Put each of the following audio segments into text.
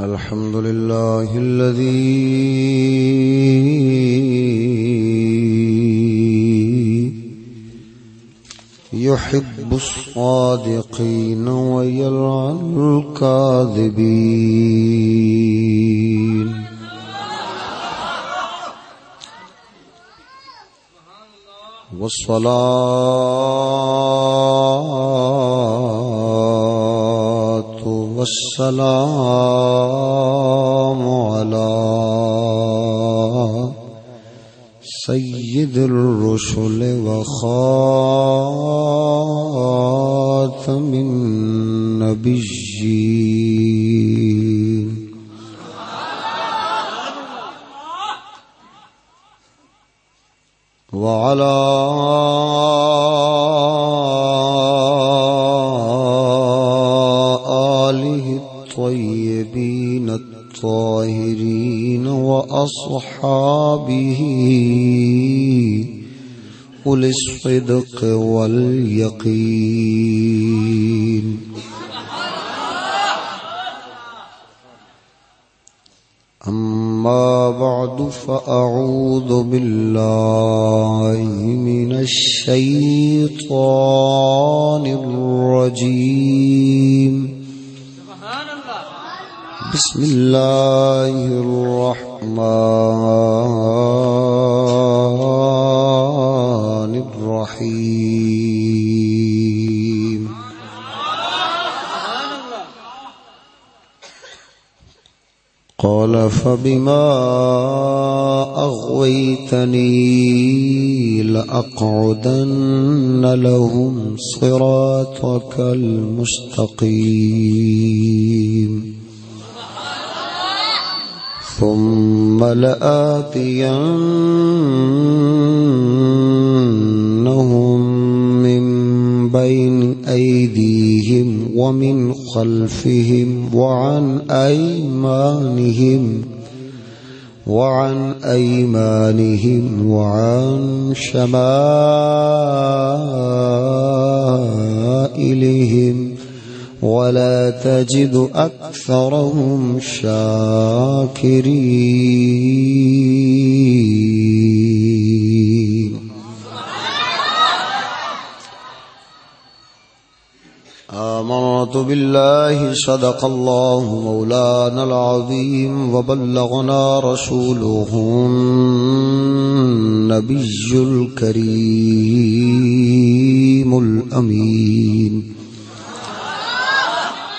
الحمد لله الذي يحب الصادقين ويلعن الكاذبين. والصلاة والسلام على سيد الرسل وخاتم النبيين. وعلى الطيبين الطاهرين وأصحابه أولي الصدق واليقين. أما بعد فأعوذ بالله من الشيطان الرجيم. بسم الله الرحمن الرحيم قال فبما أغويتني لأقعدن لهم صراطك المستقيم ثم لآتينهم من بين أيديهم ومن خلفهم وعن أيمانهم وعن أيمانهم وعن شمائلهم ولا تجد أكثرهم شاكرين. آمنت بالله، صدق الله مولانا العظيم، وبلغنا رسوله النبي الكريم الأمين.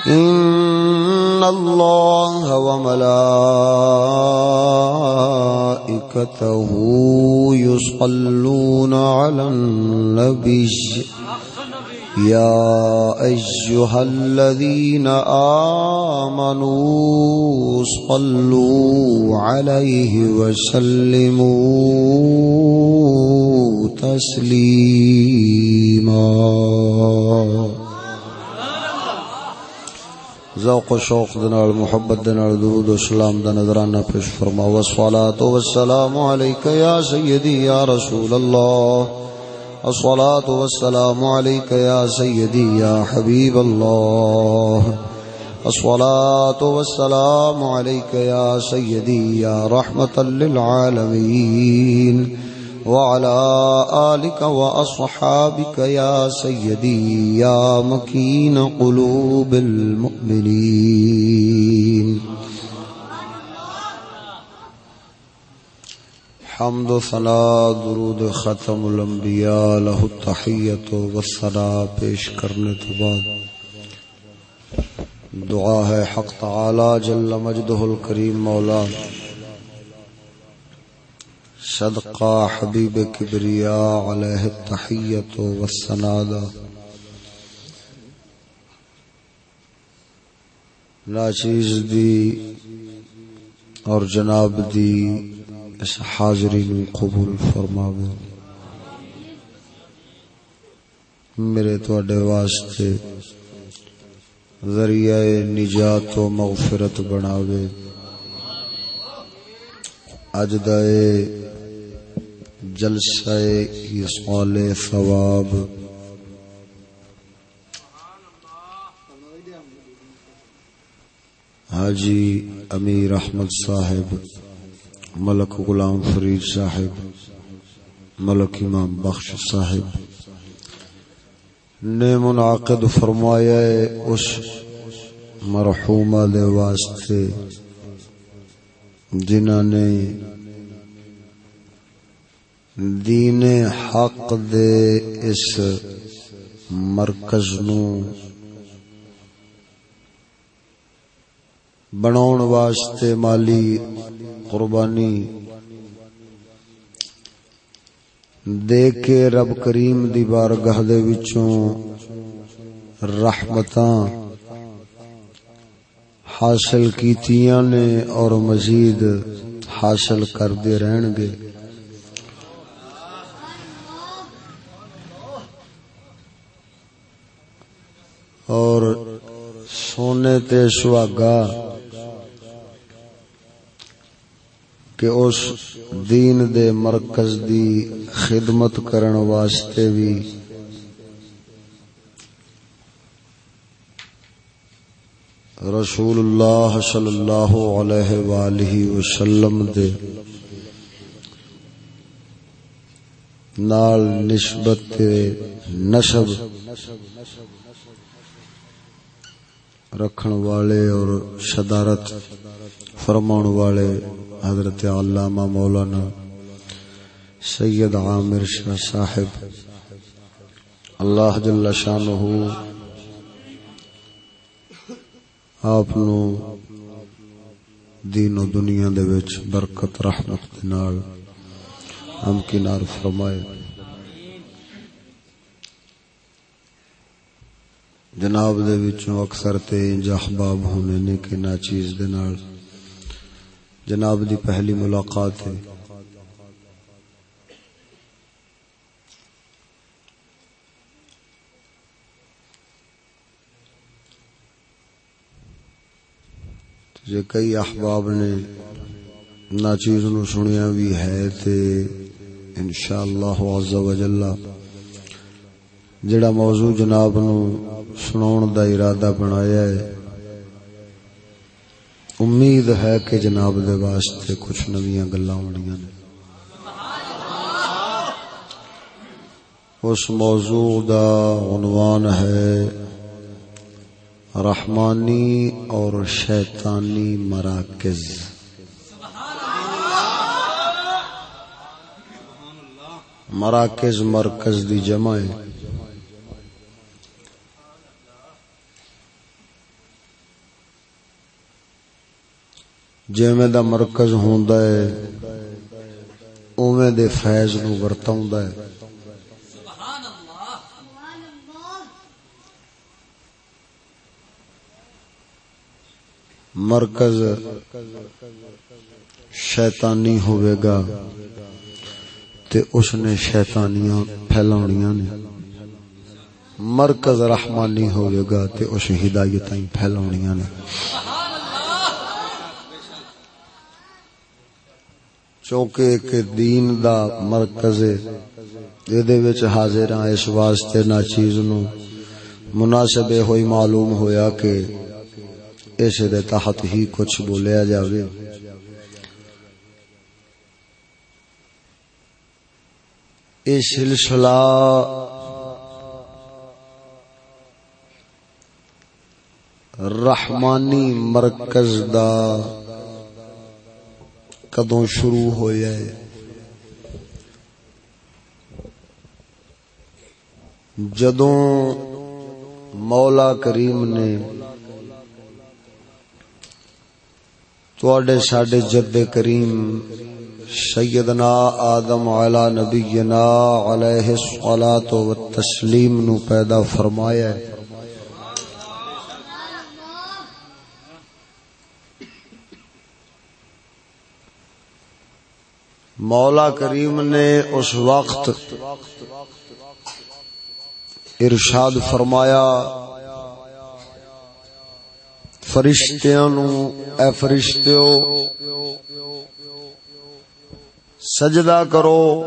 إن الله وملائكته يصلون على النبي يا أيها الذين آمنوا صلوا عليه وسلموا تسليما ذوق و شوق دنال محبت دنال درود و سلام دا نظرانہ پیش فرما. والصلاة والسلام علیکہ یا سیدی، یا رسول اللہ. الصلاة والسلام علیکہ یا سیدی، یا حبیب اللہ. الصلاة والسلام علیکہ یا سیدی، یا رحمت للعالمین. وعلى آلك وأصحابك يا سيدي يا مكين قلوب المؤمنين. حمد و ثنا درود ختم الانبیاء له التحیت والثناء پیش کرنے تو بعد دعا ہے حق تعالی جل مجدہ الکریم مولا صدقہ حبیب کبریاء علیہ التحیت والسنادہ۔ ناچیز دی اور جناب دی اس حاضری نو قبول فرماوے۔ میرے تواڈے واسطے ذریعہ نجات و مغفرت بناوے۔ اج دے جلسہ یسال ثواب۔ حاجی امیر احمد صاحب، ملک غلام فرید صاحب، ملک امام بخش صاحب نے منعقد فرمایا اس مرحومہ دے واسطے جنہ نے دین حق دے اس مرکز نو بناؤن واسطے مالی قربانی دے کے رب کریم دی بارگاہ دے وچوں رحمتاں حاصل کیتیاں نے اور مزید حاصل کردے رہن گے اور سونے تے سواگا کہ اس دین دے مرکز دی خدمت کرن واسطے بھی رسول اللہ صلی اللہ علیہ وآلہ وسلم دے نال نسبت نسب رکھن والے اور صدارت فرمان والے حضرت علامہ مولانا سید عامر شاہ صاحب۔ اللہ جل شانہ آپ نو دین و دنیا دے وچ برکت، رحمت دے نال ہم کنار فرمائے۔ جناب دے وچوں اکثر تے انجاحباب ہونے نے کہ نا چیز دے نال۔ جناب دی پہلی ملاقات ہے۔ جے کئی احباب نے نا چیز نو سنیا بھی ہے تے انشاءاللہ عز و جل جڑا موضوع جناب نو سناون دا ارادہ بنایا ہے۔ امید ہے کہ جناب دے واسطے کچھ نویاں گلا ہونیاں نے۔ اس موضوع دا عنوان ہے رحمانی اور شیطانی مراکز۔ مراکز مرکز دی جمع ہے۔ جویں دا مرکز ہوندا ہے اوویں دے فیض نو ورتاوندا ہے مرکز شیطانی ہوئے گا تے اس نے شیطانیاں پھیلاونیاں نے مرکز رحمانی ہوئے گا تے اس ہدایتیں پھیلاونیاں نے چونکہ ایک دین دا مرکز دے وچ حاضر ہاں اس واسطے نہ چیز نو مناسب ہوئی معلوم ہویا کہ اس دے تحت ہی کچھ بولیا جاوے۔ اے سلسلہ رحمانی مرکز دا کدوں شروع ہویا ہے۔ جدوں مولا کریم نے تواڈے ساڈے جد کریم سیدنا آدم علی نبینا علیہ الصلوۃ والتسلیم نو پیدا فرمایا ہے۔ مولا کریم نے اس وقت ارشاد فرمایا، فرشتیاں نو، اے فرشتیو، سجدہ کرو،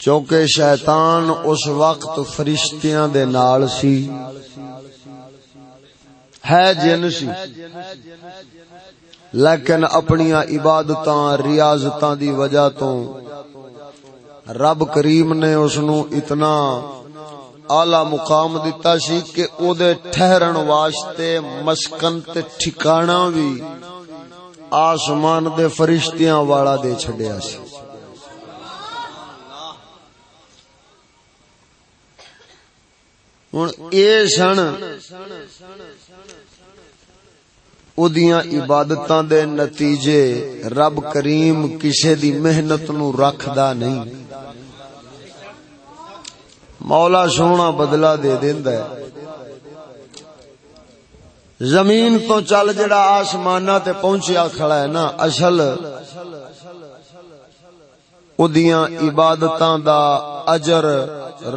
چونکہ شیطان اس وقت فرشتیاں دے نال سی، ہے جن سی۔ لیکن اپنی عبادت ریاضت دی وجہ تو رب کریم نے اس نو اتنا آلہ مقام دیتا سی کہ او دے ٹھہرن واسطے مسکن تے ٹھکانہ بھی آسمان دے فرشتیاں والا دے چھڑیا سی۔ ہوں اے سن ادیاں عبادتاں دے نتیجے رب کریم کسے دی محنت نو رکھدا نہیں۔ مولا سونا بدلا دے دیندا ہے۔ زمین تو چل جڑا آسمانہ تے پہنچیا کھڑا ہے نا، اصل ادیاں عبادتاں دا اجر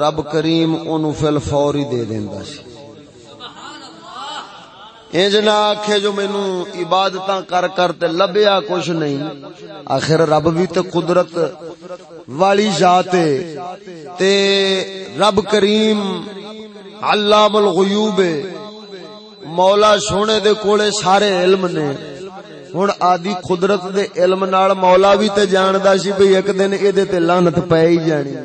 رب کریم اونوں فل فوری دے دیندا سی۔ انج نہ آکھے جو مینو عبادتاں کر کر تے لبیا کچھ نہیں۔ آخر رب بھی تے قدرت والی ذات ہے۔ تے رب کریم علام الغیوب مولا سونے دے کولے سارے علم نے۔ ہن آدی قدرت دے علم نال مولا بھی تے جاندا سی بھئی ایک دن اے دے تے لعنت پے ہی جانی۔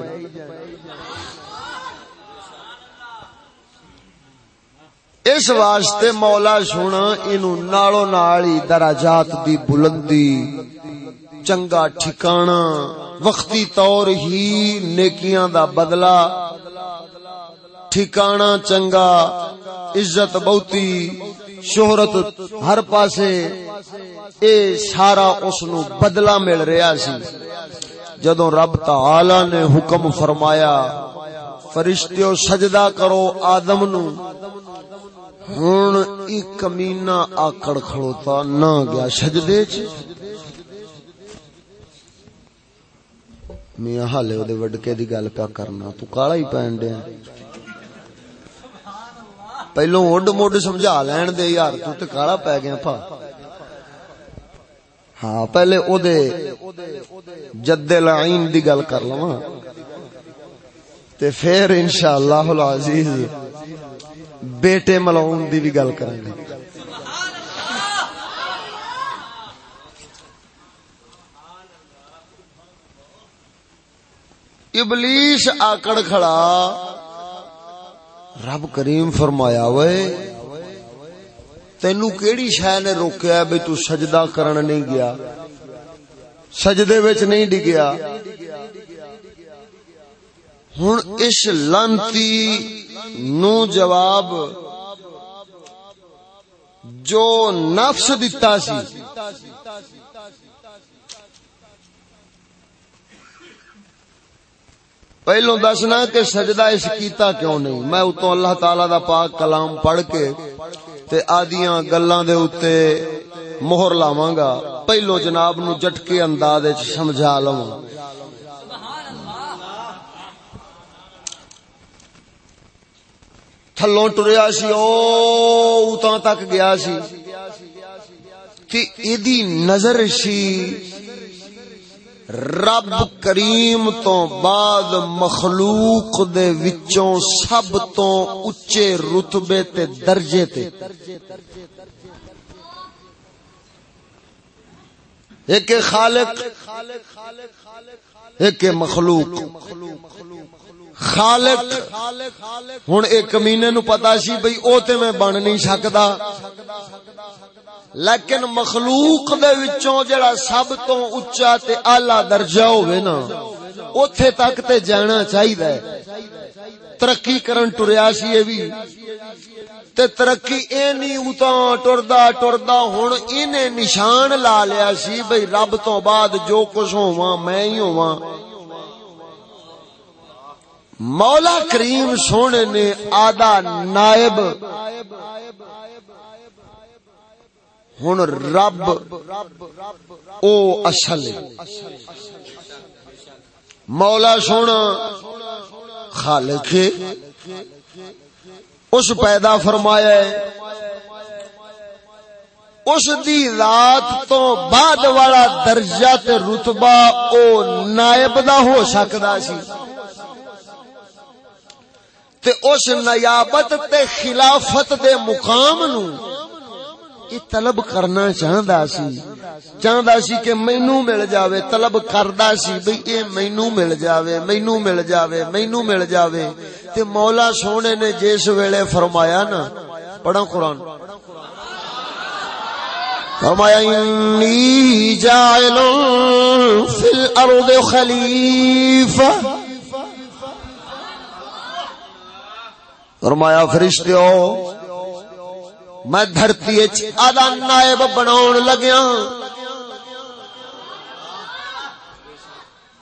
اس واسطے مولا سونا، اینو نالو نالی درجات دی بلندی، چنگا ٹھکانا، وقتی طور ہی نیکیاں دا بدلا ٹھکانا چنگا، عزت بہتی، شہرت ہر پاسے، اے سارا اس نو بدلا مل رہا سی۔ جدو رب تعالی نے حکم فرمایا، فرشتیو سجدہ کرو آدم نو۔ ہوں ایک کمینا آکڑ کھڑوتا نہ گیا سجدے چ میاں حالے وہ وڈکے دی گل پیا کرنا تو کالا ہی پہن دیا پہلو اڈ مڈ سمجھا لین دے یار تو تے کالا پی گیا پا ہاں پہلے او دے جد لعین دی گل کر لواں تے پھر انشاءاللہ العزیز بیٹے ملاؤن دی بھی گل کریں گے۔ ابلیس آکڑ کھڑا۔ رب کریم فرمایا وے، تینو کیڑی شہ نے روکیا بھائی تو سجدہ کرن نہیں گیا؟ سجدے وچ نہیں ڈگیا؟ ہوں اس لانتی نو جواب جو نفس دتا سی۔ پہلو دسنا کہ سجدہ اس کیتا کیوں نہیں؟ میں اتو اللہ تعالی دا پاک کلام پڑھ کے تے آدیاں گلاں دے اوتے مہر لاواں گا۔ پہلو جناب نو جٹکے انداز وچ سمجھا لواں۔ تھلوں ٹریا سی، او اتاں تک گیا سی۔ تے ایدی نظر سی، رب کریم تو بعد مخلوق دے وچوں سب تو اچے رتبے تے درجے تے۔ ایک خالق، ایک مخلوق۔ خالق. ہوں ایک کمینے نو پتا سی بھئی او تے میں بن نہیں سکدا۔ لیکن مخلوق دے وچوں جڑا سب تو اچا تے اعلی درجہ ہوے نا، اوتھے تک تے جانا چاہیے ترقی کرن ٹریا سی اے وی۔ تے ترقی اے نہیں اوتا ٹردا ٹردا، ہن اینے نشان لا لیا سی بھئی رب تو بعد جو کچھ ہوواں میں ہی ہوواں۔ مولا کریم سونے نے آدھا نائب ہوں رب او اصل مولا سونا خالق اس پیدا فرمایا ہے۔ اس دی ذات تو بعد والا درجہ تے رتبہ او نائب دا ہو سکدا سی۔ تے اس نیابت تے خلافت دے مقام نو یہ طلب کرنا چاہندا سی۔ چاہندا سی کہ مینوں مل جاوے، طلب کردا سی بھئی اے مینوں مل جاوے، مینوں مل جاوے، مینوں مل جاوے۔ تے مولا سونے نے جس ویلے فرمایا نا پڑھو قرآن۔ فرمایا، انی جائل فی الارض خلیفہ فرمایا، فرشتیو، میں دھرتی آدھا نائب بناؤن لگیا۔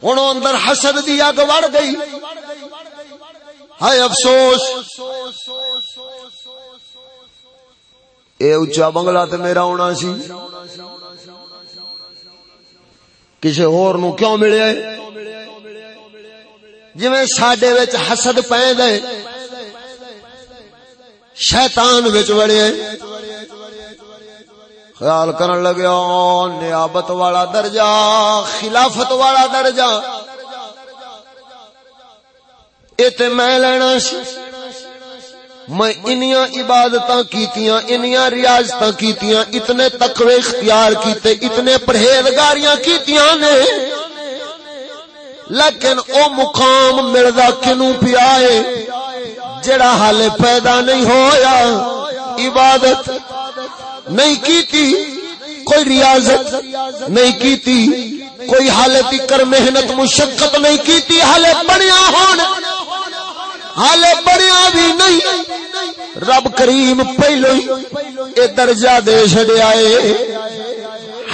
ہوں اندر حسد دی اگ وڑ گئی۔ ہائے افسوس۔ اے اچا بنگلہ تے میرا ہونا سی۔ کسی ہور نو کیوں ملے جی سڈے حسد پہ دے شیطان وچ وڑے۔ خیال کرن لگیا نیابت والا درجہ، خلافت والا درجہ۔ اے تے میں لینا سی۔ میں انیاں عبادتاں کیتیاں انیاں ریاضتاں کیتیاں، اتنے تقوی اختیار کیتے، اتنے پرہیزگاریاں کیتیاں نے۔ لیکن او مقام ملدا کنوں پیائے جڑا حال پیدا نہیں ہویا، عبادت نہیں کیتی، کوئی ریاضت نہیں کیتی، کوئی حالت کر محنت، مشقت نہیں کیتی حال بنیا ہون حال بنیا بھی نہیں۔ رب کریم پہلو اے درجہ دے چڑیا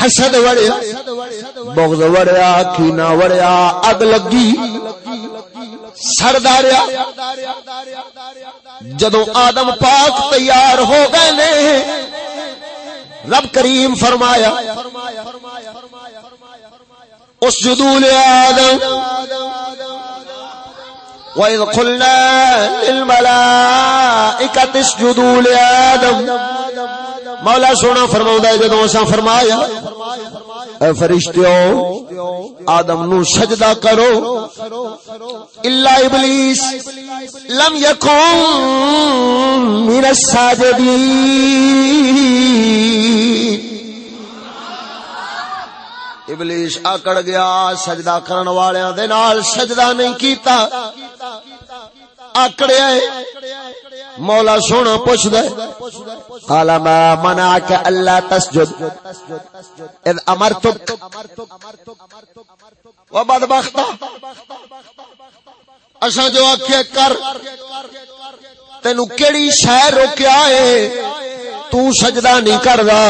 حسد وڑیا، بغض وڑیا کینا وڑیا، اگ لگی۔ سرداریا۔ جدو آدم پاک تیار ہو گئے نے، رب کریم فرمایا، اس جدول آدم، وَإِذْ قُلْنَا لِلْمَلَائِكَةِ اسْجُدُوا لِآدَمَ۔ مولا سونا فرماؤں ہے، جدو اسا فرمایا اے فرشتیو، آدم نو سجدہ کرو۔ الا ابلیس لم یکون من الساجدین۔ ابلیس آکڑ گیا سجدہ کرن والیاں دے نال، سجدہ نہیں کیتا۔ آکڑیا ہے مولا سونا پوچھ دے قال، ما منعك الا تسجد۔ اذ امرتك وبدبخت اسا جو آکھے کر۔ تینو کیڑی شے روکیا ہے؟ تو سجدہ نہیں کردا۔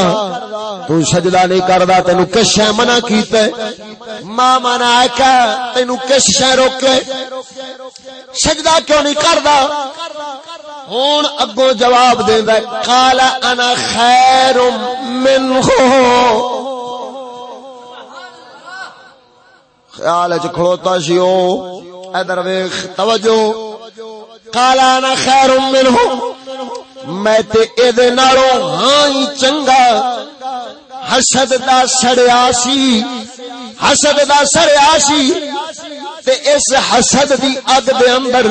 تو سجدہ نہیں کردا، تینو کس شے منع کیتا ہے؟ ما منعك تینو کس شے روکے؟ سجدہ کیوں نہیں کردا؟ ہوں اگو جواب دیندا ہے، قال انا خیر منه خیال چ کھڑوتا سی او ادھر ویکھ، توجہ۔ قال انا خیر منه میں تے اے نالوں ہاں ہی چنگا۔ حسد دا سڑیا سی۔ حسد دا سڑیا سی۔ تے اس حسد دی اگ دے اندر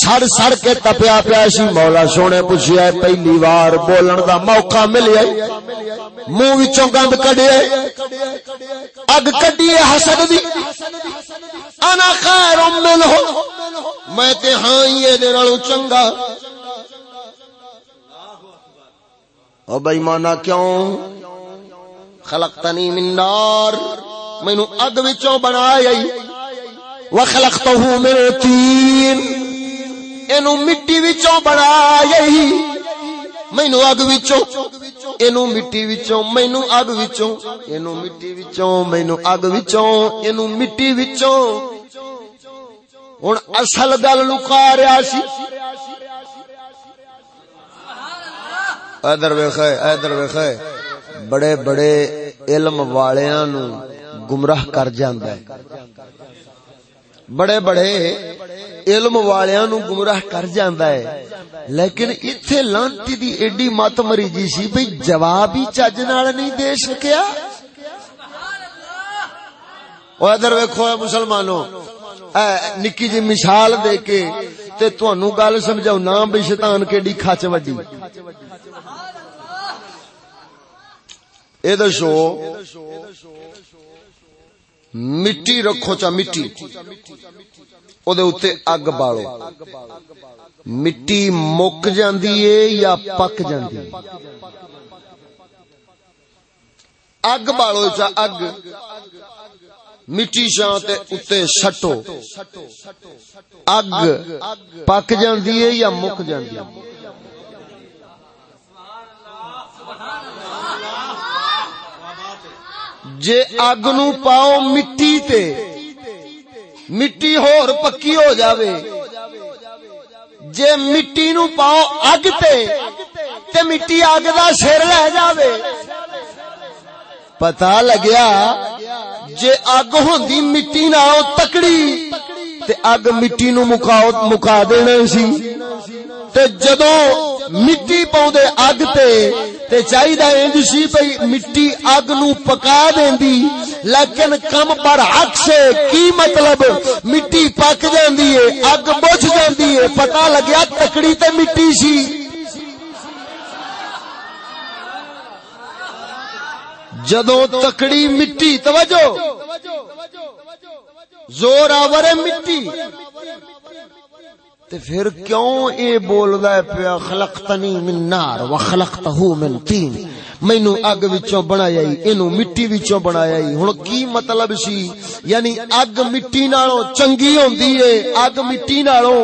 سڑ سڑ کے تپیا پیا سی۔ مولا سونے پوچھیا پہلی بار بولن دا موقع ملیا منہ وچوں گند کڈیا اگ کڈی حسد دی۔ انا خیر منہ میں تے ہاں ہی دے نالوں چنگا۔ او بے ایمانا کیوں؟ خلقتنی من نار. مینوں اگ وچوں بنایا وخلقته من تین. اینو مٹی وچوں بنایا مینوں اگ وچوں. اینو مٹی وچوں مینوں اگ وچوں. اینو مٹی وچوں مینوں اگ وچوں. اینو مٹی وچوں. ہن اصل گل لکا رہیا سی. ادھر ویخ ادھر ویخ بڑے بڑے علم والیاں نو گمراہ کر جاندا ہے۔ بڑے بڑے علم والیاں نو گمراہ کر جاندا ہے۔ لیکن ایتھے لانتی دی ایڈی مت مری جی سی بھئی جواب ہی چج نال نہیں دے سکیا او ادھر ویکھو اے مسلمانوں اے نکی جی مثال دے کے تے تانوں گل سمجھاؤ نا بے شیطان کیڑی کھچ وڈی۔ اے دسو مٹی رکھو چا مٹی۔ او دے اوتے اگ بالو مٹی مک جاندی ہے یا پک جاندی ہے؟ اگ بالو چا اگ۔ مٹی شاں تے اتے سٹو۔ اگ پک جاندی ہے یا مک جاندی ہے؟ جے اگ نو پاؤ مٹی تے، مٹی ہور پکی ہو جاوے۔ جے مٹی نو پاؤ اگ تے تے مٹی اگ دا سر لے جاوے۔ پتا لگیا، جے اگ ہوندی مٹی نال تکڑی، تے اگ مٹی نو مکاؤ، مکا دینا سی۔ تے جدوں مٹی پاؤندے اگ تے تے چاہیدا انج سی بھئی مٹی اگ نو پکا دیندی لیکن کم پر حق سے کی مطلب؟ مٹی پک جاندی ہے، اگ بجھ جاندی ہے پتہ لگیا تکڑی تے مٹی سی۔ جدوں تکڑی مٹی، توجہ! زور آور مٹی۔ تے پھر کیوں اے بولدا ہے پیا خلقتنی من نار وخلقته من طین مینوں اگ وچوں بنایا ای اینو مٹی وچوں بنایا ای ہن کی مطلب سی؟ یعنی اگ مٹی نالوں چنگی ہوندی ہے اگ مٹی نالوں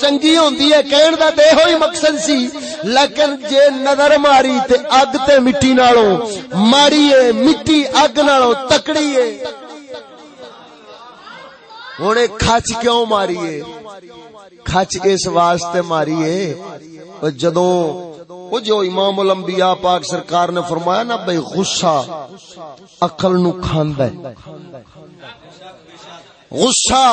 چنگی ہوندی ہے کہن دا دے ہوئی مقصد سی۔ لیکن جے نظر ماری تے اگ تے مٹی نالوں ماری ہے مٹی اگ نالوں تکڑی ہے ہن کھچ کیوں ماری ہے کھچ اس واسطے ماری ہے جدوں وہ جو امام الانبیاء پاک سرکار نے فرمایا نا بھئی غصہ عقل نو کھاندا ہے۔ غصہ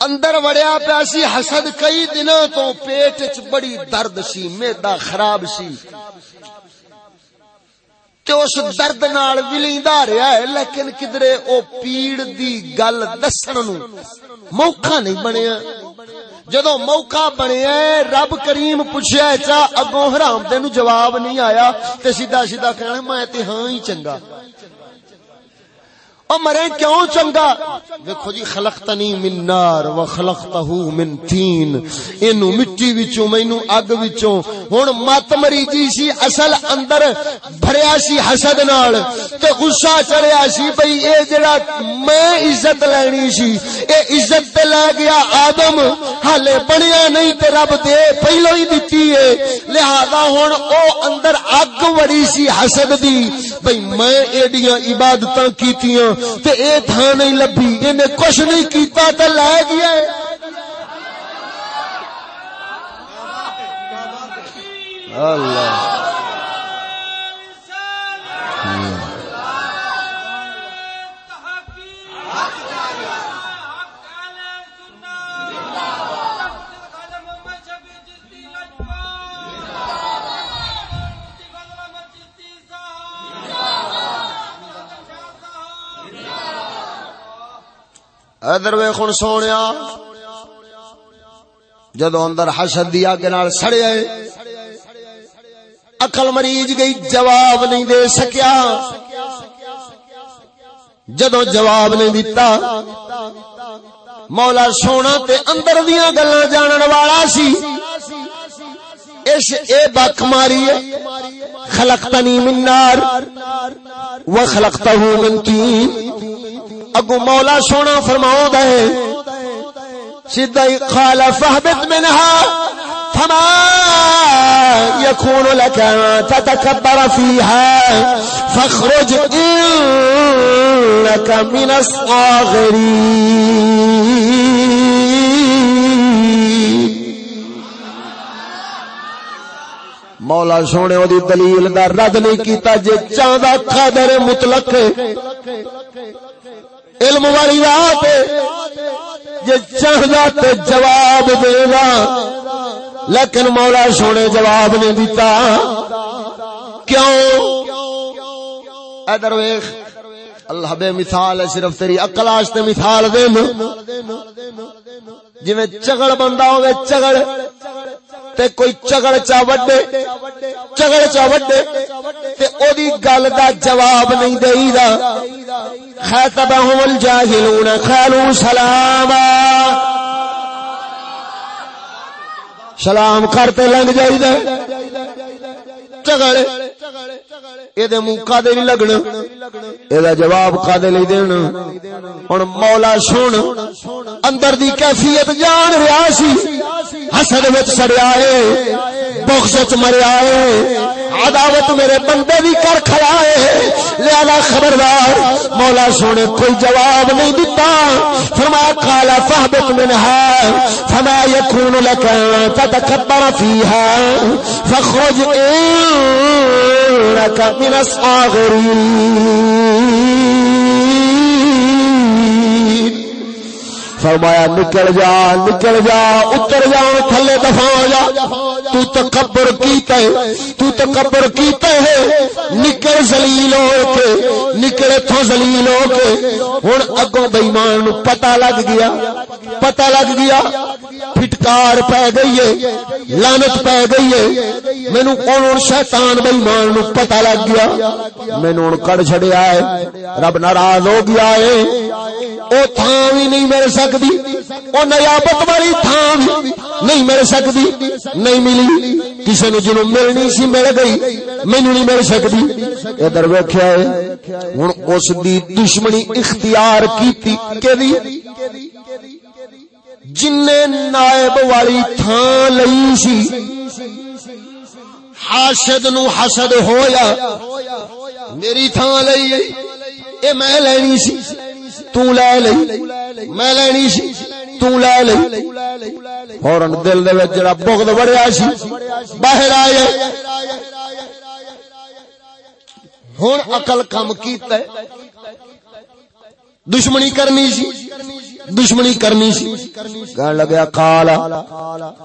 اندر وڑیا پیا سی، حسد کئی دنوں تو پیٹ وچ بڑی درد سی معدہ خراب سی۔ تے اس درد نال ولیندا رہیا ہے لیکن کدرے او پیڑ دی گل دسن نو موقع نہیں بنیا جدو موقع بنیا رب کریم پوچھیا چا اگوں حرام دے نو جواب نہیں آیا تے سیدھا سیدھا کہنا میں تے ہاں ہی چنگا او مرے کیوں چنگا؟ دیکھو جی خلقتنی من نار و خلقته من تین۔ اینو مٹی وچوں، مینوں اگ وچوں۔ ہن مت مری جی سی، اصل اندر بھریا سی حسد نال۔ تے غصہ چڑھیا سی، بھئی اے جڑا میں عزت لینی سی۔ اے عزت تے لے گیا آدم۔ حالے بنیا نہیں تے رب دے پہلو ہی دتی ہے۔ لہذا ہن او اندر اگ وڑی سی حسد دی۔ بھئی میں ایڈیاں عبادتاں کیتیاں۔ تے اے تھا نہیں لبھی انہیں کچھ نہیں کیتا تے لے گیا ہے۔ اللہ۔ ادھر ویخن سونے جدو اندر حسد دی اگ نال سڑیا اکل مریض گئی، جواب نہیں دے سکیا۔ جدو جواب نہیں دیتا مولا سونا تے اندر دیا گلا جانن والا سی۔ اس اے بک ماری خلقتنی من نار وخلقته من تین۔ اگو مولا سونا فرماؤ دے سیدھا قال فهبط منها فما يكون لك تتكبر فيها فاخرج إنك من الصاغرين مولا سونے دی دلیل دا رد نہیں کیتا، جے چاہدا قادر مطلق علم والی رات یہ چاہدا تے جواب دے گا لیکن مولا سونے جواب نہیں دیتا۔ کیوں؟ ادھر ویخ اللہ بے مثال ہے، صرف تیری عقل واسطے مثال دے جی چگڑ بندہ ہوگی چگڑ تے کوئی چگڑ چا وڈے چگڑ چا وڈے۔ تے او دی گل دا جواب نہیں دئی دا خاطبہم الجاہلون خالو سلاما۔ سلام کرتے لنگ جائی دے چگڑ اے دے منہ کا دے نہیں لگنا اے دا جواب کا دے دن دینا ہن مولا سن۔ اندر دی کیفیت جان رہا سی۔ حسد وچ سڑیا اے بغض وچ مریا اے عداوت میرے بندے بھی کر کھڑا اے لہذا خبردار، مولا سونے، کوئی جواب نہیں دیتا فرمایا، قال فہبت منها، فما يكون لك تتكبر فيها، فاخرج إنك من الصاغرين۔ فرمایا، نکل جا نکل جا، اتر جا، تھلے دفاع جا. تو تکبر کیتا ہے، تو تکبر کیتا ہے، نکل ذلیل ہو کے، نکل اتھوں ذلیل ہو کے. ہن اگوں بے ایمان نو پتہ لگ گیا، پتہ لگ گیا پھٹکار پہ گئی ہے، لعنت پہ گئی ہے۔ مینوں کون شیطان بے ایمان نو پتہ لگ گیا۔ مینوں ہن کڑ چھڈیا ہے، رب ناراض ہو گیا ہے۔ او تھاں وی نہیں میرے سکدی او نیابت والی تھاں نہیں مل سکدی نہیں ملی۔ کسی نو جنوں ملنی سی، مل گئی۔ مینوں نہیں مل سکدی ادھر ویکھیا ہے، ہن اس دی دشمنی اختیار کیتی۔ کیدی؟ جن نے نائب والی تھان لئی سی۔ حاسد نو حسد ہویا۔ میری تھان لئی اے میں لینی سی۔ تو لے لئی۔ میں لینی سی۔ تو لے لئی۔ فورن دل دے وچ جڑا بغض بڑیا سی۔ باہر آئے۔ ہن عقل کم کیتا ہے۔ دشمنی کرنی سی، دشمنی کرنی سی۔ کہنے لگا قال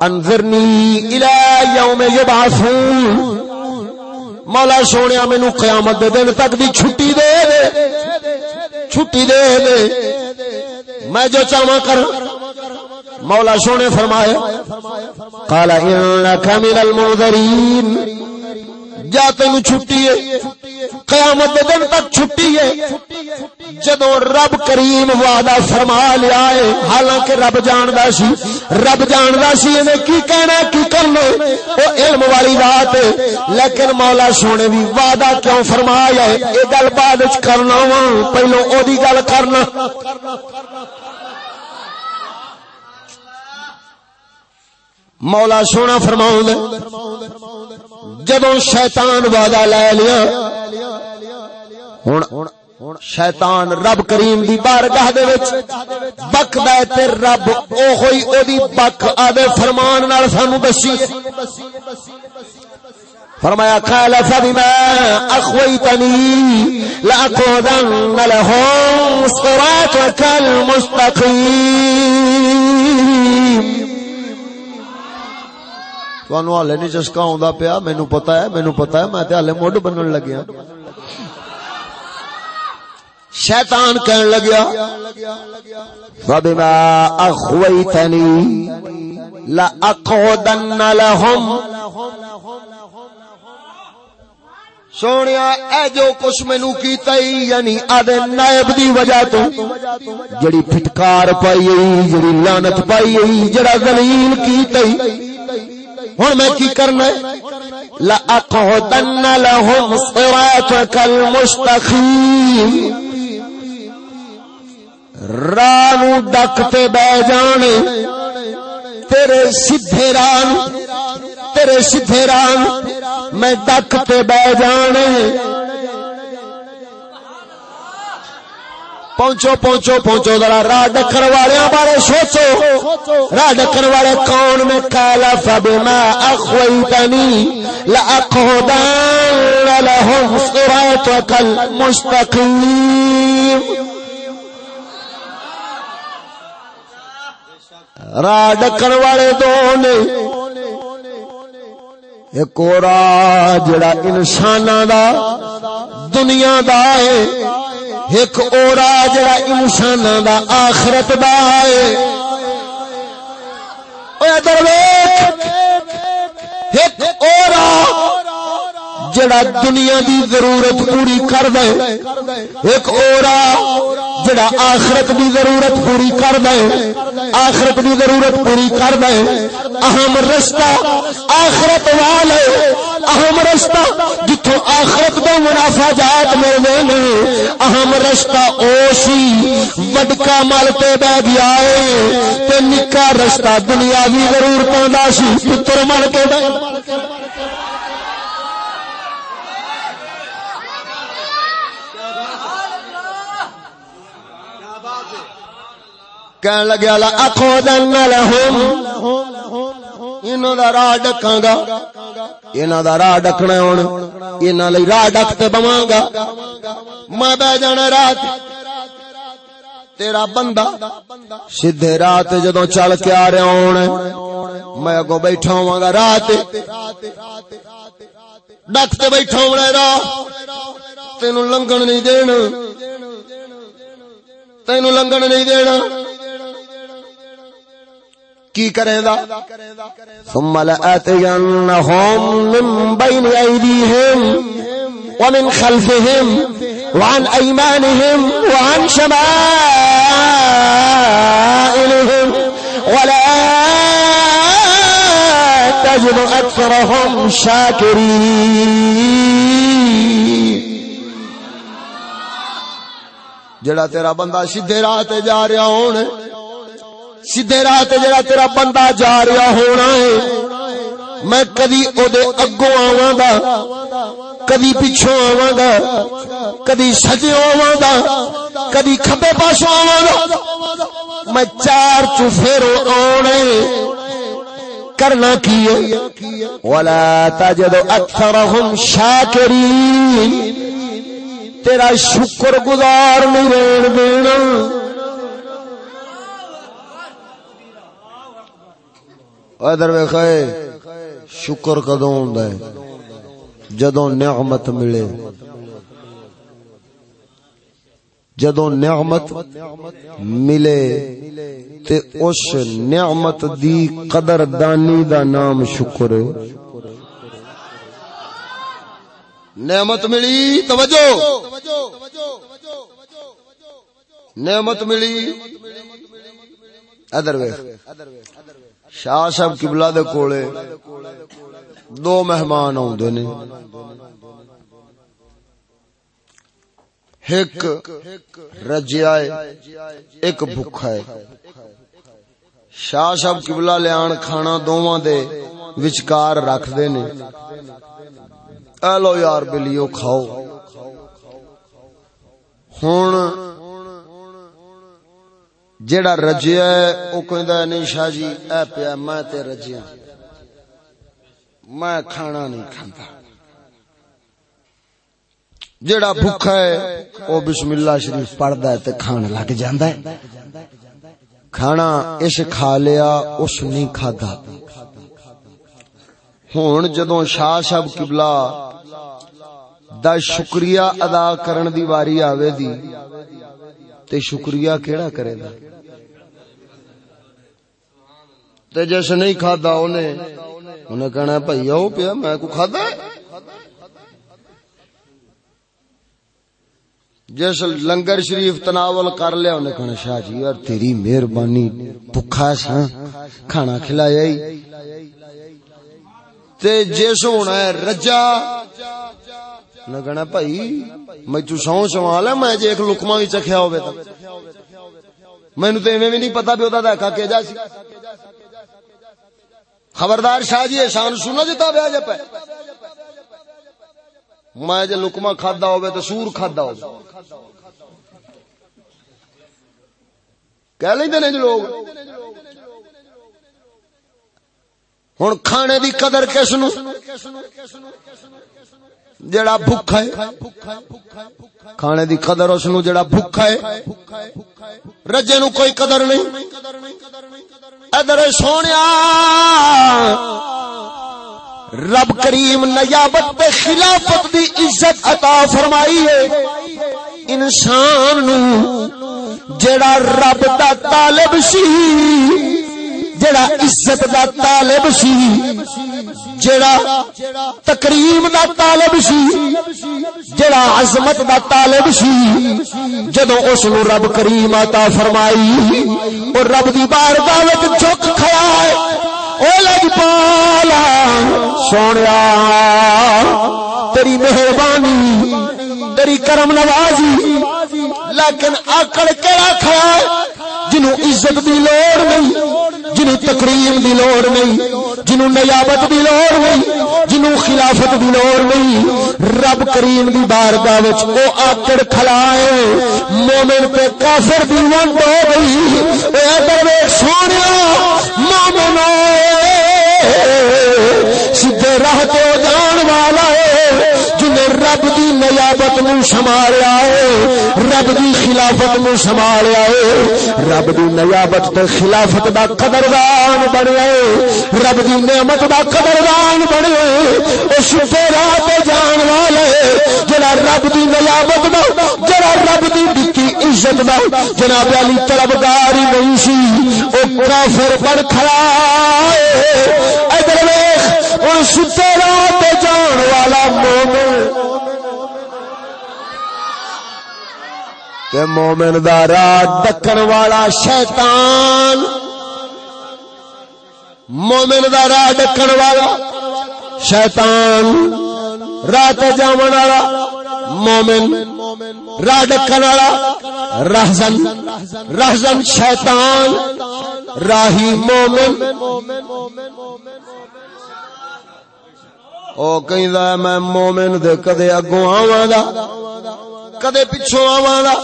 انذرنی الی یوم یبعثون۔ مولا سونیا، مینو قیامت دے دن تک دی چھٹی دے دے۔ چھٹی دے دے۔ میں جو چاہواں کر مولا سونے فرمایا قال انک من المنذرین جا تینو چھٹی ہے۔ قیامت دن تک چھٹی ہے۔ جدو رب کریم وعدہ فرما لیا ہے، حالانکہ رب جاندا سی، رب جاندا سی نے کی کہنا کی کرنا او علم والی بات ہے۔ لیکن مولا سونے بھی وعدہ کیوں فرمایا ہے؟ اے گل بعد وچ کرنا وا پہلو او دی گل کرنا۔ مولا سونا فرماؤں جدو شیطان وعدہ لے لیا ہن شیطان رب کریم دی بارگاہ دے وچ بکدا ہے تے رب او ہوئی او دی بک آدے فرمان نال سانو دسی فرمایا قال فبما اخويتني لاقودن لهم صراطك المستقيم تانوں ہالے نہیں چسکا ہوندا پیا مینوں پتہ ہے مینوں پتہ ہے میں تے ہالے مڈ بنن لگیا شیطان کہن لگیا، فبما اخويتني لاقودن لهم۔ سونیا، اے جو کچھ مینو کیتا ہی یعنی آدھے نائب دی وجہ تو، جڑی پھٹکار پائی جڑی لانت پائی جڑا ذلیل کیتا ہی۔ ہن میں کی کرنا ہے؟ لاقعدن لهم صراطك المستقيم۔ رانو ڈکتے بہ جانے، تیرے سدھے ران، تیرے سدھے ران، میں ڈکتے بہ جانے۔ پہنچو پہنچو پہنچو، ذرا راہ ڈکر والے بارے سوچو۔ راہ ڈکر والے کون میں کالا فبما اخویتنی لاقعدن لهم صراطك المستقيم راہ ڈکن والے دو نے ایک اور جڑا انسان دا، دنیا دا ہے۔ ایک اور جڑا انسان دا، آخرت دا ہے۔ درویش، ایک اور جڑا دنیا دی ضرورت پوری کر دے ایک اورا جڑا آخرت دی ضرورت پوری کر دے آخرت دی ضرورت پوری کر دے اہم رشتہ آخرت والے، اہم رشتہ جتوں آخرت دے منافع جات ملنے نے، اہم رشتہ اوسی وڈکا مل تے بہ گیا ہے، تے نکا رشتہ دنیاوی ضرورتوں دا سی پتر مل کے بہ۔ کہن لگے والا اکھو دن لہم انہاں دا راہ ڈکاں گا انہاں دا راہ ڈکنا ہن انہاں لئی راہ ڈکتے بواں گا میں بہ جانا رات تیرا بندہ سیدھے رات جدوں چل کے آ رہا ہوں میں اگوں بیٹھا ہواں گا رات ڈکتے بیٹھا ہوں راہ تینوں لنگن نہیں دینا تینوں لنگن نہیں دینا کی کرے دا ثم لآتینہم من بین ایدیہم ومن خلفہم وعن ایمانہم وعن شمائلہم ولا تجد اکثرہم شاکرین۔ جڑا تیرا بندہ سیدھے راہ تے جا رہا ہونے سیدھے راہ تے جڑا تیرا بندہ جا رہا ہونا ہے، میں کدی او دے اگوں آواں گا کدی پیچھوں آواں گا کدی سجے آواں گا کدی کھبے پاسوں آواں گا میں چار چفیرو آنے کرنا کیے ولا تجد اکثرهم شاکرین تیرا شکر گزار نہیں رین دینا۔ ادھر ویخے شکر کدو ہوں جدو نعمت ملے۔ جدو نعمت ملے تے اس نعمت دی قدر دانی دا نام شکر نعمت ملی، توجہ۔ نعمت ملی، ادھر ویخ شاہ صاحب قبلہ دے کولے دو مہمان آوندے نے۔ ایک رجیا ہے، ایک بھوکا ہے۔ شاہ صاحب قبلہ لیان کھانا دوواں دے وچکار رکھ دے نے۔ اے لو یار بلیو کھاؤ۔ ہن جیڑا رجیا ہے، او کہندا نہیں شاہ جی اے پیا، میں تے رجیا ہاں۔ میں کھانا نہیں کھاندا۔ جیڑا بھوکا ہے، او بسم اللہ شریف پڑھدا ہے تے کھان لگ جاندا ہے۔ کھانا اس کھا لیا، اس نہیں کھادا۔ ہن جدوں شاہ صاحب قبلہ دا شکریہ ادا کرن دی واری آوے دی، تے شکریہ کیڑا کرے گا تے جیسے نہیں کھادا انہیں انہیں کہنا بھائی، آؤ پیا، میں کو کھادا ہے؟ جس لنگر شریف تناول کر لیا انہیں کہنا، شاہ جی یار، تیری مہربانی بھکھا سا کھانا کھلایا ہی. تے جیسے ہونا ہے رجا انہیں کہنا، بھائی، میں تو سو سوال ہے، میں جے ایک لکما بھی چکھیا ہوئے تا میں نے تو ایویں بھی نہیں پتا بھی ہوتا دیکھا کہ جا سی؟ خبردار شاہ جی احسان سننا جتا جی، بیا جے پہ میں جے لکما کھادا ہوے تے سور کھادا ہوئے۔ کہہ لیندے نے لوگ۔ ہن کھانے دی قدر کس نو؟ جڑا بھوکا ہے، کھانے دی قدر اس نو جڑا بھوکا ہے۔ رجے نو کوئی قدر نہیں۔ ادھر سونیا، رب کریم نیابت پہ خلافت دی عزت عطا فرمائی ہے۔ انسان نو جڑا رب دا طالب سی جڑا عزت دا طالب سی جڑا تکریم دا طالب سی جڑا عظمت دا طالب سی جدو اس نو رب کریم عطا فرمائی، اور رب دی بارگاہ وچ جھک کھیا ہے۔ او لج پالا سونیا، تیری مہربانی، تیری کرم نوازی، لیکن آکڑ کیڑا کھیا ہے جنو عزت دی لوڑ نہیں۔ جنو تقریم دی لوڑ نہیں جنو نیابت دی لوڑ نہیں جنو خلافت دی لوڑ نہیں، رب کریم دی بارگاہ وچ او آکڑ کھلائے، مومن تے کافر دی ونڈ ہو گئی۔ اے ادھر سونیا، مومن سیدھے راہ تے جان والا ہے۔ جنہیں رب دی نیابت نو سنبھالیا ہے، رب دی خلافت نو سنبھالیا ہے۔ رب دی نیابت تے خلافت دا قدردان بنے رب دی نعمت دا قدردان بنے او شفے راہ تے جان والے جڑا رب دی نیابت دا، جڑا رب دی دتی عزت دا، جناب علی طلبگار ہی نہیں سی او کافر بن کھڑا ہے۔ ادھر ویکھ ہن شفے راہ جان والا مومن۔ کہ مومن دا راہ ڈکن والا شیطان۔ مومن دا راہ ڈکن والا شیطان۔ رات جامن والا مومن۔ راہ ڈکن والا رہزن۔ رہزن شیطان۔ راہی مومن۔ او کہیں میں مومن دے کدے اگوں آواں گا کدے پچھوں آواں گا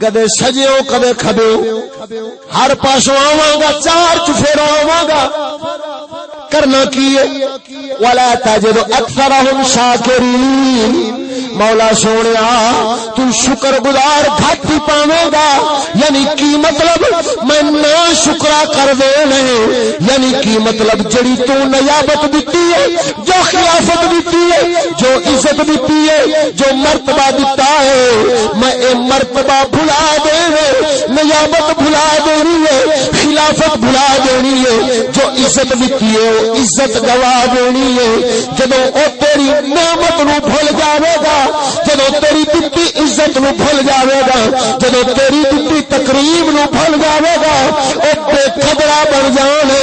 کدے سجیو کدے کھبیو ہر پاسوں آواں گا چار چفیروں آواں گا کرنا کیے؟ ولا تجد اکثرهم شاکرین مولا سونے تو شکر گزار گھٹ ہی پاوے گا۔ یعنی کی مطلب؟ میں نہ شکرا کر دے یعنی کی مطلب؟ جڑی تو نیابت دیتی ہے، جو خلافت دیتی ہے، جو عزت دیتی ہے، جو مرتبہ دیتا ہے۔ میں اے مرتبہ بھلا دے نیابت بھلا دینی ہے، خلافت بھلا دینی ہے۔ جو عزت دیتی ہے عزت گوا دینی ہے۔ جدو او تیری نعمت نو بھول جاوے گا جدو تیری دتی عزت نو بھول جاوے گا، جدو تیری دتی تقریب نو بھول جاوے گا، او بے قدرا بن جانے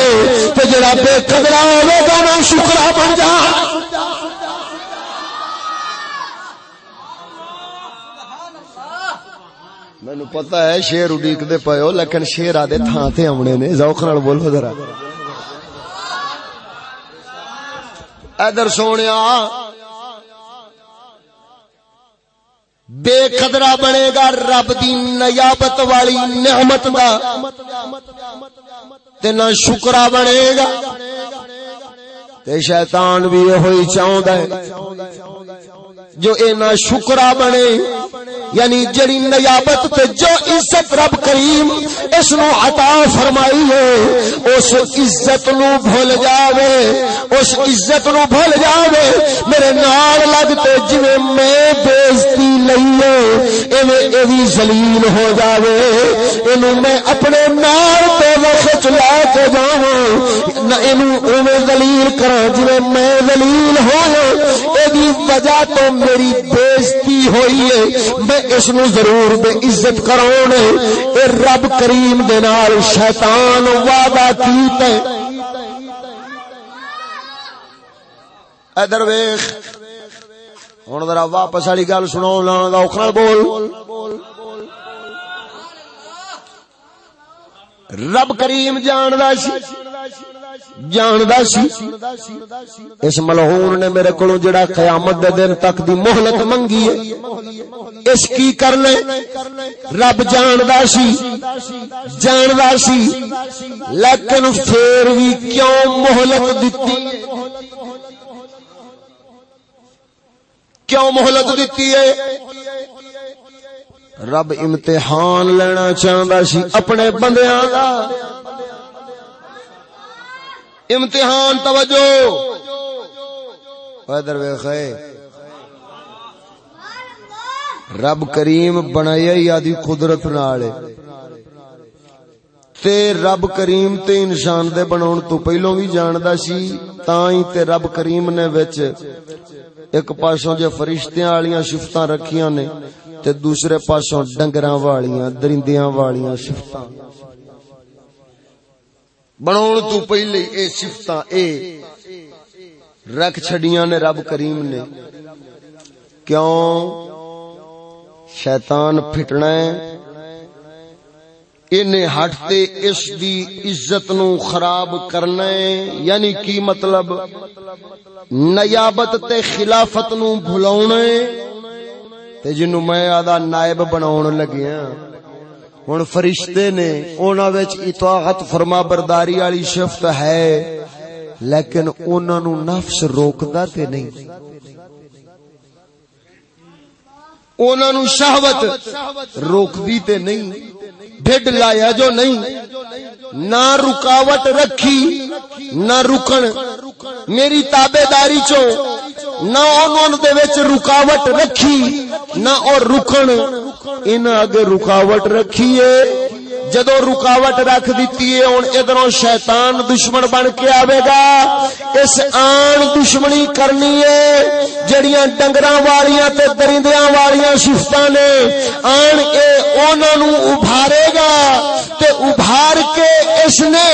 تے جڑا بے قدرا ہوے گا نا، شکرا بن جان۔ مینو پتا ہے شیر اڈیک دے پیو، لیکن شیر آدھے تھان تے آمنے نے۔ ذوق نال بولو ذرا۔ ادھر سونے بے قدرہ بنے گا رب دی نیابت والی نعمت دا۔ تے نہ شکرا بنے گا۔ تے شیطان بھی ہوئی چاہندا ہے۔ جو اے نہ شکرا بنے یعنی جڑی نیابت تے جو عزت رب کریم اس نو عطا فرمائی ہے، اس عزت نو بھول جاوے، اس عزت نو بھول جاوے، میرے نال لگ تے جویں میں بےزتی لئیے ایویں اے وی ذلیل ہو جاوے، اینو میں اپنے نال تے وقت لا کے جاواں، نہ اینو اوویں ذلیل کراں جویں میں ذلیل ہویا اے دی وجہ تو میری بے بےزتی ہوئی ہے۔ میں اس نو ضرور بے عزت کرون اے رب کریم دے نال شیطان وعدہ کیتا ہے۔ ادھر ویکھ ہن ذرا واپس والی گل سناؤ نا اوکھل بول۔ رب کریم جاندا سی۔ جاندا سی۔ اس ملعون نے میرے کولوں جڑا قیامت دے دن تک دی مہلت منگی ہے، اس کی کرنے رب جاندا سی جاندا سی، لیکن پھر بھی کیوں مہلت دتی کیوں مہلت دتی ہے؟ رب امتحان لینا چاہندا سی اپنے بندیاں دا۔ امتحان توجہ۔ ادھر ویخے رب کریم بنایا ہی آدھی قدرت نال۔ تے رب کریم تے انسان دے بناون تو پہلوں بھی جاندا سی، تاں ہی تے رب کریم نے وچ ایک پاسوں جے فرشتیاں والیاں صفتاں رکھیاں نے، تے دوسرے پاسوں ڈنگراں والیاں، درندیاں والیاں صفتاں بناون تو پہلے اے صفتاں اے رکھ چھڑیاں نے رب کریم نے۔ کیوں؟ شیطان پھٹنا ہے۔ انہیں ہٹتے اس دی عزت نو خراب کرنا ہے۔ یعنی کی مطلب؟ نیابت تے خلافت نو بھلاونا ہے۔ تے جنو میں آدھا نائب بناون لگیا ہاں۔ ہن فرشتے نے انہاں وچ اطاعت فرما برداری والی شفت ہے، لیکن انہاں نو نفس روکدا تے نہیں۔ انہاں نو شہوت روکدی تے نہیں، ڈھڈ لایا جو نہیں، نہ رکاوٹ رکھی، نہ رکن۔ میری تابے داری چو، نہ انہوں دے وچ رکاوٹ رکھی، نہ اور رکن۔ انہاں اگے رکاوٹ رکھیے۔ جدو رکاوٹ رکھ دیتی ہے ہوں ادھر شیطان دشمن بن کے آئے گا۔ اس آن دشمنی کرنی ہے، جڑیاں ڈنگر والیاں تے درندیاں والیاں شفت نے، آن اے انہوں ابھارے گا۔ تے ابھار کے اس نے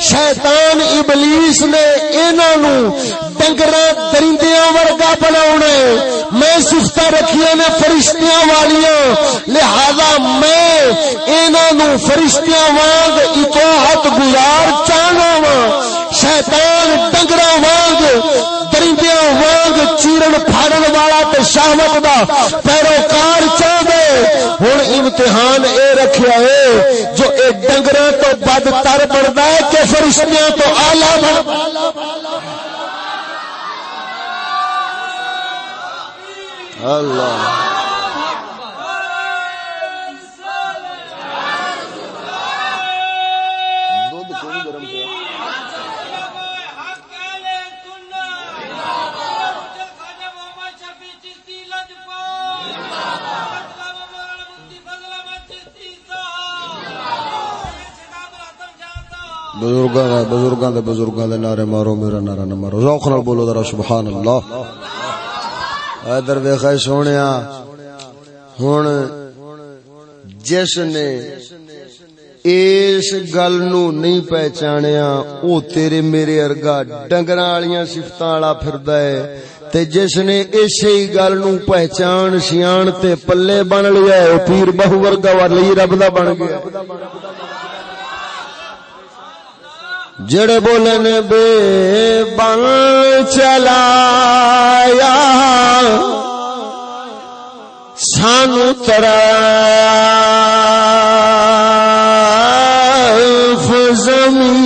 شیطان ابلیس نے انہوں ڈنگر درندیاں ورگا بنا میں سفت رکھیا نے فرشتیاں والیاں۔ لہذا میں انہوں فرشتیاں وانگ اطاعت گزار چاہنا وا شیطان ڈنگر وانگ، درندیاں وانگ چیرن پھاڑن والا تے شہوت دا پیروکار چاہ دے ہن امتحان اے رکھیا ہے جو اے ڈنگراں تو بدتر بندا ہے کہ فرشتیاں تو اعلی بندا اللہ بزرگاں بزرگاں دے بزرگاں دے نعرے مارو میرا نعرہ نہ مارو۔ ذوق نال بولو ذرا سبحان اللہ۔ ادھر ویکھے سونیا۔ ہن جس نے اس گل نو نہیں پہچانیا، او تیرے میرے ارگا ڈنگراں والیاں صفتاں والا پھردا ہے۔ تے جس نے اسی گل نو پہچان سیان تے پلے بن لیا او پیر بہو ورگا ولی رب دا بن گیا۔ جڑے بولن بے بن چلایا۔ سانو تر زمین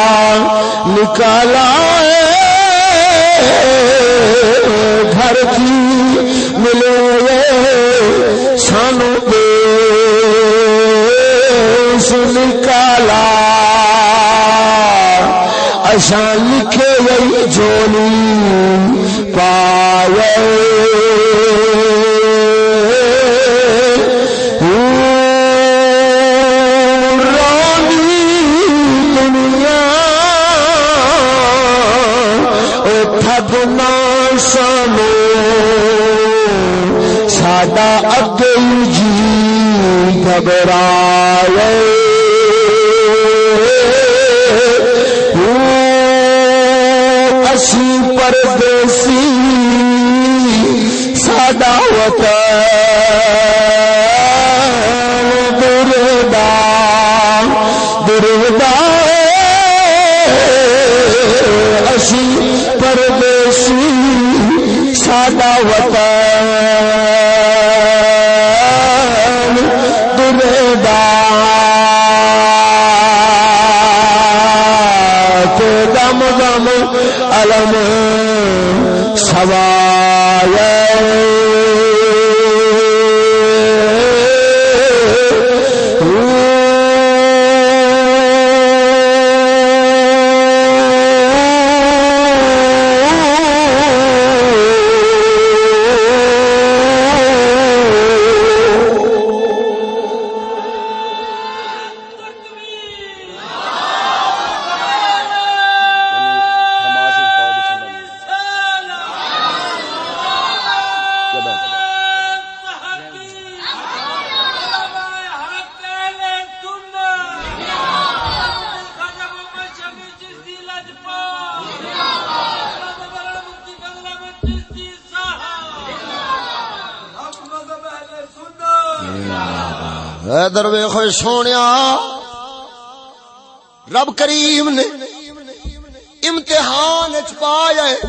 نکالا گھر کی ملے سانو نکالا اشان لکھے گئی جولی جی گھبرائے سونے رب کریم نے امتحان پایا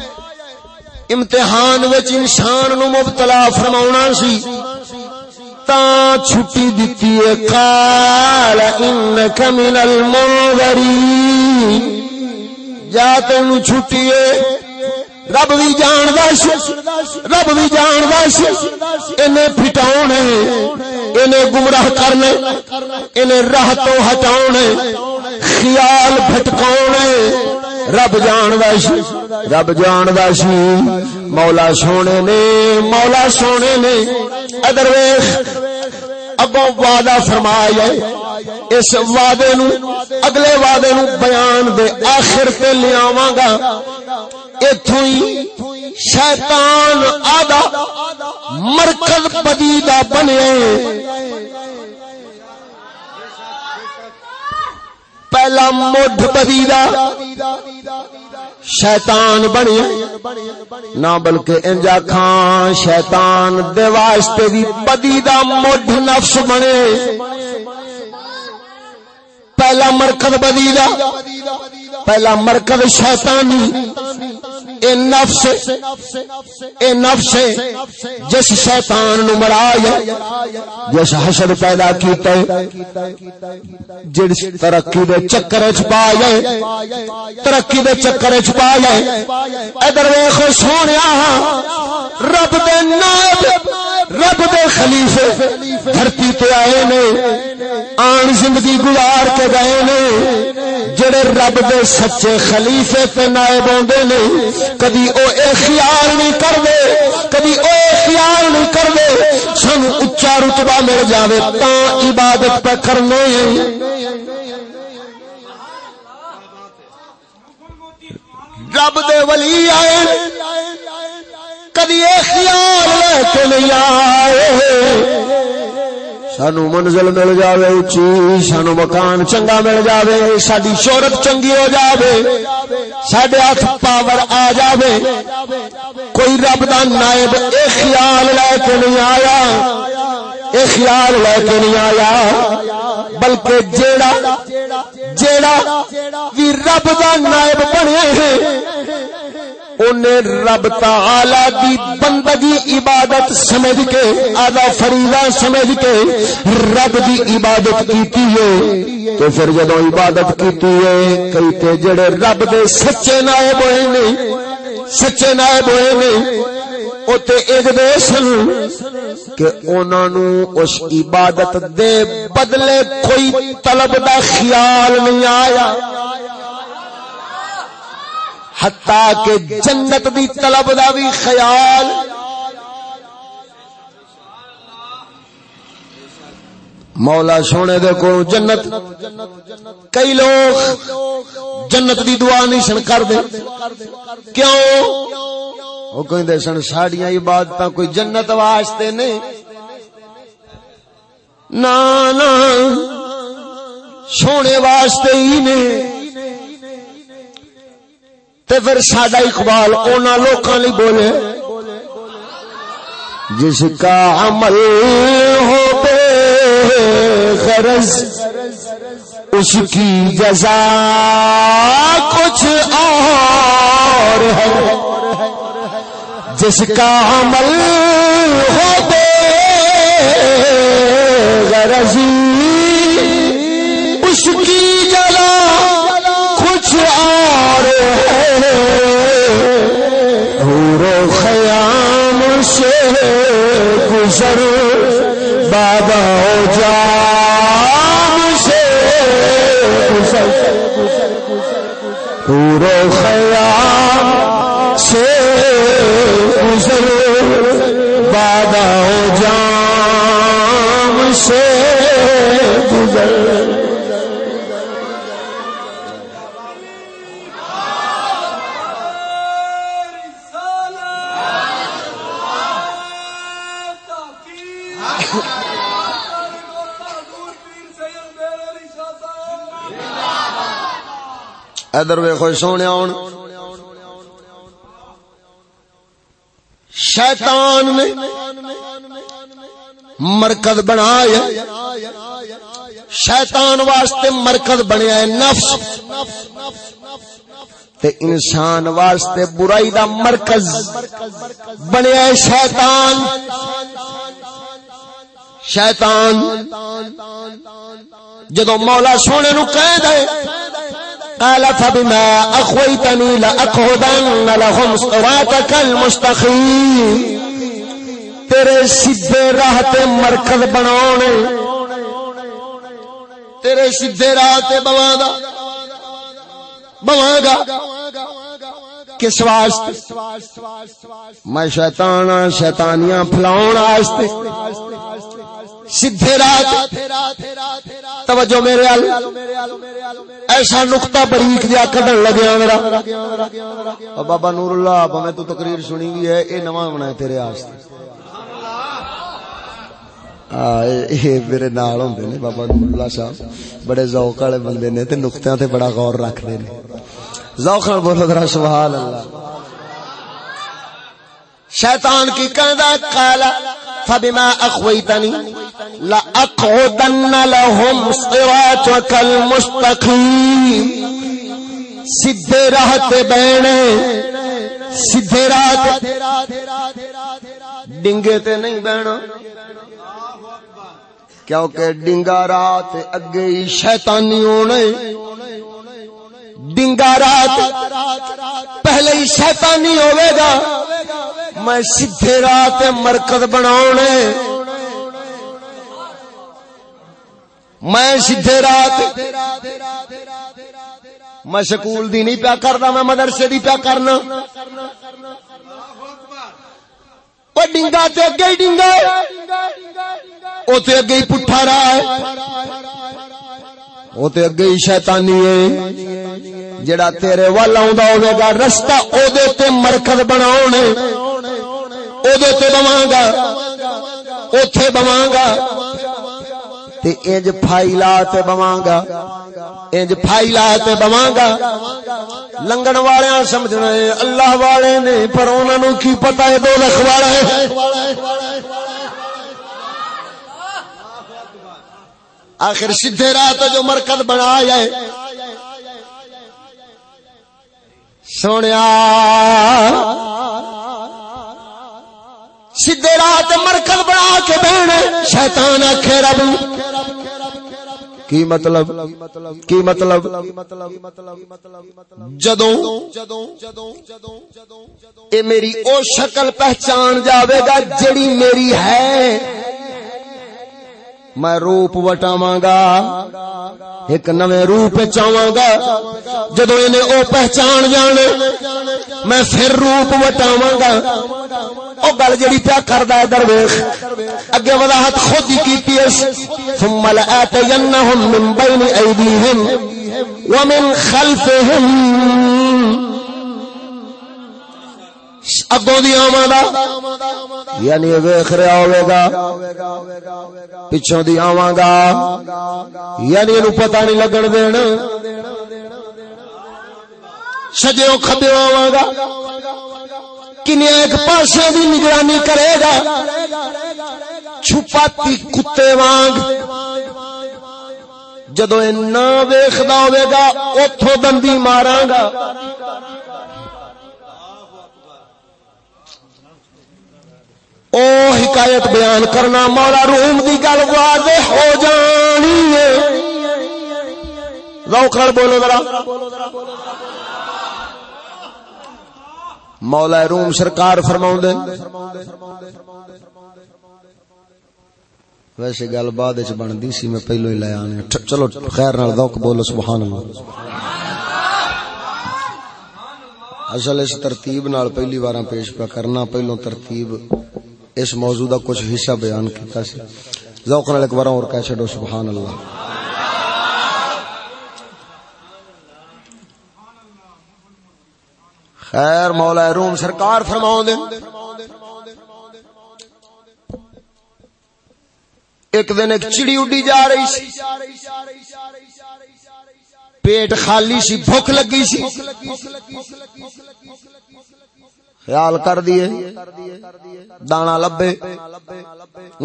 امتحان وچ انسان نو مبتلا فرما سی۔ تا چھٹی دیتی ہے۔ کال انک من المنظرین جا تین چھٹی ہے۔ رب بھی جان دس رب بھی جان دس انہیں پٹاؤ انہیں گمراہ کرنے، انہیں راہ تو ہٹاؤ خیال بھٹکاؤ رب جان دس رب جان دس مولا سونے نے، مولا سونے نے۔ ادر ویخ اگو وعدہ فرمایا اس وعدے نو، اگلے وعدے نو بیان دے آخر تے لیاواں گا۔ اتوں ہی شیطان آدھا مرکز بدیدہ بنے۔ پہلا مڈ بدیدہ شیطان بنی نہ بلکہ انجا کھان شیطان دے واسطے بھی بدیدہ مڈ نفس بنے۔ پہلا مرکز بدیدہ پہلا مرکز شیطانی۔ اے نفس اے نفس، جس شیطان نو مرایا، جس حشر پیدا کیتا ہے جس ترقی دے چکر چ پایا ترقی دے چکر چ پایا ادھر ویکھو سونیا، رب دے نائب، رب دے خلیفے، دھرتی تے آئے نے، آن زندگی گزار کے گئے نے، جڑے رب دے سچے خلیفے تے نائب ہوندے نے کدی او اے خیال نہیں کر دے کدی او اے خیال نہیں کر دے سن اچا رتبہ مل جاوے، تا عبادت پہ کرنے۔ رب دے ولی آئے کدی اے خیال لے کے نہیں آئے۔ سانو منزل مل جاوے اچھی سانو مکان چنگا مل جاوے ساری شہرت چنگی ہو جاوے سڈے ہاتھ پاور آ جاوے۔ کوئی رب دا نائب اے خیال لے کے نہیں آیا، اے خیال لے کے نہیں آیا، بلکہ جیڑا جیڑا بھی رب دا نائب بنے ہیں انہیں رب تعالی دی بندگی عبادت سمجھ کے آدھا فریضہ سمجھ کے رب دی عبادت کیتی ہے۔ تو پھر جدو عبادت کیتی ہے، کئی تے جڑے رب دے سچے نائب ہوئے نے، سچے نائب ہوئے نے اوتے ایک دے سن کہ انہاں نو اس عبادت دے بدلے کوئی طلب دا خیال نہیں آیا۔ حتا کہ جنت دی طلب دا بھی خیال مولا سونے دے کو جنت، کئی لوگ جنت دی دعا نہیں سن کر دے کیوں؟ وہ کوئی دے سن، ساڑیاں عبادتاں کوئی جنت واسطے نہیں۔ نا نا سونے واسطے ہی نہیں۔ تے پھر ساڈا اقبال اونا لوکاں لی بولے، جس کا عمل ہو بے غرض، اس کی جزا کچھ اور ہے۔ جس کا عمل ہو بے غرضی گزر بابا جام سے گزر۔ پورو خیام سے گزر۔ بابا جام سے گزر۔ ادھر ویخو سونے آن۔ شیطان نے مرکز بنایا۔ شیطان واسطے مرکز بنیا ہے نفس۔ تے انسان واسطے برائی دا مرکز بنیا ہے شیطان۔ شیطان۔ جدو مولا سونے نو کہہ دے قال، فبما اخويتني لاقعدن لهم صراطك المستقيم. تیرے سیدھے راہ تے مرکز بناونے تیرے سیدھے راہ تے بواں دا بواں گا کس واسطے؟ میں شیطان ہاں، شیطانیاں پھلاون واسطے. سیدھے رات۔ توجہ میرے ال ایسا نقطہ بریک جا کڈن لگیا ہاں میرا۔ بابا نور اللہ میں تو تقریر سنی ہوئی ہے اے نواں بنایا تیرے واسطے میرے نال ہوندے نے بابا نور اللہ صاحب۔ بڑے ذوق والے بندے نے تے نقطیاں تے بڑا غور رکھدے نے۔ ذوق نال بولو ذرا سبحان اللہ شیطان کی کہندا قال فبما اخويتني لاقعدن لهم صراطك المستقيم. سیدھے راہ تے بہنے سیدھے راہ ڈنگے تے نہیں بہنا کیونکہ ڈنگا رات اگے ہی شیطانی ہونے ڈنگا رات پہلے ہی شیطانی ہوئے گا. میں سیدھے رات مرکز بنا میں سیدھے رات میں سکول دی نہیں پیا کرنا، میں مدرسے دی پیا کرنا۔ وہ ڈنگا تے اگے ہی ڈنگا وہ تے اگے ہی پٹھا رہا ہے۔ وہ تے اگے ہی شیطانی ہے۔ جڑا تیرے وال آوندا ہوے گا، رستہ او دے تے مرکز بناونے او دے تے بواں گا۔ اوتھے بواں گا۔ تے انج پھائلا تے بواں گا انج پھائلا تے بواں گا لنگن والیاں سمجھنا ہے، اللہ والے نے، پر انہاں نو کی پتہ ہے، دو لکھ والے آخر سیدھے راہ جو مرکز بنا ہے۔ سونے سیدے رات مرکز بنا کے بہن شیطان آخے رب، کی مطلب؟ کی مطلب؟ جدوں اے میری او شکل پہچان جاوے گا جڑی میری ہے۔ میں روپ وٹاواں گا۔ ایک نویں روپ چاواں گا۔ جدو انہیں او پہچان جانے، میں پھر روپ وٹاواں گا۔ او گل جڑی پیا کردا ہے درویش اگے وضاحت خود ہی کیتی ہے۔ ثم لآتینہم من بین ایدیہم ومن خلفہم۔ اگوں دی آواں یعنی ویکھ رہا ہوے گا پچھوں دی آواں گا یعنی اینو پتہ نہیں لگن دین۔ سجیوں کھبیوں آواں گا کنیا ایک پاسے دی نگرانی کرے گا۔ چھپاتی کتے وانگ۔ جدو نہ ویکھدا ہوے گا، اوتھوں دندی ماراں گا۔ حکایت بیان کرنا مولا روم دی گل واضح ہو جانی ہے۔ روکڑ بولو ذرا۔ مولا روم سرکار فرماؤں دے ویسے گل بعد چ بندی سی، میں پہلو ہی لے آنے۔ چلو، خیر نال ذوق بولو، سبحان اللہ۔ اصل اس ترتیب نال پہلی بار پیش پہ کرنا، پہلو ترتیب اس موضوع دا کچھ حصہ بیان کیتا سی۔ ذوق نال ایک بار اور کہہ چھڈو سبحان اللہ خیر مولا روم سرکار فرماؤں دے۔ ایک دن ایک چڑی اڈی جا رہی سی۔ پیٹ خالی سی، بھوک لگی سی۔ خیال کر دیے دانا لبے،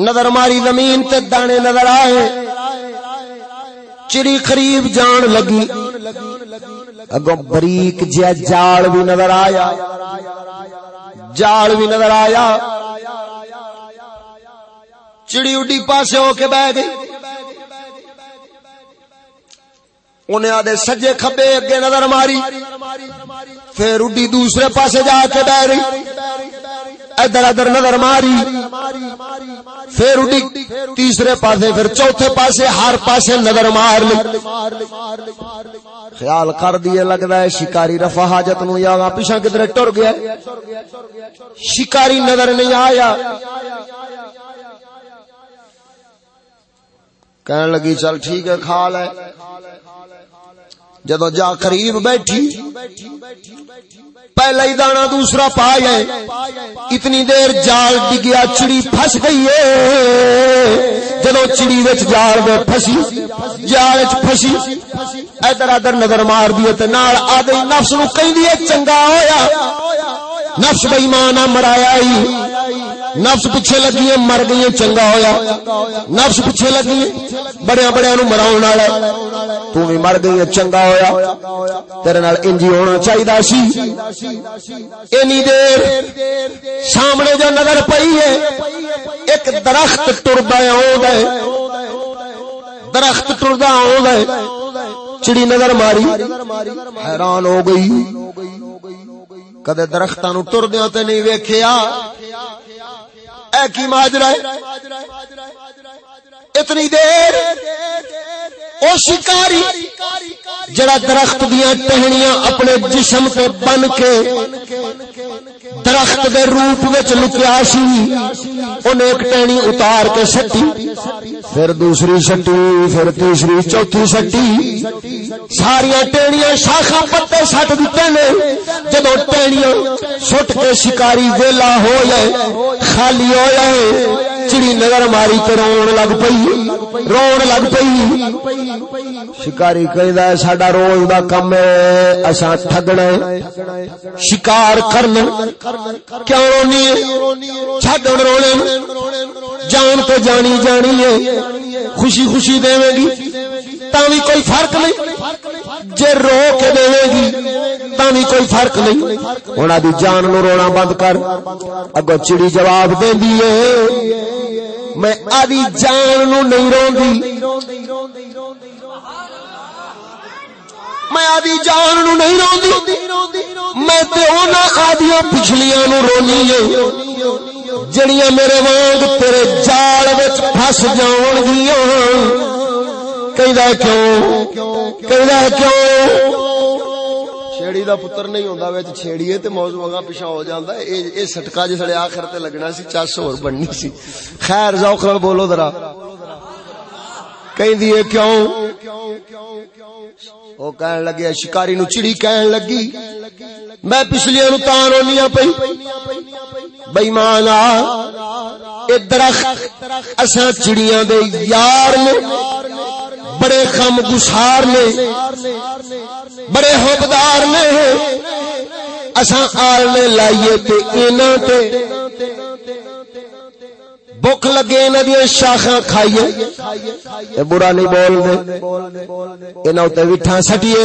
نظر ماری زمین تے دانے نظر آئے چڑی قریب جان لگی، اگو بریک جیا جال بھی نظر آیا، جال بھی نظر آیا، چڑی اڈی پاسے ہو کے بہ گئی۔ انہیں آدھے سجے کھبے اگے نظر ماری، پھر اڈی دوسرے پاسے جا کے بہ رہی ادھر ادھر نظر ماری، پھر اڈی تیسرے پاسے، پھر چوتھے پاسے، ہر پاسے نظر مار لی۔ خیال کر دیے لگتا ہے شکاری رفا حاجت نو یا پیچھا کدھر ٹر گیا۔ شکاری نظر نہیں آیا۔ کہنے لگی چل ٹھیک ہے، کھا لے۔ جدو جا قریب بیٹھی، پہلا ہی دانا دوسرا پا گئے اتنی دیر جال ڈگیا چڑی پھس گئی ہے۔ جدو چڑی وچ جال میں پھسی، جال وچ پھسی، ادھر ادھر نظر مار دیے تے نال آدھے نفس نو کہیں دیے چنگا ہویا۔ نفس بے ایمان مرایا ہی نفس پیچھے لگی مر گئی چنگا ہویا۔ نفس پیچھے لگی بڑے بڑے نو مراؤ تو بھی مر گئی چنگا ہویا۔ تیرے نال انجی ہونا چاہیے سی۔ اینی دیر سامنے جو نظر پئی ہے، ایک درخت ٹردا ہے۔ درخت ٹردا ہے۔ چڑی نظر ماری، حیران ہو گئی۔ کدے درختاں نو ٹردیاں تے نہیں ویکھیا۔ اے کی ماجرا ہے؟ اتنی دیر او شکاری جڑا درخت دیا ٹہنیاں اپنے جسم پہ بن کے درخت دے روپ وچ لکیا سی اونے ایک ٹہنی اتار کے سٹی، پھر دوسری سٹی، پھر تیسری، چوتھی سٹی ساری ٹہنیاں شاخا پتے سٹ دیتے نے جدو ٹہنیاں سٹ کے شکاری ویلا ہو جائے، خالی ہو جائے چڑی نظر ماری تو رون لگ پئی، رون لگ پئی۔ شکاری کہندا ہے، ساڈا روز دا کم ہے، اساں ٹھگنا شکار کرنا۔ کیوں رونی ہے؟ چھڈ رونے جان تو جانی جانی ہے۔ خوشی خوشی دیویں گی۔ بھی کوئی فرق نہیں۔ جے رو کے دے گی بھی کوئی فرق نہیں۔ ہوں آدھی جان نو رونا بند کر۔ اگو چڑی جواب دے میں آدھی جان نو نہیں رو میں آدھی جان نو نہیں رو میں آدیا پچھلیاں نو رونی ہے۔ جڑیاں میرے وانگ تیرے جال پس جان گیا کیوں؟ کیوں؟ چھیڑی دا پتر نہیں ہوندا وچ چھیڑیے تے موضوع اگا پیچھے ہو جاندا اے اے سٹکا جسڑے آخر تے لگنا سی، چس اور بننی سی۔ خیر، ذوق نال بولو ذرا۔ کہیں دیے کیوں؟ او کہن لگے شکاری نو چڑی کہن لگی۔ میں پچھلی نو تان ہونیاں پئی۔ بے ایمان اے درخت اساں چڑیاں دے یار نے۔ بڑے خم گسار نے بڑے حبدار نے اساں آلنے لائیے تے انہاں تے بک لگے انہاں دی شاخاں کھائیے۔ اے برا نہیں بول دے۔ انہاں تے وٹھاں سٹیے۔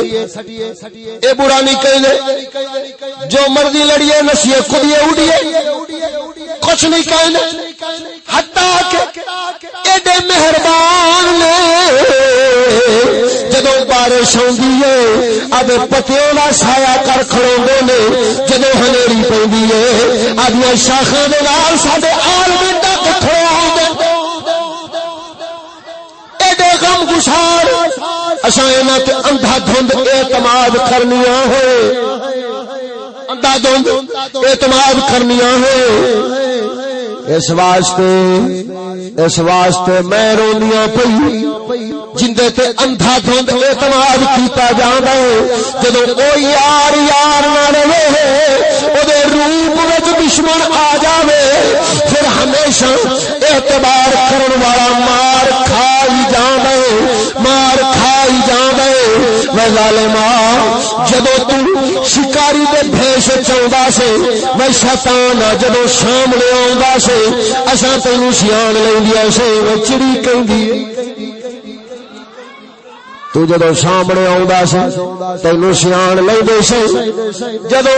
اے برا نہیں کہندے جو مرضی لڑیے، نسیے خودیے اڑیے کچھ نہیں کہنا ہٹا کے ایڈے مہربان نے جدو بارش آدھی ہے اب پتیوں کا سایا کر کھڑو نے جدو ہنیری پی ہے آدمی شاخا سڈے آل منڈا کٹھے غم گسار اصا یہاں اندھا دھند اعتماد کرنی ہے اندھا دھند اعتماد کرنی ہے اس واسطے اس واسطے میں رونیاں پئی۔ جندے تے اندھا دھند اعتماد کیتا جاندا ہے جدوں کوئی یار یار نہ رہے او دے روپ وچ دشمن آ جاوے۔ پھر ہمیشہ اعتبار کرن والا مار کھائی جاندا ہے مار کھائی جاندا ہے میں ظالما جدوں تو شکاری دے بھیش چوندا سے، میں شیطان ہاں، جدوں سامنے آوندا سے اصا تین سیاح لیا سے چڑی کہ تو جدو سامنے آ تین سیاح لے سی۔ جدو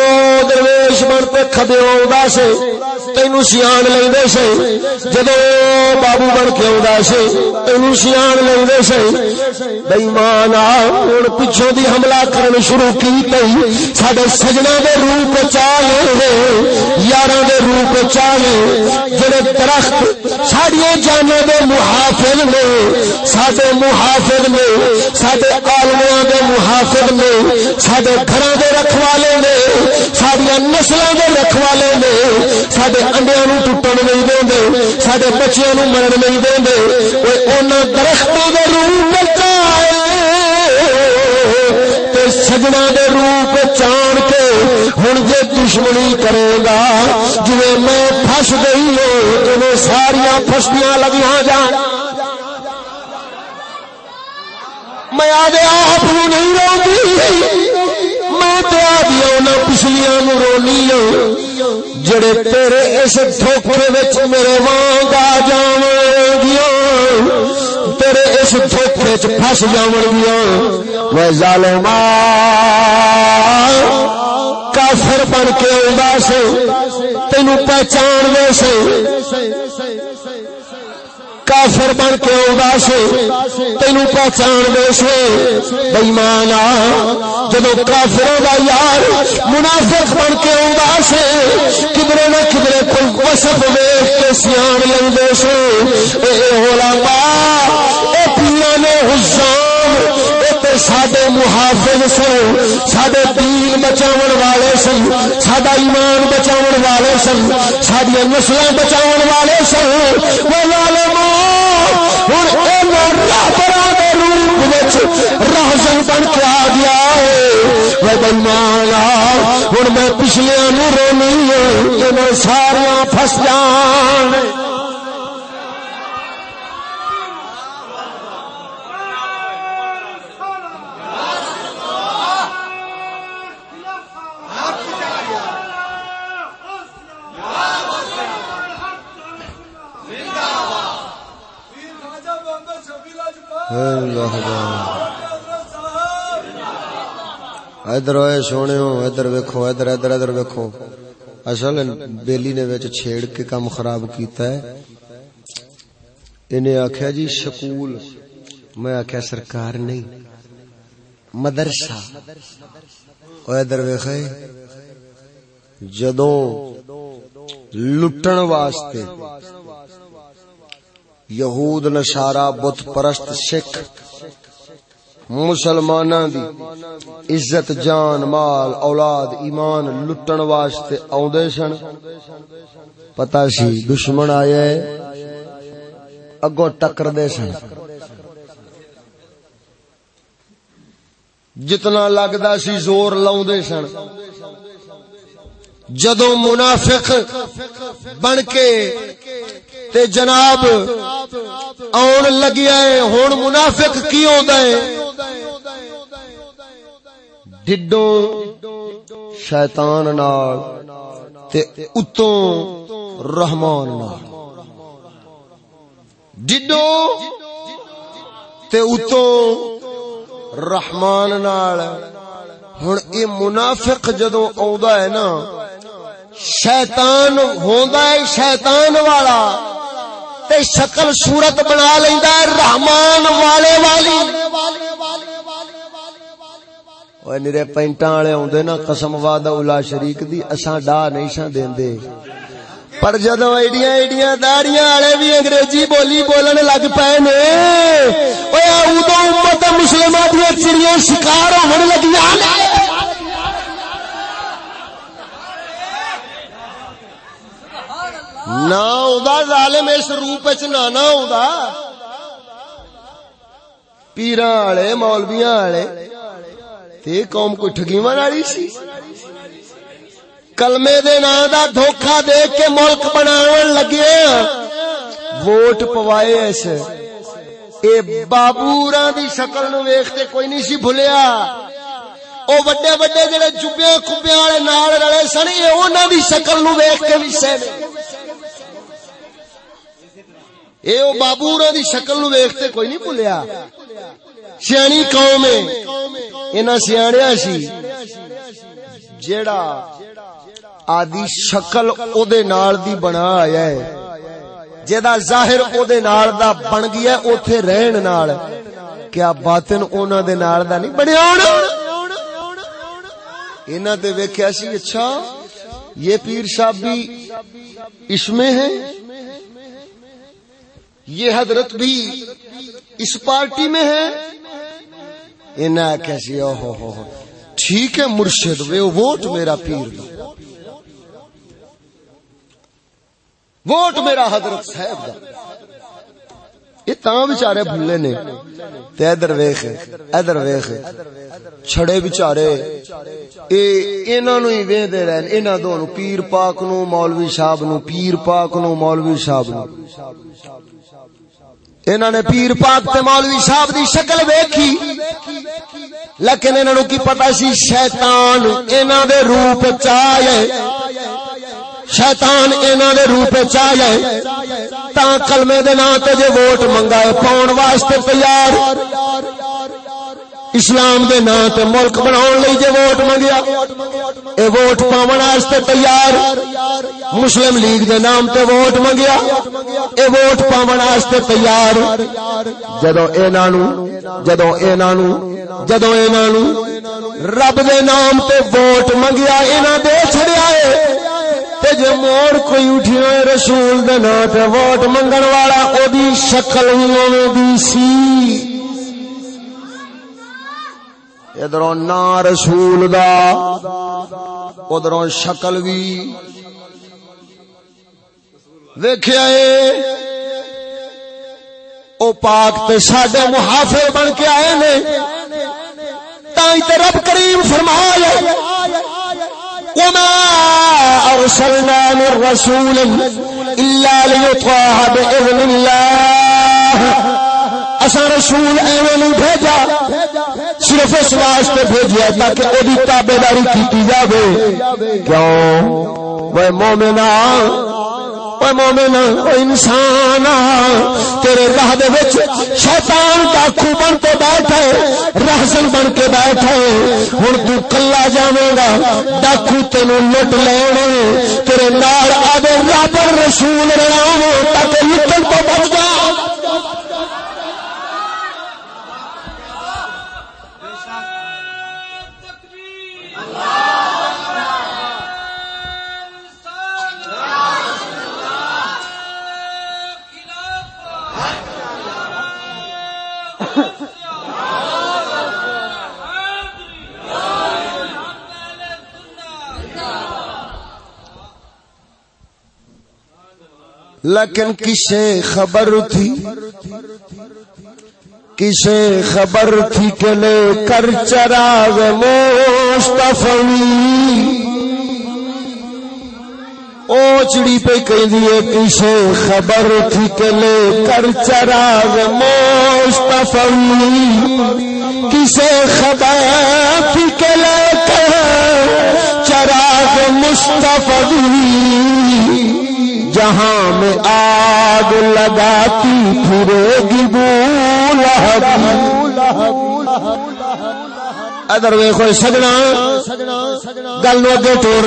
درویش بن پہ کدے آ تین سیاح لے سی۔ جدو بابو بن کے آ تین سیاح لے سی۔ بئی مان ہوں پچھوں دی حملہ کرن شروع کی تئی سڈے سجنا دے روپ چالے یار دے روپ چالے جڑے درخت ساڑیاں جانوں دے محافظ نے سڈے محافظ نے سڈے آلمیا دے محافظ نے سڈے گھر دے رکھوالے نے سڈیا نسل دے رکھوالے نے سڈے انڈیا نو ٹوٹن نہیں دے سڈے بچیا مرن نہیں دے درختوں کے روپ سجنا دے روپ چان کے ہوں جے دشمنی کرے گا جی میں پس گئی ہوں جی ساریا فسیاں لگیاں جان۔ میں آدھے آپ نہیں رونی میں تو آدھی پچھلیاں رونی ہوں جڑے تیرے اس دھوکھے وچ میرے وانگ آ جان گیا تیرے اس دھوکھے چ پھس جان گیا وہ ظالما کافر بن کے آ سے تینوں پہچان دے سے کافر بن کے آگا سے تین پہچان دے سے بےمان جدو کافروں کا یار منافق بن کے آگا سے کدرے نہ کدرے کوئی وسف ویخ کے سیان لے سے پیا نے حسام سڈے محافظ سن سڈے دین بچاؤ والے سن سڈا ایمان بچاؤ والے سن سڈیا نسل بچاؤ والے سن۔ وہ والے ہوں یہ روپ رہزن بن کے آ گیا ہوں میں پچھلے نو رونی سارا فس جان۔ ادھر سونے ادھر ویکھو، ادھر ادھر ادھر ویکھو۔ اچھا، اصل بیلی نے وچ چھیڑ کے کام خراب کیتا ہے۔ انہیں آخیا جی سکول۔ میں آخیا سرکار نہیں، مدرسہ۔ ادھر ویخے جدو لٹن واسطے یہود نشارا بت پرست سکھ مسلمان دی عزت، جان، مال، اولاد، ایمان لٹن واسطے آدھے سن۔ پتا سی دشمن آئے اگو ٹکر دے سن۔ جتنا لگتا سی زور لاؤ سن۔ جدو منافق بن کے تے جناب آن لگیا ہے ہوں منافق کی ہوتا ہے؟ ڈڈو، شیطان نال تے اتوں رحمان نال۔ ڈڈو تے اتوں رحمان نال۔ ہن اے منافق جدوں آوندا ہے نا، شیطان ہوندا ہے، شیطان والا۔ تے شکل صورت بنا لیندا ہے، رحمان والے والی۔ اوے نرے پینٹاں والے اوندے نا، قسم وعدہ الا شریک دی، اساں ڈا نہیں ساں دیندے پر جدو ایڈیاں ایڈیاں داڑیاں والے بھی انگریزی بولی بولن لگ پے نے اوے ادو امت مسلمہ دی چڑیاں شکار ہون لگیاں نے۔ نہ ظالم اس روپ چ نہ پیرا والے مولویا والے تے قوم کو ٹگی والی سی؟ کلمے دے نا دا دھوکھا دے کے ملک بنا لگے۔ ووٹ پوائے ایسے اے بابورا دی شکل نو ویختے کوئی نہیں سی بھولیا او بڑے بڑے جڑے جبیاں کبیاں والے نال رلے سن، اے انہاں دی شکل نو ویکھ کے بھی سہ اے او بابو بابورا دی شکل نو ویکھتے کوئی نہیں بھولیا۔ سیانی قوم ہے۔ انہاں سیاںیا سی۔ جیڑا آدی شکل او دے نال دی بنا آیا ہے۔ جیدا ظاہر او دے نال دا بن گیا ہے، اوتھے رہن نال۔ کیا باطن انہاں دے نال دا نہیں بنیا ہونا؟ انہاں تے ویکھیا سی اچھا یہ پیر صاحب بھی اس میں ہے یہ حضرت بھی اس پارٹی میں ہے؟ انہاں کیسی او ہو ہو ٹھیک ہے مرشد وے ووٹ میرا پیر۔ دا ووٹ میرا حضرت صاحب دا۔ یہ تاں بیچارے بھلے نے۔ تے ادھر ویکھ ادھر ویکھ چھڑے بیچارے۔ اے، انہاں نو ہی ویندے رہن۔ انہاں دو نو پیر پاک نو مولوی صاحب نو پیر پاک نو مولوی صاحب نو انہوں نے پیر پاک تے مولوی صاحب دی شکل ویکھی، لیکن انہوں کی پتہ سی شیطان انہاں دے روپ چ شیطان اینا دے روپ چاہے تا کلمے دے نا تے جے ووٹ منگائے، پاؤن واسطے تیار۔ اسلام دے نا تے ملک بناؤن لئی جے ووٹ منگیا، اے ووٹ پاون واسطے تیار۔ مسلم لیگ دے نام تے ووٹ منگیا، اے ووٹ پاون واسطے تیار۔ جدوں انہاں نو جدوں انہاں نو جدوں انہاں نو رب دے نام تے ووٹ منگیا، انہاں دے چھڑیا اے۔ تے جے موڑ کوئی اٹھی ہوئے رسول دے نا تے ووٹ منگن والا، او دی شکل ہوئے دی سی۔ ادھروں نا رسول دا، ادھروں شکل بھی ویکھیا اے، او پاک تے ساڈے محافظ بن کے آئے نے تاں تے رب کریم فرمایا، وما أرسلنا من رسول إلا ليطاع بإذن الله۔ اصا رسول ایویں نہیں بھیجا صرف اس واسطے بھیجیا تاکہ وہ تابے داری کی جائے کیوں؟ وہ مومنا مومن انسان تیرے راہ دے وچ شیطان ڈاکو بن کے بیٹھے رہزن بن کے بیٹھے ہن تو کلا جاویں گا، ڈاکو تینو لٹ لینے تیرے نال آدے رب رسول رلاو تاکہ لٹن تو بچ جا۔ لیکن کسے خبر تھی؟ کسے خبر تھی کہ لے کر چراغ مستفی او چڑی پہ کہہ دیے کسے خبر تھی کہ لے کر چراغ مستفی کسے خبر تھی کہ لے کر چراغ مستفی جہاں میں آگ لگاتی پھرے گی بول ادر ویخو سجنا، گل نو اگے ٹور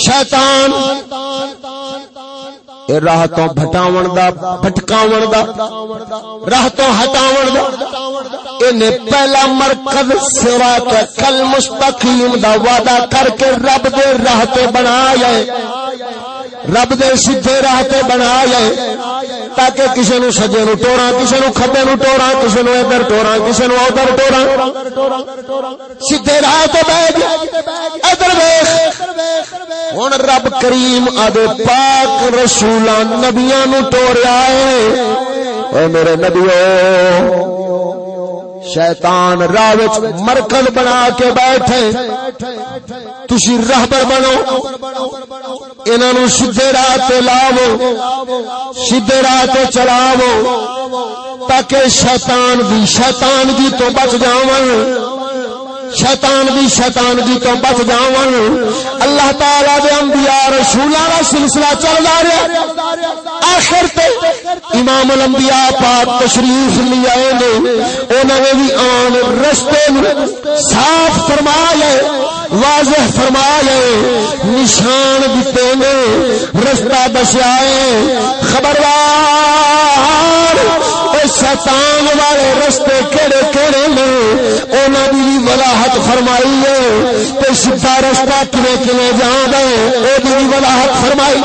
شیطان راہ تو بٹاون دا بٹکاون دا، راہ تو ہٹاون دا۔ اینے پہلا مرکز صراط کل مستقیم دا وعدہ کر کے رب دے راہ تے بنایا رب دے سیدھے راہ تے بنایا تاکہ کسی نو سجے نو ٹورا کسی نو کھبے نو ٹورا کسی نو ادھر ٹورا کسی نو ادھر ٹورا سیدھے راہ تے بیٹھ ادھر ویکھ ہن رب کریم ادے پاک رسولاں نبیاں نو ٹوریا اے اے میرے نبیو شیطان راہ مرکز بنا کے بیٹھے۔ تسی رہبر بنو۔ انہاں سیدھے راہ تے لاو سیدھے راہ تے چلاو تاکہ شیطان دی شیطان دی تو بچ جاون۔ شیطان بھی شیطان بھی تو بچ جاون اللہ تعالی دے انبیاء رسولاں دا سلسلہ چل رہا آخر تے امام الانبیاء پاک تشریف لے آئے نے انہاں نے بھی آن رستے نو صاف فرمایا واضح فرمایا نشان دتے نے رستہ دسیا ہے۔ خبردار شیطان والے رستے فرمائی ہے تو سیدھا رستہ کنے کنے جان ہے وہ بھی وضاحت فرمائی۔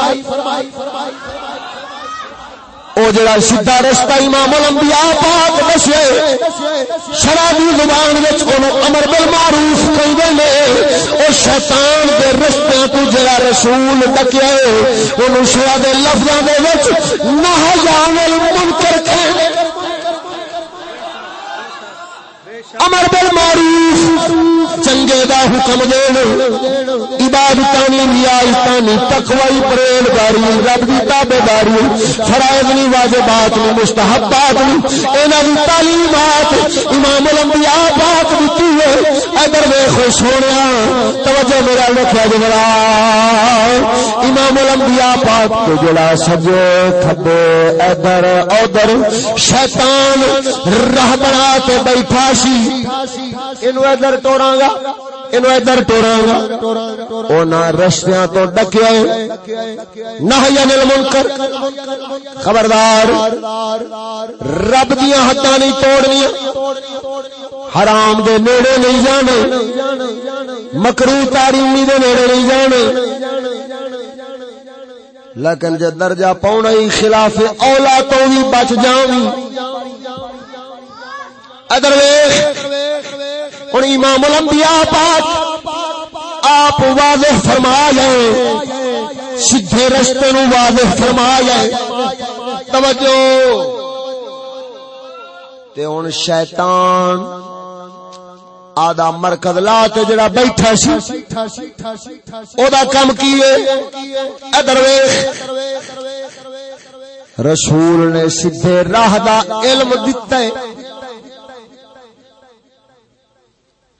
او جڑا سیدھا رستہ امام الانبیاء پاک دسے، شرابی زبان وچ اونوں امر بالمعروف کہندے نے، او شیطان دے رستے تو جڑا رسول ڈکیا ہے اونوں شرع دے لفظاں دے وچ نہی عن المنکر کہندے امر بل معروف، چنگے دا حکم دین عبادتانی نیازتانی تقوی پریدگاری رب دی تابعداری، فرائض نی، واجبات نی، مستحبات نی انہاں دی تعلیمات، امام الانبیاء پاک دتی ہے۔ ادھر ویکھو سونیا، توجہ میرا رکھیا جڑا جی امام الانبیاء پاک کو جڑا سجے کھبے ادھر ادھر شیطان راہ بنا کے بیٹھا سی۔ ادھر ٹوڑا گا۔ ادھر ٹوڑا گا۔ رستیا تو ڈکیا نہ منکر۔ خبردار۔ رب دیا ہاتھ نہیں توڑنیا حرام دے نیڑے نہیں جانے۔ مکرو تاری دے نیڑے نہیں جانے۔ لیکن جے درجہ پاؤنا ہی خلاف اولا تو بھی بچ جاؤں ادر ہوں امام الانبیاء پاک آپ واضح فرما جائے سیدھے رستے نو واضح فرما جائے توجہ۔ تے ہوں شیطان آدھا مرکز لا تے جڑا بیٹھا سی او دا کم کیے ادر رسول نے سیدھے راہ دا علم دتا ہے۔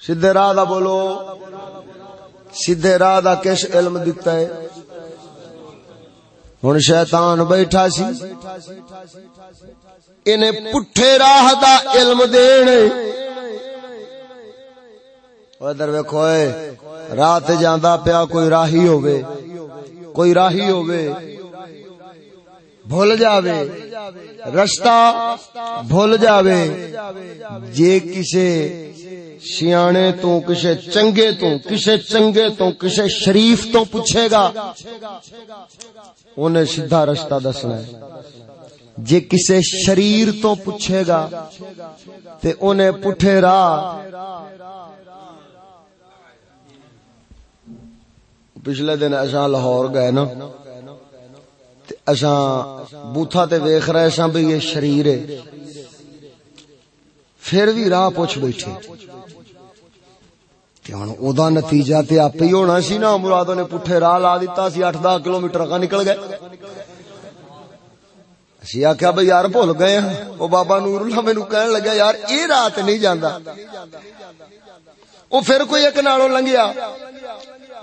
سیدھے راہ دا بولو۔ سیدھے راہ دا کس علم دتا ہے؟ ہن شیطان بیٹھا سی۔ انہیں پٹھے راہ دا علم دین ادھر ویکھو رات جاندا پیا کوئی راہی ہوے کوئی راہی ہوے بھول جاوے۔ رستہ بھول جاوے۔ جے کسے سیانے تو کسے چنگے تو، کسے چنگے تو، کسے شریف تو پوچھے گا۔ انہیں سیدھا رستہ دسنا ہے۔ جے کسے شریر تو پوچھے گا، تے انہیں پٹھے راہ پچھلے دن اچھا لاہور گئے نا اساں بوتھا تے ویکھ رہے ساں بھی یہ شریر ہے۔ پھر بھی راہ پوچھ بیٹھے۔ تے ہن او نتیجہ تے آپ ہی ہونا سی نا مرادوں نے پٹھے راہ لا دیتا سی 8-10 کلومیٹر کا نکل گئے۔ اسی آخیا بھائی یار بھول گئے ہیں وہ بابا نور اللہ مینو کہن لگا، یار اے رات نہیں جانا وہ پھر کوئی ایک نالوں لنگیا۔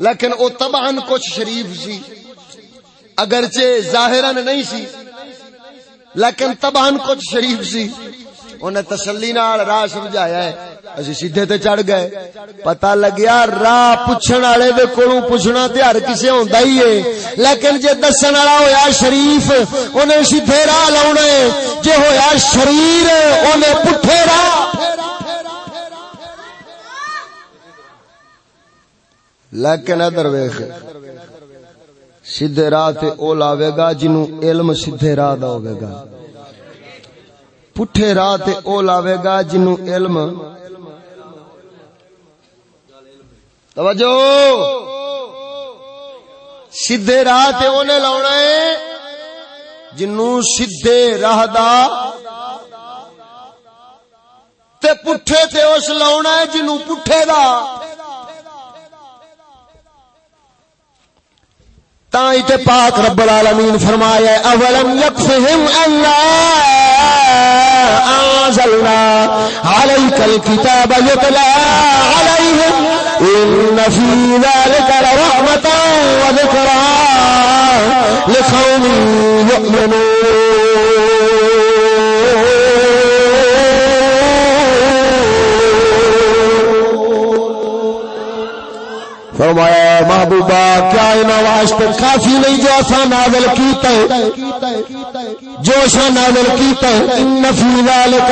لیکن وہ تبان کچھ شریف سی۔ اگرچہ ظاہرن نہیں سی، لیکن تبان کچھ شریف سی۔ انہیں تسلی نال راہ سمجھایا ہے۔ اسی سیدھے تے چڑھ گئے۔ پتہ لگیا راہ پوچھن والے دے کولوں پوچھنا تے ہر کسے ہوندا ہی ہے۔ لیکن جے دسن والا ہویا شریف اونے سیدھے راہ لاونا ہے۔ جے ہویا شریر اونے پٹھے راہ۔ لیکن ادھر ویکھ، سیدھے راہ تے او لاوے گا جنوں علم سیدھے راہ دا ہوے گا۔ پٹھے راہ تے او لاوے گا جنوں علم۔ توجہ۔ سیدھے راہ تے اونے لاونا ہے۔ جنوں سیدھے راہ دا۔ تے پٹھے تے اس لاونا ہے جنوں پٹھے دا۔ تائی تے پاک رب العالمین فرمایا اولم یکفہم اللہ انزلنا عليك الكتاب یتلا علیہم، ان في ذلك لرحمة وذكرى لقوم یؤمنون۔ فرمایا، محبوبہ، کیا انہاں واسطے کافی نہیں جو اسا نازل کیتا ہے؟ جو اسا نازل کیتا ہے ان فی ذلک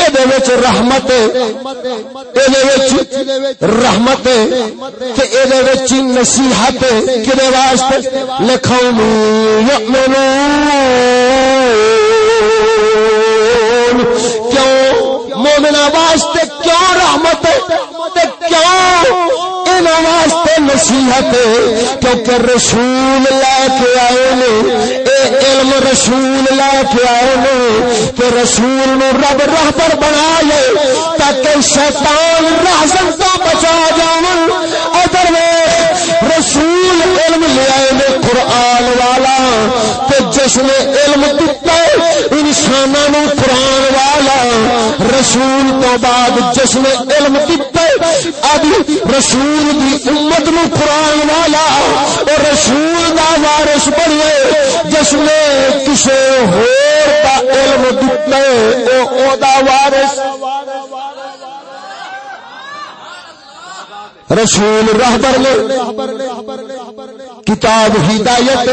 اے دے وچ رحمت اے دے وچ رحمت تے اے دے وچ نصیحت کدے واسطے؟ لکھوں یؤمنون. کیوں؟ مومنا واسطے کیوں رحمت کیوں ان واسطے نصیحت کیونکہ رسول لے کے آئے نے، اے علم رسول لے کے آئے نے، کہ رسول نو رب رہبر بنا لے تاکہ شیطان رہزن تو بچا جاون ادھر رسول علم لے آئے نے قرآن والا، تے جس نے علم دتا انساناں نو قرآن والا رسول تو بعد جس نے علم دتا اب رسول دی امت نو قرآن والا اور رسول دا وارث بنے جس نے کسی ہور دا علم دتا ہے، او دا وارث۔ رسول رہبر نے کتاب ہدایت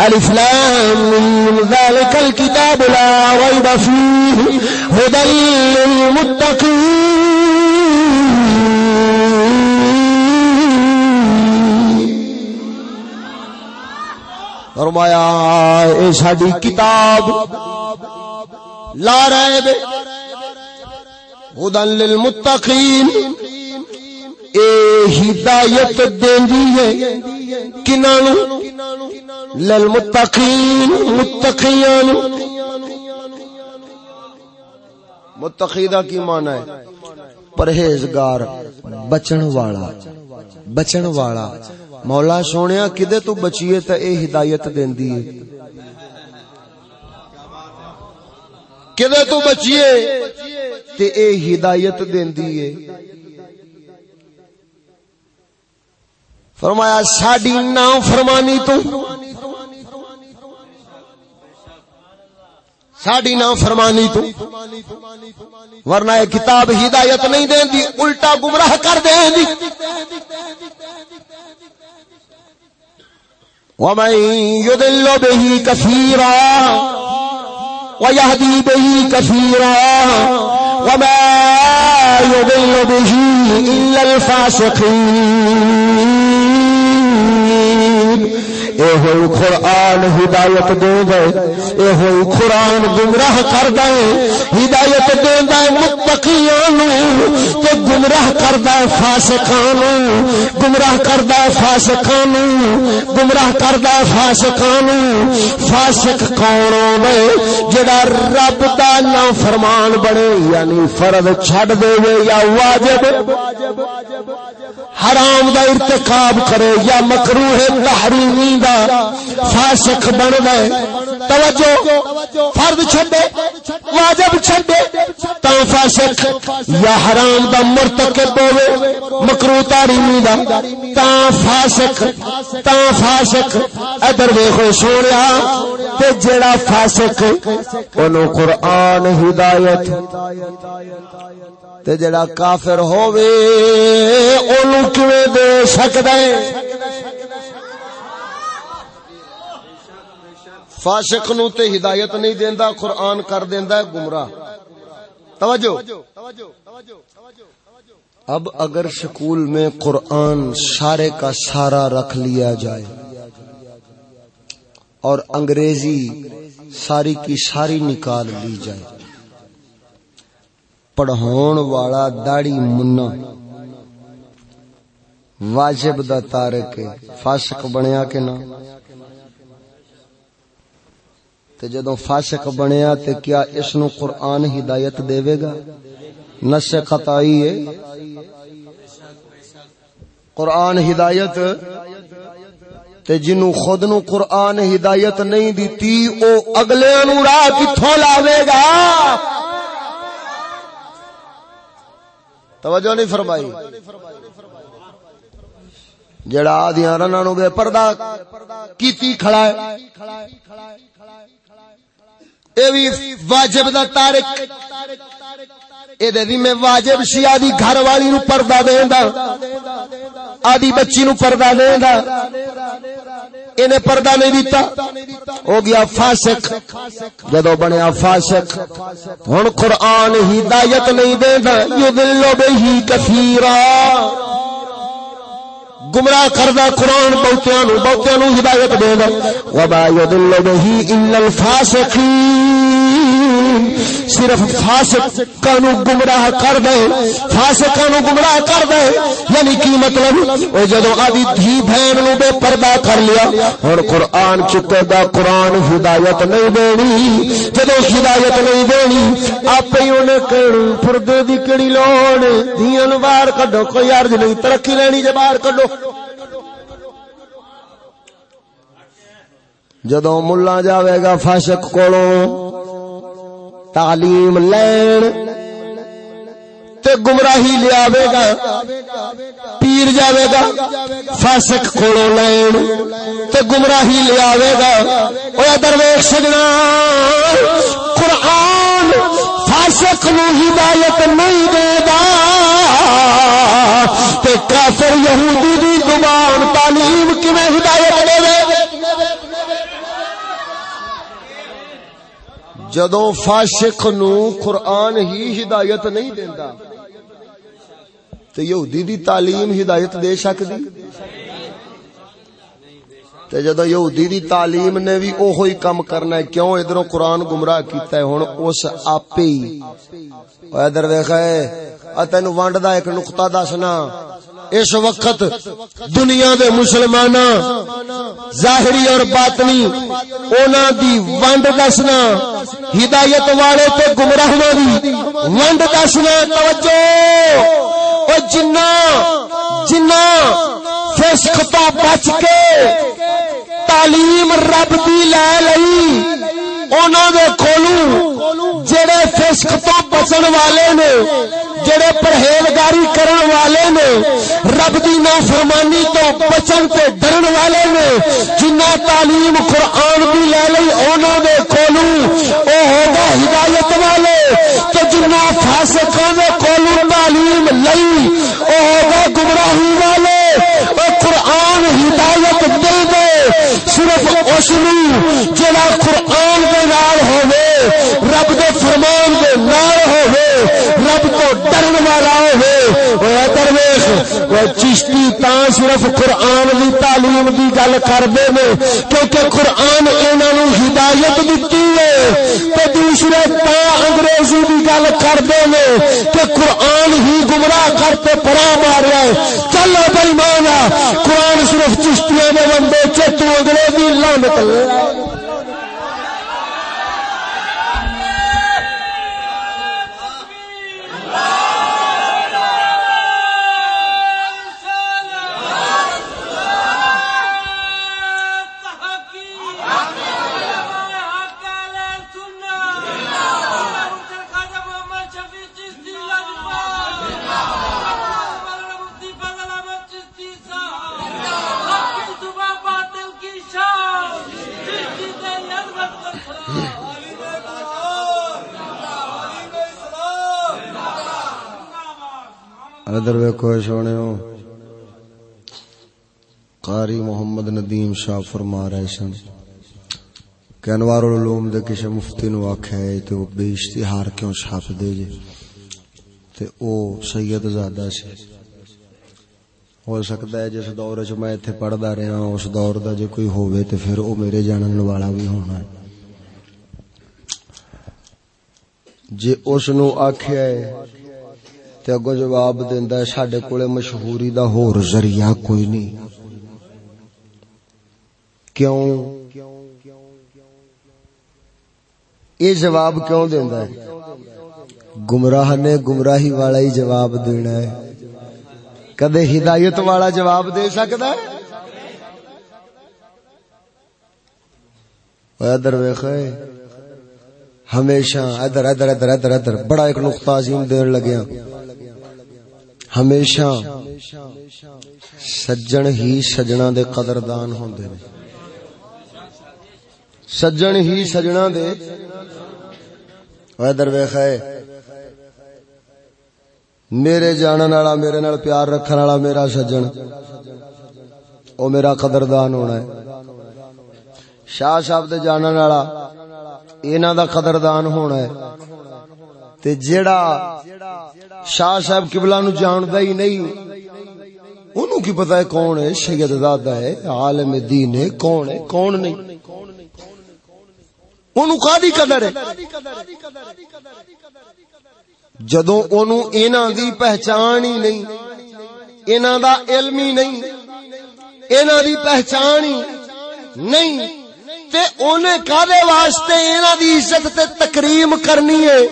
الف لام ذلك الكتاب لا ريب فيه هدى للمتقين فرمایا، اے ساڈی کتاب، لا ریب ہدن للمتقین۔ اے ہدایت دیندی ہے۔ کنانو؟ للمتقین متقیان متقیدہ کی معنی ہے پرہیزگار، بچن والا۔ بچن والا۔ مولا سونیا، کدے تو بچیے تے اے ہدایت دیندی ہے؟ کدے تو بچیے تے اے ہدایت دیندی ہے؟ فرمایا، ساڈی نام فرمانی تو ساڈی نام فرمانی تو ورنہ یہ کتاب ہدایت نہیں دین دی الٹا گمراہ کر دین دی ومن يضل به كثيرا ويهدي به كثيرا وما يضل به إلا الفاسقين۔ اے ہوئی قرآن ہدایت دے دے اے ہوئی قرآن گمراہ کر دے ہدایت دے دے متقیان تے گمراہ کر دے فاسقان گمراہ کر دے فاسقان گمراہ کر دے فاسقان فاسق کون دے جڑا رب دا نام فرمان بنے یعنی فرض چھڈ دے یا واجب؟ حرام دا ارتکاب کرے یا مکروہ تحریمی دا فاسق بن گئے توجہ۔ فرد چھڈے۔ واجب چھڈے۔ تا فاسق یا حرام دا مرتکب ہوے مکروہ تحریمی دا۔ تا فاسق تا فاسق۔ ادھر دیکھو سونیا۔ تے جڑا فاسق اونوں قرآن ہدایت تے جڑا کافر ہووے، اونوں کیویں دے سکدا ہے؟ فاسق نو تے ہدایت نہیں دیندا، قرآن کر دیندا ہے، گمراہ۔ توجہ۔ اب اگر سکول میں قرآن سارے کا سارا رکھ لیا جائے اور انگریزی ساری کی ساری نکال لی جائے، پڑھون والا داڑی منا۔ واجب دا تارک فاسق بنیا کہ نہ؟ تے جدو فاسق بنیا تے کیا اس نو قرآن ہدایت دے گا؟ نس قطعی ہے۔ قرآن ہدایت، تے جنو خود نو قرآن ہدایت نہیں دیتی، او اگلے نو راہ کتھوں لاوے گا؟ توجہ نہیں فرمائی۔ جڑا آدیاں رنا نو بے پردہ کیتی کھڑا ہے۔ اے بھی واجب دا تارک اے دے دی میں واجب سی آدھی گھر والی نو پردہ دیندا۔ آدھی بچی نو پردہ دیندا۔ انہیں پردہ نہیں دیتا ہو گیا فاسق۔ جدو بنیا فاسق، ہن قرآن ہدایت نہیں دیندا۔ یذلو بہی کثیرا۔ گمراہ کردہ قرآن بہتیاں بہتیاں ہدایت دے گا۔ وبا یدل به الا الفاسقین صرف فاسق کانو گمراہ کر دے، فاسق کانو گمراہ کر دے یعنی کی مطلب؟ او جدو آدی دھی بہن نو بے پردہ کر لیا اور قرآن چکے دا قرآن ہدایت نہیں دینی۔ جدو ہدایت نہیں دینی آپ ہی انہیں کہنی پردے دی کڑی لوڑ، دھیان بار کڈو، کوئی عرض نہیں، ترقی لینی جے بار کڈو۔ جدو ملا جاوے گا فاشق کو تعلیم لین تے گمراہی لیا گا پیر جاوے گا فاسق کو لین تے گمراہی لیا گا وہ درویش سجنا، قرآن فاسق نو ہدایت نہیں دے گا تے کافر یہودی دی زبان تعلیم کیویں ہدایت دے جدو فاشق نو قرآن ہی ہدایت نہیں دیندا تو یہودی دی تعلیم ہدایت دے سکدی تے جدو یہودی دی تعلیم نے بھی اوہی کم کرنا ہے، کیوں ادھروں قرآن گمراہ کیتا ہے؟ ہن اس آپے ہی۔ او ادھر ویکھے ا تینو ونڈ دا ایک نقطہ دسنا۔ اس وقت دنیا دے مسلماناں، ظاہری اور باطنی اونا دی ونڈ دسنا، ہدایت والے تے گمراہاں دی ونڈ دسنا، توجہ! او جنہ جنہ فسق تو بچ کے تعلیم رب دی لے لئی انہوں دے کولو جڑے فسق تو بچن والے نے، جڑے پرہیزگاری کرن والے نے، رب دی نافرمانی تو بچن تے ڈرن والے نے، جنہ تعلیم قرآن دی لے لئی انہوں دے کولو او ہوگا ہدایت والے تو جنہ فاسقوں دے کولو تعلیم لئی او ہوگا گمراہی والے، او قرآن ہدایت دے صرف اس جڑا قرآن دے نال ہوے رب دے فرمان دے نال ہوے رب کو ڈرن والا ہوے درویش چشتی تا صرف قرآن دی تعلیم دی گل کردے نے، کیونکہ قرآن انہاں نو ہدایت دتی ہے۔ تے دوسرے تا انگریزی دی گل کردے نے کہ قرآن ہی گمراہ کرتے پرا ماریا ہے۔ چلو بھائی مانا قرآن صرف چشتیاں دے بندے، چتو انگریزی لانت اللہ۔ ادھر ویکو سونے قاری محمد ندیم شاہ فرما رہے سن۔ کہ انوار العلوم دے کسی مفتی نو آکھیا ہے تے وہ بے اشتہار کیوں چھاپ دے جے۔ تے او سید زادہ سے۔ ہو سکتا ہے جس دور چ میں ایتھے پڑھدا رہا اس دور دا جے کوئی ہووے تے پھر او میرے جانن والا بھی ہونا ہے۔ جے اس نو آکھیا ہے تے اگوں جواب دیندا ہے، ساڈے کولے مشہوری دا ہور ذریعہ کوئی نہیں۔ کیوں؟ یہ جواب کیوں دینا ہے؟ گمراہ نے گمراہی والا ہی جواب دینا ہے۔ کدے ہدایت والا جواب دے سکتا ہے؟ ادھر ویخ ہمیشہ ادھر ادھر ادھر ادھر ادھر بڑا ایک نقطہ عظیم دین لگیا۔ ہمیشہ سجن ہی سجنا دے قدردان ہوندے نے۔ سجن ہی سجنا دے۔ ادھر ویخ میرے جانن والا، میرے نال پیار رکھن والا میرا سجن، او میرا قدردان ہونا ہے۔ شاہ صاحب دے جانن والا انہاں دا قدردان ہونا ہے۔ تے جیڑا شاہ صاحب قبلہ نو جاندا ہی نہیں۔ اونوں کی پتہ ہے کون ہے؟ سید زادہ ہے، عالم دین ہے۔ کون ہے؟ کون نہیں۔ اونوں کادی قدر ہے۔ جدوں اونوں انہاں دی پہچان ہی نہیں، انہاں دا علم ہی نہیں، انہاں دی پہچان ہی نہیں، تے اونے کادے واسطے انہاں دی عزت تے تکریم کرنی ہے۔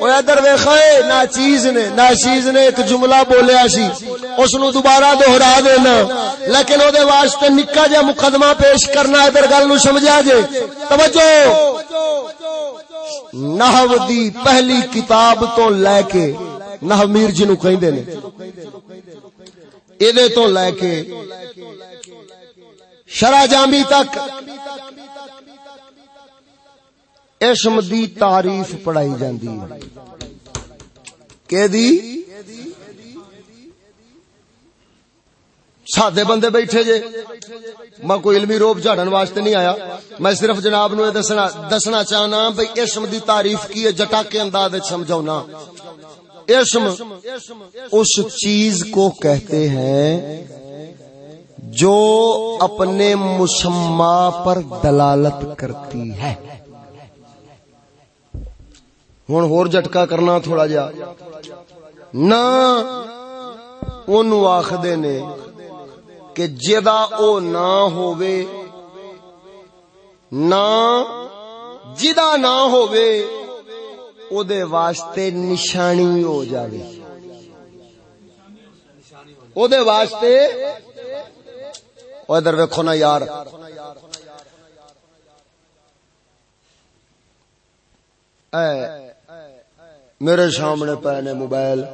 او ادھر ویکھے نا چیز نے نا چیز نے ایک جملہ بولیا سی۔ اس نو دوبارہ دوہرا دینا۔ لیکن او دے واسطے نکا جا مقدمہ پیش کرنا ادھر گل نو سمجھا جے۔ توجہ۔ نحو دی پہلی کتاب تو لے کے، نحو میر جی نو کہندے نے۔ ایدے تو لے کے شرع جامی تک اسم دی تعریف پڑھائی جاندی ہے۔ کہ دی سادے بندے بیٹھے جے۔ میں کوئی علمی روپ جھاڑن واسطے نہیں آیا۔ میں صرف جناب نو دسنا دسنا چاہنا بھئی اسم دی تعریف کی ہے جٹا کے انداز سمجھونا اسم اس چیز کو کہتے ہیں جو اپنے مسمہ پر دلالت کرتی ہے۔ ہوں ہور جٹکا کرنا تھوڑا جا۔ نہ اونوں آخدے نے کہ جدا او نہ ہووے نہ جدا نہ ہووے او دے واسطے نشانی ہو جاوے۔ او دے واسطے، او ادھر ویکھو نا یار۔ اے میرے سامنے پے نے موبائل۔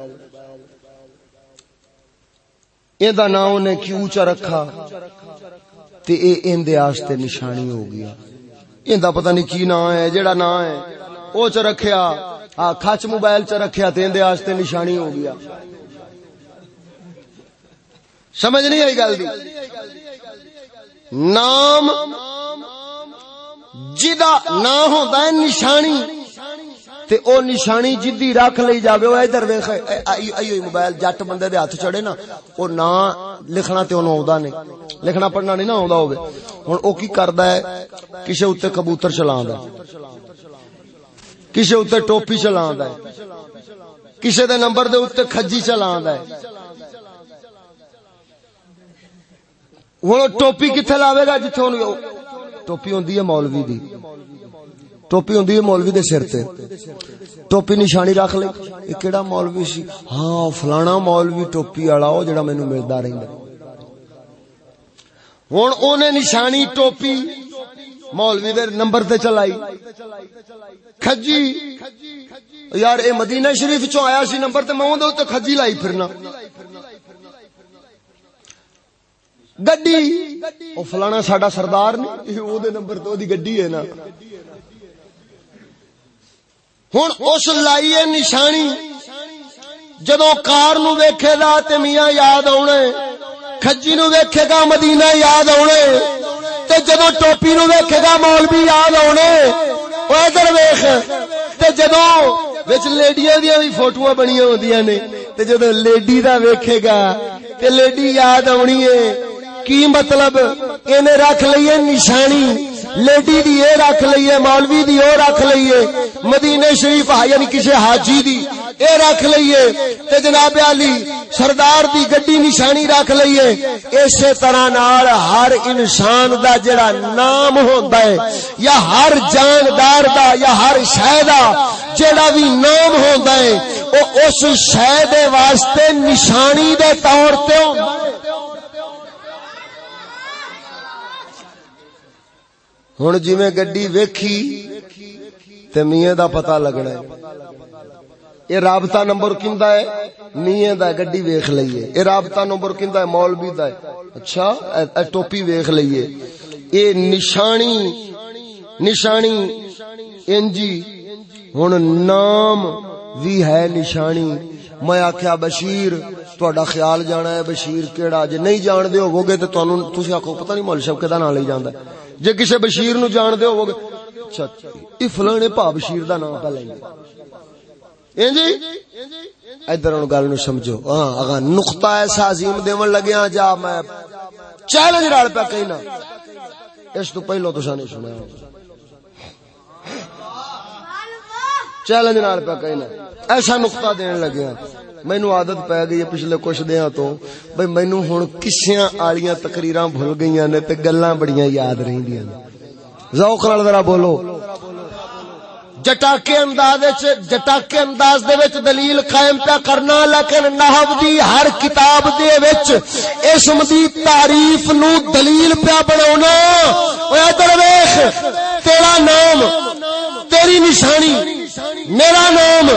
ایندا نام نے کیوں چ رکھا؟ تے اے ایندے واسطے نشانی ہو گیا۔ ایندا پتہ نہیں کی نام ہے، جیڑا نام ہے۔ او چ رکھیا ہاں کھچ موبائل چ رکھیا تے ایندے واسطے نشانی ہو گیا۔ سمجھ نہیں آئی گل دی؟ نام جدا نہ ہوندا ہے نشانی۔ تے او نشانی جدی رکھ لئی جاوے، او ادھر ویکھ ایو موبائل جٹ بندے دے ہاتھ چڑے نا، او نا لکھنا تے اونوں آوندا نہیں۔ لکھنا پڑھنا نہیں نا آوندا ہوے ہن او کی کردا ہے؟ کسے اوتے کبوتر چلاندا ہے۔ کسے اوتے ٹوپی چلاندا ہے۔ کسے دے نمبر دے اوتے کھجی چلاندا ہے۔ ہن ٹوپی کتھے لاوے گا؟ جتھے اون ٹوپی ہوندی ہے مولوی دی۔ ٹوپی ہوندی ہے مولوی دے سر تے۔ ٹوپی نشانی رکھ لے یہ کیڑا مولوی سی؟ ہاں فلانا مولوی ٹوپی والا او جڑا مینوں ملدا رہندا ہن اونے نشانی ٹوپی مولوی دے نمبر تے چلائی۔ کھجی، یار، اے مدینہ شریف چوں آیا سی نمبر تے؟ میں اون دے اوتے کھجی لائی پھرنا۔ گڈی، او فلانا ساڈا سردار نہیں او دے نمبر تے، او دی گڈی ہے نا۔ ہوں اس لائیے نشانی جدو کار نو ویکھے گا تے میاں یاد آنے کھجی نو ویکھے گا، مدینہ یاد آنے تے جدو ٹوپی نو ویکھے گا، مولوی یاد آنے او ادھر ویکھ، تے جدو وچ لیڈیاں دیاں وی فوٹوਆਂ بنیاں ہوندیاں نے، تے جدو لیڈی دا ویکھے گا، تے لیڈی یاد آنی ہے۔ کی مطلب؟ اینے رکھ لئیے نشانی، لیڈی دی اے رکھ لئیے مولوی دی او رکھ لئیے مدینہ شریف ہاں، یعنی کسی حاجی دی اے رکھ لئیے تے جناب علی سردار دی گڈی نشانی رکھ لئیے اسی طرح نال ہر انسان دا جڑا نام ہوندا ہے، یا ہر جاندار دا، یا ہر شے دا جڑا بھی نام ہوندا ہے، او اس شے دے واسطے نشانی دے طور تے ہوندا ہے۔ ہوں جی گڈی ویکھی تے میاں دا پتہ لگنا ہے یہ رابطہ نمبر کیندا ہے میاں دا گڈی ویکھ لئیے یہ رابطہ نمبر کیندا ہے مولوی دا ہے اچھا اے ٹوپی ویکھ لئیے اے نشانی نشانی انجی ہن نام وی ہے نشانی میں آخیا بشیر تہاڈا خیال جانا ہے بشیر کیڑا جے نہیں جان دے ہوو گے تے تانوں تسی آکھو پتہ نہیں مول صاحب کدا نام لئی جاندا جے کسے بشیر نو جان دے ہوو گے اچھا فلانے پا بشیر دا نام پہ لیں جی؟ ادھر گل نو سمجھو۔ ہاں اگا نقطہ ایسا عظیم دیون لگیا جا میں چیلنج نال پہ کہنا اس تو پہلو تو نہیں سنیا چیلنج نال پہ کہنا ایسا نقطہ دین لگیا مینو عادت پی گئی پچھلے کچھ دیا تو۔ بھائی مینو ہوں کسیاں آلیاں تقریراں بھول گئی نے تے گلاں بڑیاں یاد رہندیاں ذوق نال ذرا بولو۔ جٹاکے انداز جٹاکے انداز دے وچ دلیل قائم پیا کرنا، لیکن نحو دی ہر کتاب دے وچ اسم دی تعریف نو دلیل پیا بناونا او ادھر ویکھ، تیرا نام، تیری نشانی میرا نام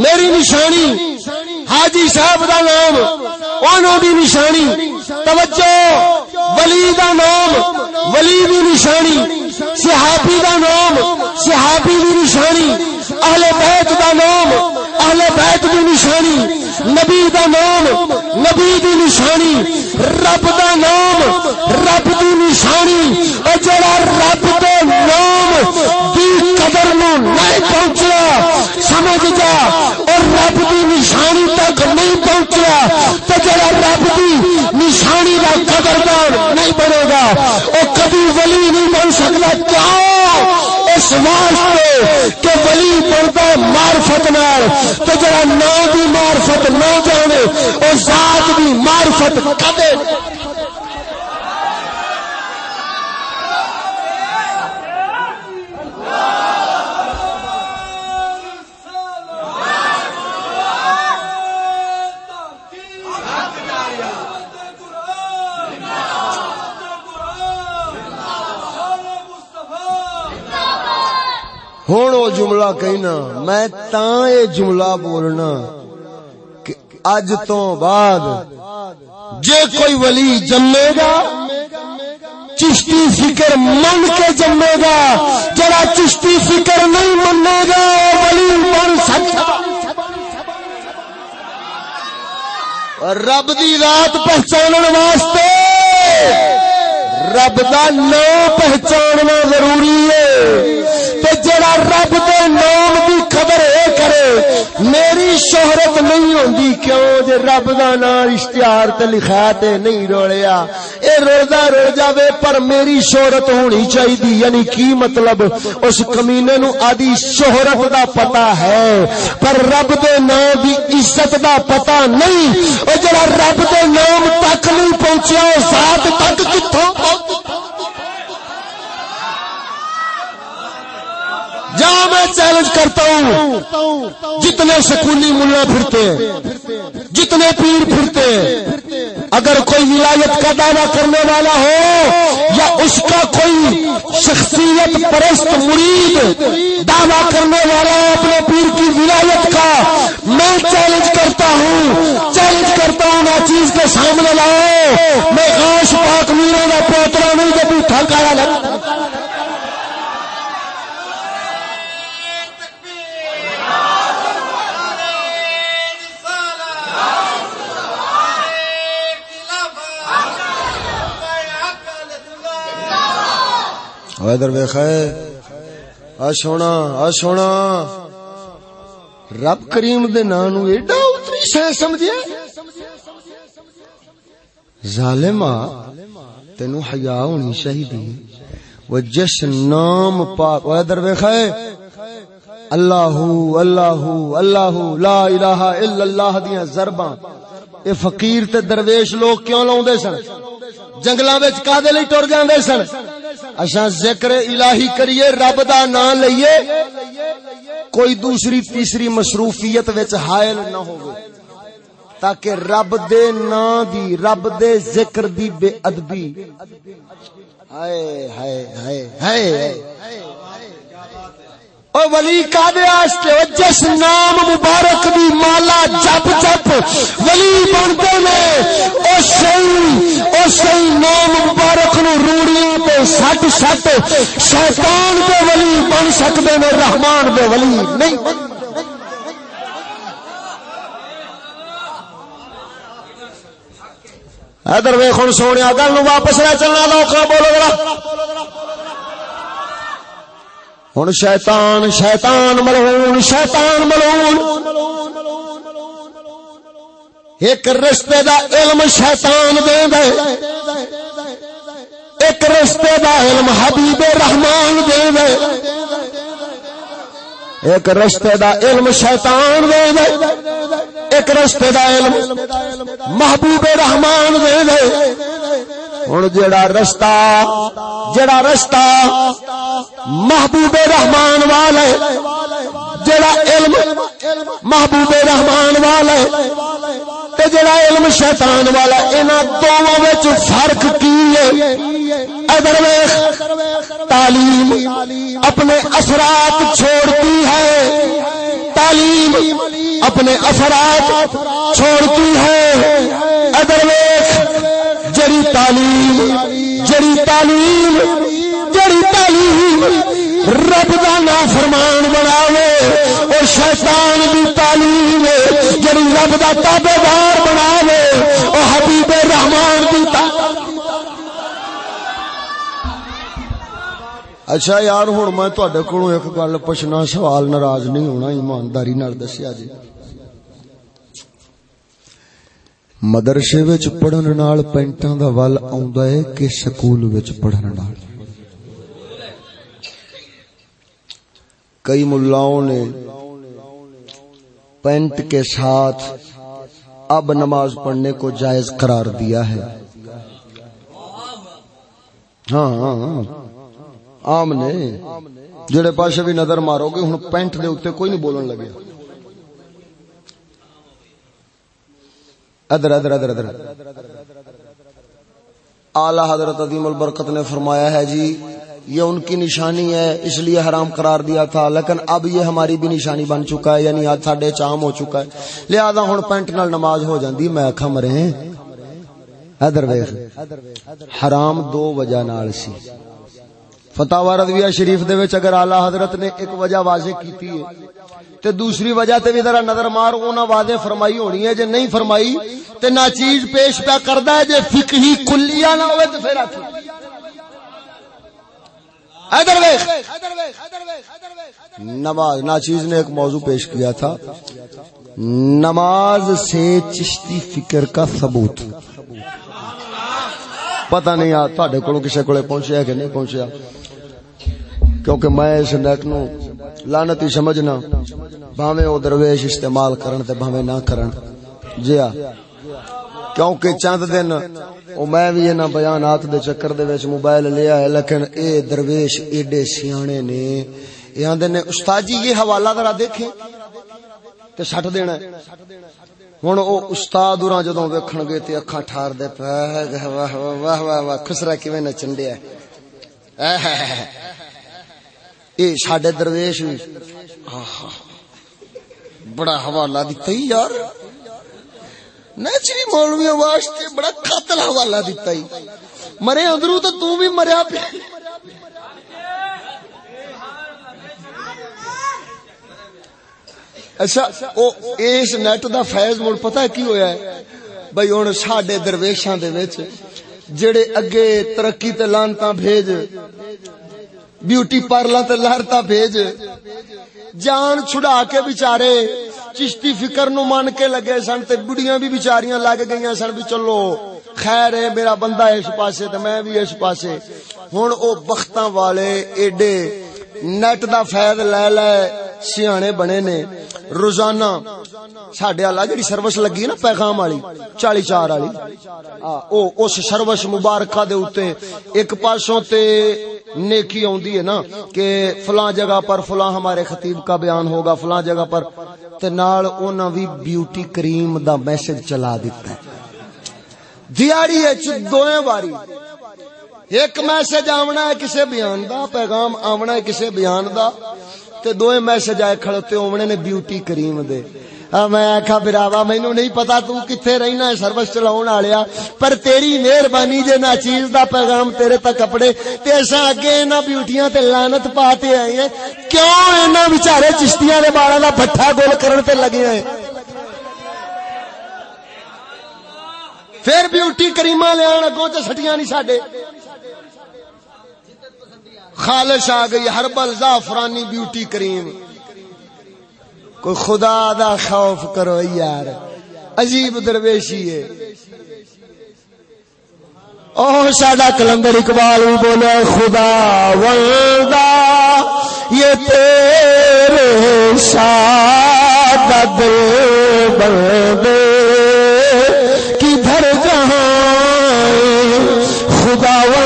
میری نشانی۔ حاجی صاحب دا نام انہوں دی نشانی۔ توجہ ولی دا نام ولی دی نشانی۔ صحابی دا نام صحابی دی نشانی۔ اہل بیت دا نام اہل بیت دی نشانی۔ نبی دا نام نبی دی نشانی۔ رب دا نام رب دی نشانی۔ جڑا رب دے نام دی قدر نو نہیں سمجھ جا اور رب دی نشانی تک نہیں پہنچیا تو جڑا رب دی نشانی کا قدردان نہیں بنے گا وہ کبھی ولی نہیں بن سکتا۔ کیوں اس واسطے کہ ولی بنتا مارفت نال؟ تو جڑا نو بھی مارفت نہ جانے وہ ذات بھی مارفت کدے ہوں وہ جملہ کہنا، میں تا یہ جملہ بولنا کہ اج تو بعد جے کوئی ولی جمے گا، چشتی فکر من کے جمے گا جرا چشتی فکر نہیں منے گا ولی من سکتا۔ رب دی رات پہچان واسطے رب دا نام پہچاننا ضروری ہے۔ جڑا رب دے نام دی میری شہرت نہیں ہوندی کیوں جے رب دا نام اشتہار تے لکھا تے نہیں رولیا؟ اے روزہ رو جاوے، پر میری شہرت ہونی چاہیے یعنی کی مطلب؟ اس کمینے نو آدی شہرت دا پتا ہے، پر رب دے نام دی عزت دا پتا نہیں۔ او جڑا رب دے نام تک نہیں پہنچیا ذات تک کتھوں پہنچ جا میں چیلنج کرتا ہوں۔ جتنے سکولی ملا پھرتے ہیں جتنے پیر پھرتے ہیں اگر کوئی ولایت کا دعویٰ کرنے والا ہو یا اس کا کوئی شخصیت پرست مرید دعویٰ کرنے والا ہو اپنے پیر کی ولایت کا، میں چیلنج کرتا ہوں۔ چیلنج کرتا ہوں، نہ چیز کے سامنے لاؤ۔ میں آش پاک میرے کا پوترا نہیں، جب ٹھکایا لگتا ادھر ویخ آ سونا آ سونا۔ رب کریم دے نام ایڈا اتری شہ سمجھے ظالما تینو حیا ہونی چاہیے وہ جس نام پاک ادھر ویخ اللہ اللہ اللہ، لا الہ الا اللہ دیاں ضرباں۔ اے فقیر تے درویش لوگ کیوں لاؤندے سن؟ جنگلاں وچ کادے لئی ٹر جاندے سن؟ اساں ذکر الہی کریے، رب دا نام لئیے۔ کوئی دوسری تیسری مصروفیت وچ حائل نہ ہوے تاکہ رب دے نام دی، رب دے ذکر دی بے ادبی۔ ہائے ہائے ہائے ہائے۔ او ولی کادے آستے جس نام مبارک دی مالا جپ جپ ولی بنتے نے، او سی او سی نام مبارک نو روڑیاں تے سٹ سٹ شیطان دے ولی بن سکدے نے، رحمان دے ولی نہیں ادھر ویخ سونے گل واپس رہ چلنا لوکا بولو گا ہوں شیطان شیطان ملون شیطان ملون ایک رشتے دا علم شیطان دے دے ایک رشتے دا علم حبیب رحمان دے دے ایک رشتے دا علم شیطان دے دے ایک رشتے دا علم محبوب رحمان دے دے ہوں جڑا رستہ جڑا رستہ محبوب رحمان والے جڑا علم محبوب رحمان والے تے جڑا علم شیطان والا انہاں دونوں وچ فرق کی ہے؟ ادھر ویکھ، تعلیم اپنے اثرات چھوڑتی ہے۔ تعلیم اپنے اثرات چھوڑتی ہے۔ ادھر ویکھ جڑی تعلیم جڑی تعلیم جڑی تعلیم، رب کا نا فرمان بناوے اور شیطان دی تعلیم جڑی رب کا تابے دار بناوے اور حبیب رحمان دی اچھا یار ہوں میں تھوڑے کو ایک گل پوچھنا سوال، ناراض نہیں ہونا، ایمانداری دسیا جی۔ مدرسے وچ پڑھن نال پینٹاں دا ول آوندا ہے کہ سکول وچ پڑھن نال۔ کئی ملاؤں نے پینٹ کے ساتھ اب نماز پڑھنے کو جائز قرار دیا ہے۔ ہاں ہاں, ہاں۔ عام نے جڑے پاسے بھی نظر مارو گے ہن پینٹ دے اوتے کوئی نہیں بولن لگے۔ ادھر ادھر ادھر ادھر۔ اعلی حضرت عظیم البرکت نے فرمایا ہے جی یہ ان کی نشانی ہے، اس لیے حرام قرار دیا تھا، لیکن اب یہ ہماری بھی نشانی بن چکا ہے یعنی آج ساڈے چام ہو چکا ہے۔ لہذا ہوں پینٹ نال نماز ہو جاندی، میں آخا مرے۔ ادھر ویخ حرام دو وجہ نال سی۔ فتح رضویہ شریف دے وچ اگر اعلی حضرت نے ایک وجہ واضح کیتی ہے تے دوسری وجہ تے بھی ذرا نظر مار اونا واضح فرمائی ہونی ہے، جے نہیں فرمائی تے نا چیز پیش پیا کردا ہے، جے فقہی کلیہ نہ ہوے تے پھر اکھ ادھر ویکھ نماز نا چیز نے ایک موضوع پیش کیا تھا۔ نماز سے چشتی فکر کا ثبوت۔ پتہ نہیں آ تھوڑے کولوں کسے کولے پہنچیا کہ نہیں پہنچیا؟ کیونکہ میں اس نیٹ نو لانتی سمجھنا، بھاویں او درویش استعمال کرن تے بھاویں نہ کرن۔ جیا کیونکہ چند دن او میں بھی انہاں بیانات دے چکر دے وچ موبائل لیا ہے، لیکن اے درویش ایڈے سیانے نے۔ اے آندے نے استاد جی یہ حوالہ ذرا دیکھیں۔ تے سٹ دینا ہے۔ ہن او استاد اوراں جدوں ویکھن گے تے اکھاں ٹھار دے پے۔ واہ واہ واہ واہ خسرا کیویں نچن دیا اے اے ساڈے درویش ہاں، ہاں۔ بڑا حوالہ دیتا ہی یار۔ نیچری مولویوں واسطے بڑا قاتل حوالہ دیتا ہی۔ مرے اندرو تو تو بھی مریا پہ اچھا او اس نیٹ دا فیض مڑ پتہ کی ہویا ہے؟ بھائی ہن ساڈے درویشاں دے وچ جڑے اگے ترقی تے لانتاں بھیج بیوٹی پارلر تے لہرتا بھیج۔ جان چھڑا کے بچارے چشتی فکر نو مان کے لگے سن تے بڑیاں بھی بچاریاں لگ گئی سن بھی چلو۔ خیر ہے، میرا بندہ اس پاسے تے میں بھی اس پاسے۔ ہن او بختاں والے ایڈے نیٹ دا فیض لے لے۔ سیانے بنے نے۔ روزانہ، ساڈے والا جڑی سروس لگی نا پیغام والی چالی چار والی او، اس سروس مبارکہ دے اوتے ایک پاسوں تے نیکی اوندی ہے نا کہ فلاں جگہ پر فلاں ہمارے خطیب کا بیان ہوگا، فلاں جگہ پر۔ تے نال انہاں وی بیوٹی کریم دا میسج چلا دیتا ہے۔ دیاری وچ دوئے واری۔ ایک میسج آونا ہے کسے بیان دا، پیغام آونا ہے کسے بیان دا۔ تے دوئے میسج آئے کھڑتے ہونے نے بیوٹی کریم دے۔ میں آخا براوا مینو نہیں پتا تو کتنے رہنا ہے سروس چلاؤ والیا پر تیری مہربانی جے نہ چیز دا پیغام تیرے تک کپڑے تے ایسا اگے انہاں بیوٹیاں تے لعنت پاتے آئے ہیں۔ کیوں انہاں بیچارے چشتیاں دے بالاں دا بھٹا گول کرن تے لگے ہیں؟ پھر بیوٹی کریمہ لے اگوں تے سٹیاں نہیں ساڈے۔ خالش آ گئی ہربل زعفرانی بیوٹی کریم۔ کوئی خدا دا خوف کرو یار، عجیب درویشی ہے۔ او ساڈا کلندر اقبال بھی بولے، خدا ولدا یہ تیرے شاد دل بندے، کدھر جہاں خدا ولدا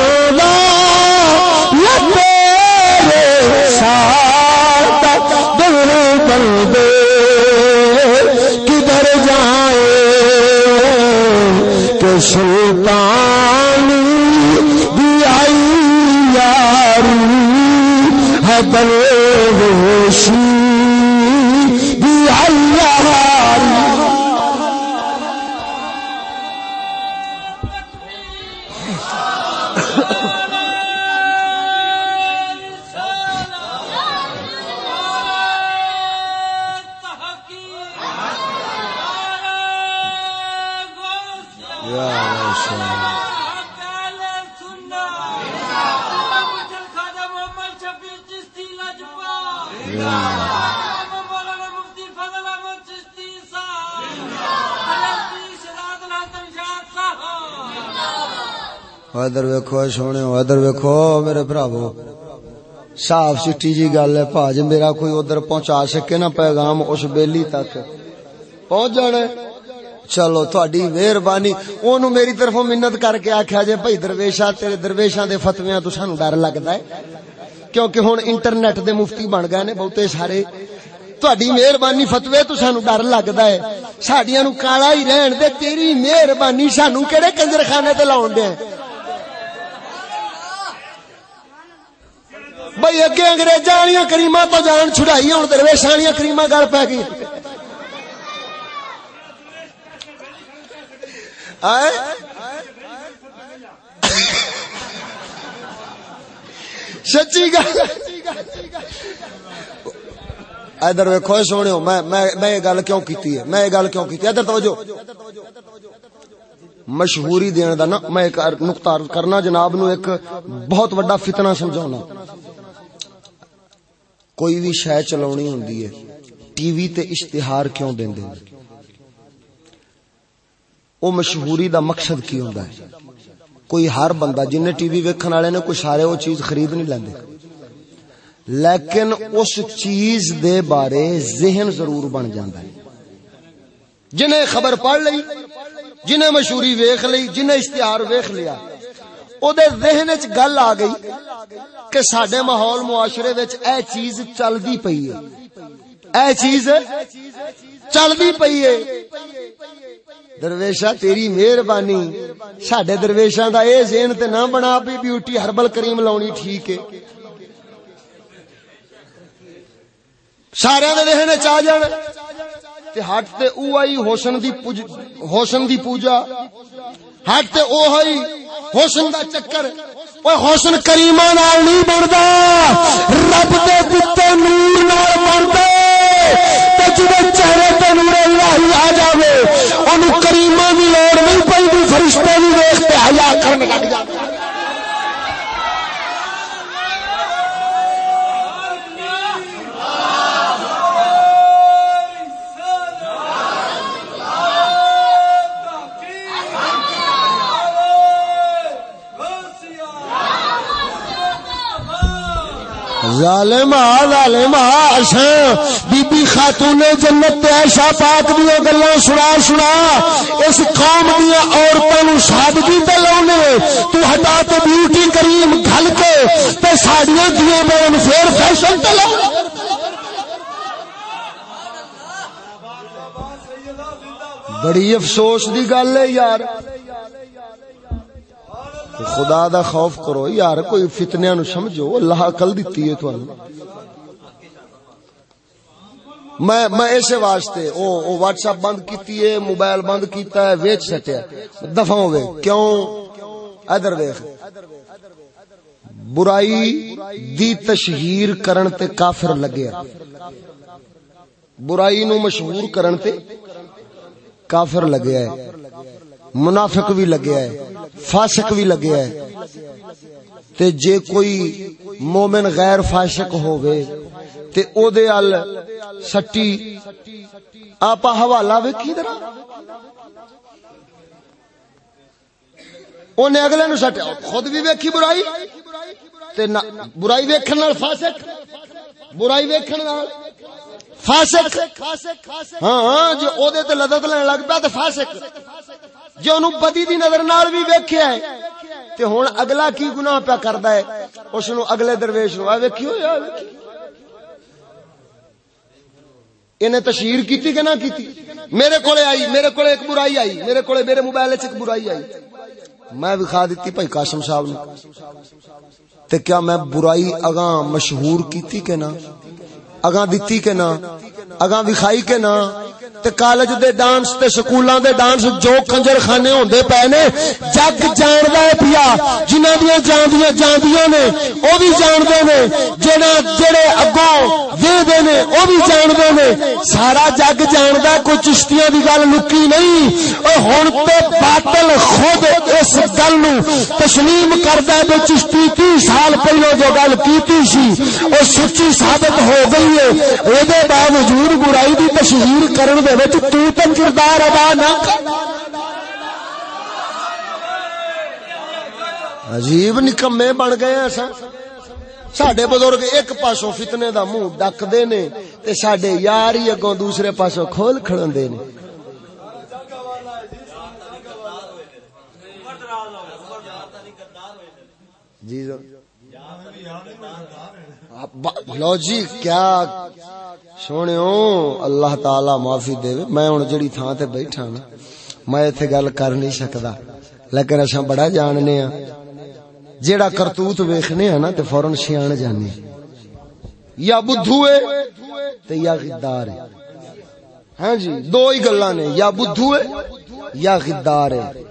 سلطان بھی آئی یاری ہے ادھر ویکو سونے، ادھر ویکو میرے براو صاف چٹی جی گل ہے، پاج میرا کوئی ادھر پہنچا سکے نا پیغام اس بیلی تک۔ پہنچ جانا چلو تھوڑی مہربانی۔ اونوں میری طرفوں منت کر کے آکھیا جے، بھائی درویشا تیرے درویشاں دے فتویاں تو سانو ڈر لگدا ہے۔ کیونکہ ہن انٹرنیٹ دے مفتی بن گئے نے بہتے سارے۔ تہاڈی مہربانی فتوی تو سانو ڈر لگدا ہے۔ ساڈیاں نو کالا ہی رہن دے، تیری مہربانی سانو کہڑے کنجرخانے تے لاون دے بھائی اگے انگریزاں والیاں کریماں تو جان چھڑائی ہن درویشاں والیاں کریماں گل پے گئی سچی گل؟ ادھر ویکو سونے، میں یہ گل کیوں کیتی ہے؟ میں یہ گل کیوں کیتی ادھر توجہ۔ مشہوری دین دا نا، میں نقطہ کرنا، جناب نو ایک بہت بڑا فتنہ سمجھانا کوئی بھی شے چلانی ہوندی ہے، ٹی وی تے اشتہار کیوں دیندے او مشہوری دا مقصد کی ہوندا ہے؟ کوئی ہر بندہ جن ٹی وی ویکھن والے نے کوئی سارے وہ چیز خرید نہیں لیندے۔ لیکن اس چیز دے بارے ذہن ضرور بن جاندا ہے۔ جنہیں خبر پڑھ لئی، جنہیں مشہوری ویکھ لئی، جنہیں اشتہار ویکھ لیا او دے ذہن وچ گل آ گئی کہ ساڈے ماحول معاشرے وچ اے چیز چلدی پئی ہے اے چیز چلدی پئی ہے درویشا تیری مہربانی ساڈے درویشاں دا اے ذہن تے نہ بنا بھی بیوٹی ہربل کریم لاونی ٹھیک ہے سارے دے ذہن وچ آ جان تے ہٹ تے او آئی حسن دی پوج حسن دی پوجا۔ ہٹ تے او ہوئی حسن دا چکر۔ اوے حسن کریماں نال نہیں بندا۔ رب دے دتے نور نال بندا۔ تے جدے چہرے تے نور الہی آ جاوے۔ اونوں کریماں دی لوڑ نہیں پیندی فرشتے بھی ویکھ تے حیا کرن لگ جاندے ظالم ظالم بی بی خاتون جنت تے عائشہ پاک دی گلاں سنا سنا۔ اس قوم دی عورتاں نو سادگی تے لاونے تو ہٹا تے بیوٹی کریم گھل کے تے ساڈیاں دیاں بہن پھر فیشن تے لاو بڑی افسوس دی گل ہے یار۔ خدا دا خوف کرو، یار، کوئی فتنیا نو سمجھو، اللہ عقل دیتی ہے تھانوں میں میں اسے واسطے، او او واٹس ایپ بند کیتی ہے، موبائل بند کیتا ہے، ویچ سٹیا دفع ہوے کیوں؟ ادھر دیکھ برائی دی تشہیر کرن تے کافر لگیا برائی نو مشہور کرن تے کافر لگیا ہے منافق بھی لگیا ہے، فاسق بھی لگیا ہے۔ تے جے کوئی مومن غیر فاسق ہووے، تے او دے ال سٹی آپا حوالہ ویکھی ذرا۔ اونے اگلے نو سٹیا، خود بھی ویکھی برائی، تے برائی ویکھن نال فاسق، برائی ویکھن نال فاسق۔ ہاں ہاں جو او دے تے لذت لین لگ پیا تے فاسق۔ جو انہوں بدی دی نظر نال بھی ویکھیا ہے، تے ہن اگلا کی گناہ پیا کردا ہے؟ اس نو اگلے درویش نو آ ویکھیو یا انہیں تشہیر کیتی کہ نہ کیتی؟ میرے کولے آئی، میرے کولے ایک برائی آئی، میرے کولے میرے موبائل وچ ایک برائی آئی۔ میں وکھا دتی بھائی قاسم صاحب نے تے کیا میں برائی اگاں مشہور کیتی کہ نہ؟ اگاں دتی کہ نہ؟ اگاں وکھائی کہ نہ؟ تے کالج دے ڈانس تے سکولاں دے ڈانس جو کنجر خانے ہوندے پے نے، جگ جاندا ہے پیا، جنہاں دیاں جاندیاں جاندیاں نے، او بھی جاندے نے جڑا جڑے اگوں دے دے نے، او بھی جاندے نے۔ سارا جگ جاندا، کوئی چشتیاں دی گل لکی نہیں۔ او ہن تے باطل خود اس گل نو تسلیم کردا ہے چشتی 30 سال پہلو جو گل کیتی سی، او سچی ثابت ہو گئی ہے۔ اے دے باوجود برائی دی تشہیر کرن دے وچ تو تے کردار ادا نہ عجیب نکمے بن گئے ایسا ساڈے بزرگ ایک پاسوں فتنے دا منہ ڈکدے نے تے ساڈے یار ہی اگوں دوسرے پاسوں کھول کھڑندے نے جی لو جی کیا سونے اللہ تعالی معافی دے۔ میں ہوں جڑی تھان تے بیٹھا نا، میں ایتھے گل کر نہیں سکدا۔ لیکن اساں بڑا جاننے ہاں۔ جیڑا کرتوت ویکھنے ہاں نا، تے فورن سیاں جانے۔ یا بدھو ہے، تے یا غدار ہے۔ ہاں جی دو ہی گلاں نے۔ یا بدھو ہے، یا غدار ہے۔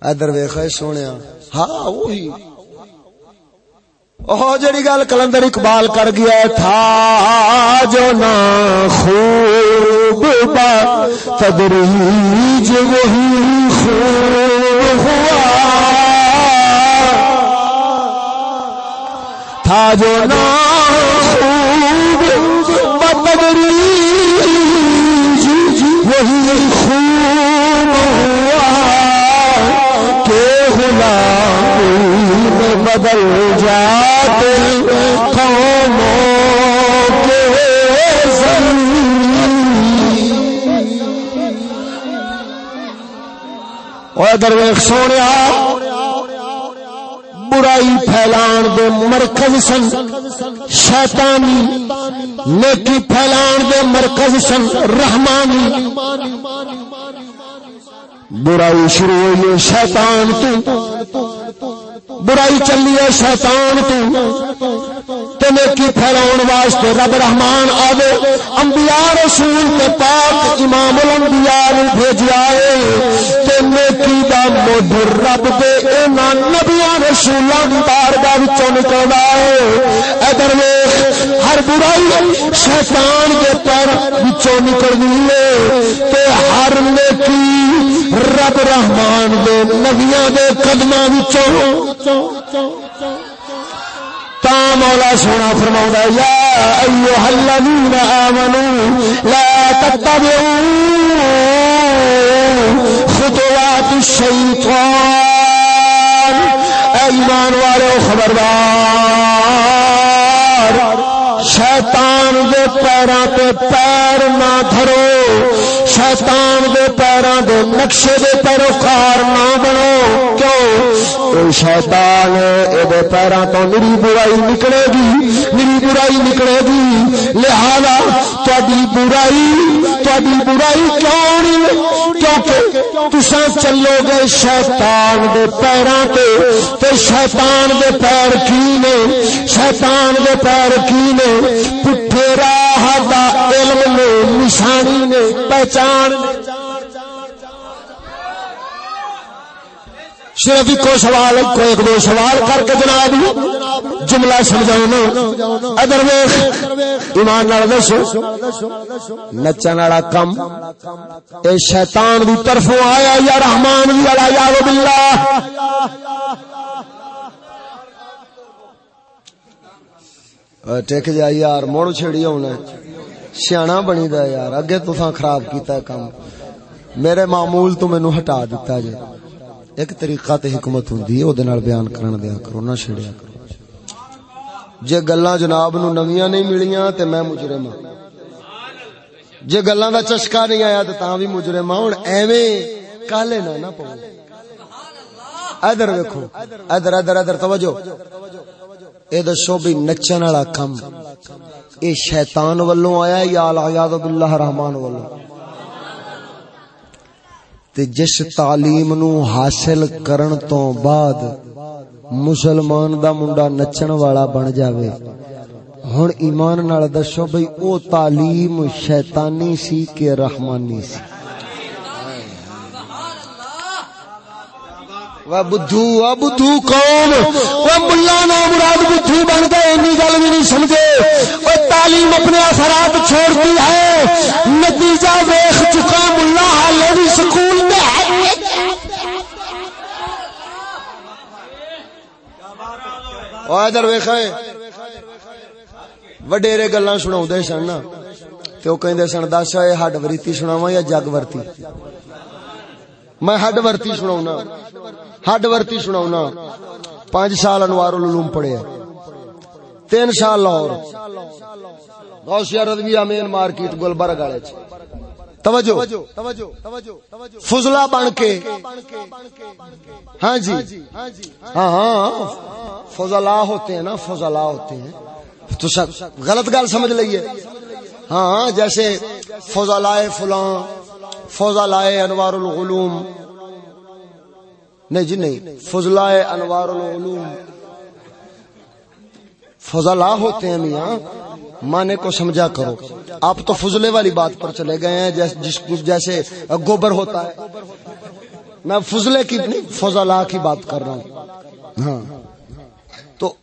ادھر ویکھے سونیا ہاں وہی۔ وہ جڑی گل کلندر اقبال کر گیا تھا جو نا خوب با تدریج وہی خوب ہوا۔ تھا جو نا خوب با تدریج وہی غلام بدل جا درویخ سونے برائی پھیلان دے مرکز سن۔ شیطانی نیکی پھیلان دے مرکز سن۔ رحمانی برائی شروع ہوئی شیطان تو۔ برائی چلی ہے، شیطان تو۔ نیکی پھیلاؤ واسطے رب رحمان آوے۔ انبیاء رسول تے پاک امام الانبیاء نے بھیجیا ہے تے نیکی دا مڈ رب دے انہاں نبیاں رسولاں دی بارگاہ وچوں نکلدا ہے۔ ادھر ویکھ، ہر برائی شیطان دے پر وچوں نکلدی ہے۔ تے ہر نیکی رب رحمان دے نبیاں دے قدماں وچوں تا مولا سونا فرما یا ایوہ الذین آمنوا لا تتبعوا خطوات الشیطان۔ ایمان والے خبردار۔ شیطان دے پیراں تے پیر نہ دھرو، شیطان دے پیراں دے نقشے دے پیروکار نہ بنو۔ کیوں؟ شیطان اے دے پیراں تو میری برائی نکلے گی میری برائی نکلے گی۔ لہذا تہاڈی برائی تہاڈی برائی کیوں نہیں کیونکہ تساں چلو گے شیطان دے پیراں تے تے شیطان دے پیر کی نے؟ شیطان دے پیر کی نے؟ پٹھے راہ دا علم نے، نشانی نے، پہچان نے صرف ایک سوال کو ایک دو سوال کر کے جناب جملہ سمجھاؤ ادر ویخ ایمان دسو۔ نچن والا کم۔ اے شیطان دی طرفوں آیا، یا رحمان بھی والا، یا باللہ ٹک جا یار، مڑ چھڑی ہونا سیاح بنی دا یار، اگے تو خراب کیتا ہے کام میرے معمول تو مینو ہٹا دیتا جے۔ ایک طریقہ تے حکمت ہوندی ہے او دے نال بیان کرن دیا کرو، نہ چھڑیا کرو۔ جے گلاں جناب نو نویاں نہیں ملیاں تے میں مجرم ہاں۔ جے گلاں دا چسکا نہیں آیا تے تاں وی مجرم ہاں۔ ہن ایویں کالے نہ نہ پاؤ ادھر دیکھو ادھر ادھر ادھر، توجہ۔ اے دسو بھی نچن والا کم۔ اے شیطان والوں آیا یا العیاذ باللہ رحمان والوں تے جس تعلیم نو حاصل کرن تو بعد مسلمان دا منڈا نچن والا بن جاوے۔ ہن ایمان نال دسو بھئی او تعلیم شیطانی سی کہ رحمانی سی۔ بدھو آ بدھو کون وہ ملا نا مراد بدھو بن گئے، اینی گل بھی نہیں سمجھے۔ وہ تعلیم اپنے اثرات چھوڑتی ہے۔ نتیجہ ویخ چکا، ملا حالے بھی سکول میں ادھر ویخ وڈیرے گلا سنا سن تو کہ سن، دس ہڈ وریتی سناوا یا جگ ورتی؟ میں ہڈ ورتی سنا ہڈ ورتی سنا پانچ سال انوار العلوم پڑھے۔ تین سال لاہور۔ غوثیہ رضویہ مین مارکیٹ گلبرگ والے توجہ. فضلہ بن کے. ہاں جی. ہاں ہاں فضلا ہوتے ہیں نا فضلا ہوتے ہیں. تو غلط گل سمجھ لئیے ہاں جیسے فضلائے فلاں فضلائے انوار العلوم نہیں جی نہیں. فضلہ انوار العلوم فضلا ہوتے ہیں میاں. مانے کو سمجھا کرو۔ آپ تو فضلے والی بات پر چلے گئے ہیں جس جیسے گوبر ہوتا ہے۔ میں فضلے کی نہیں فضلا کی بات کر رہا ہوں۔ ہاں۔ تو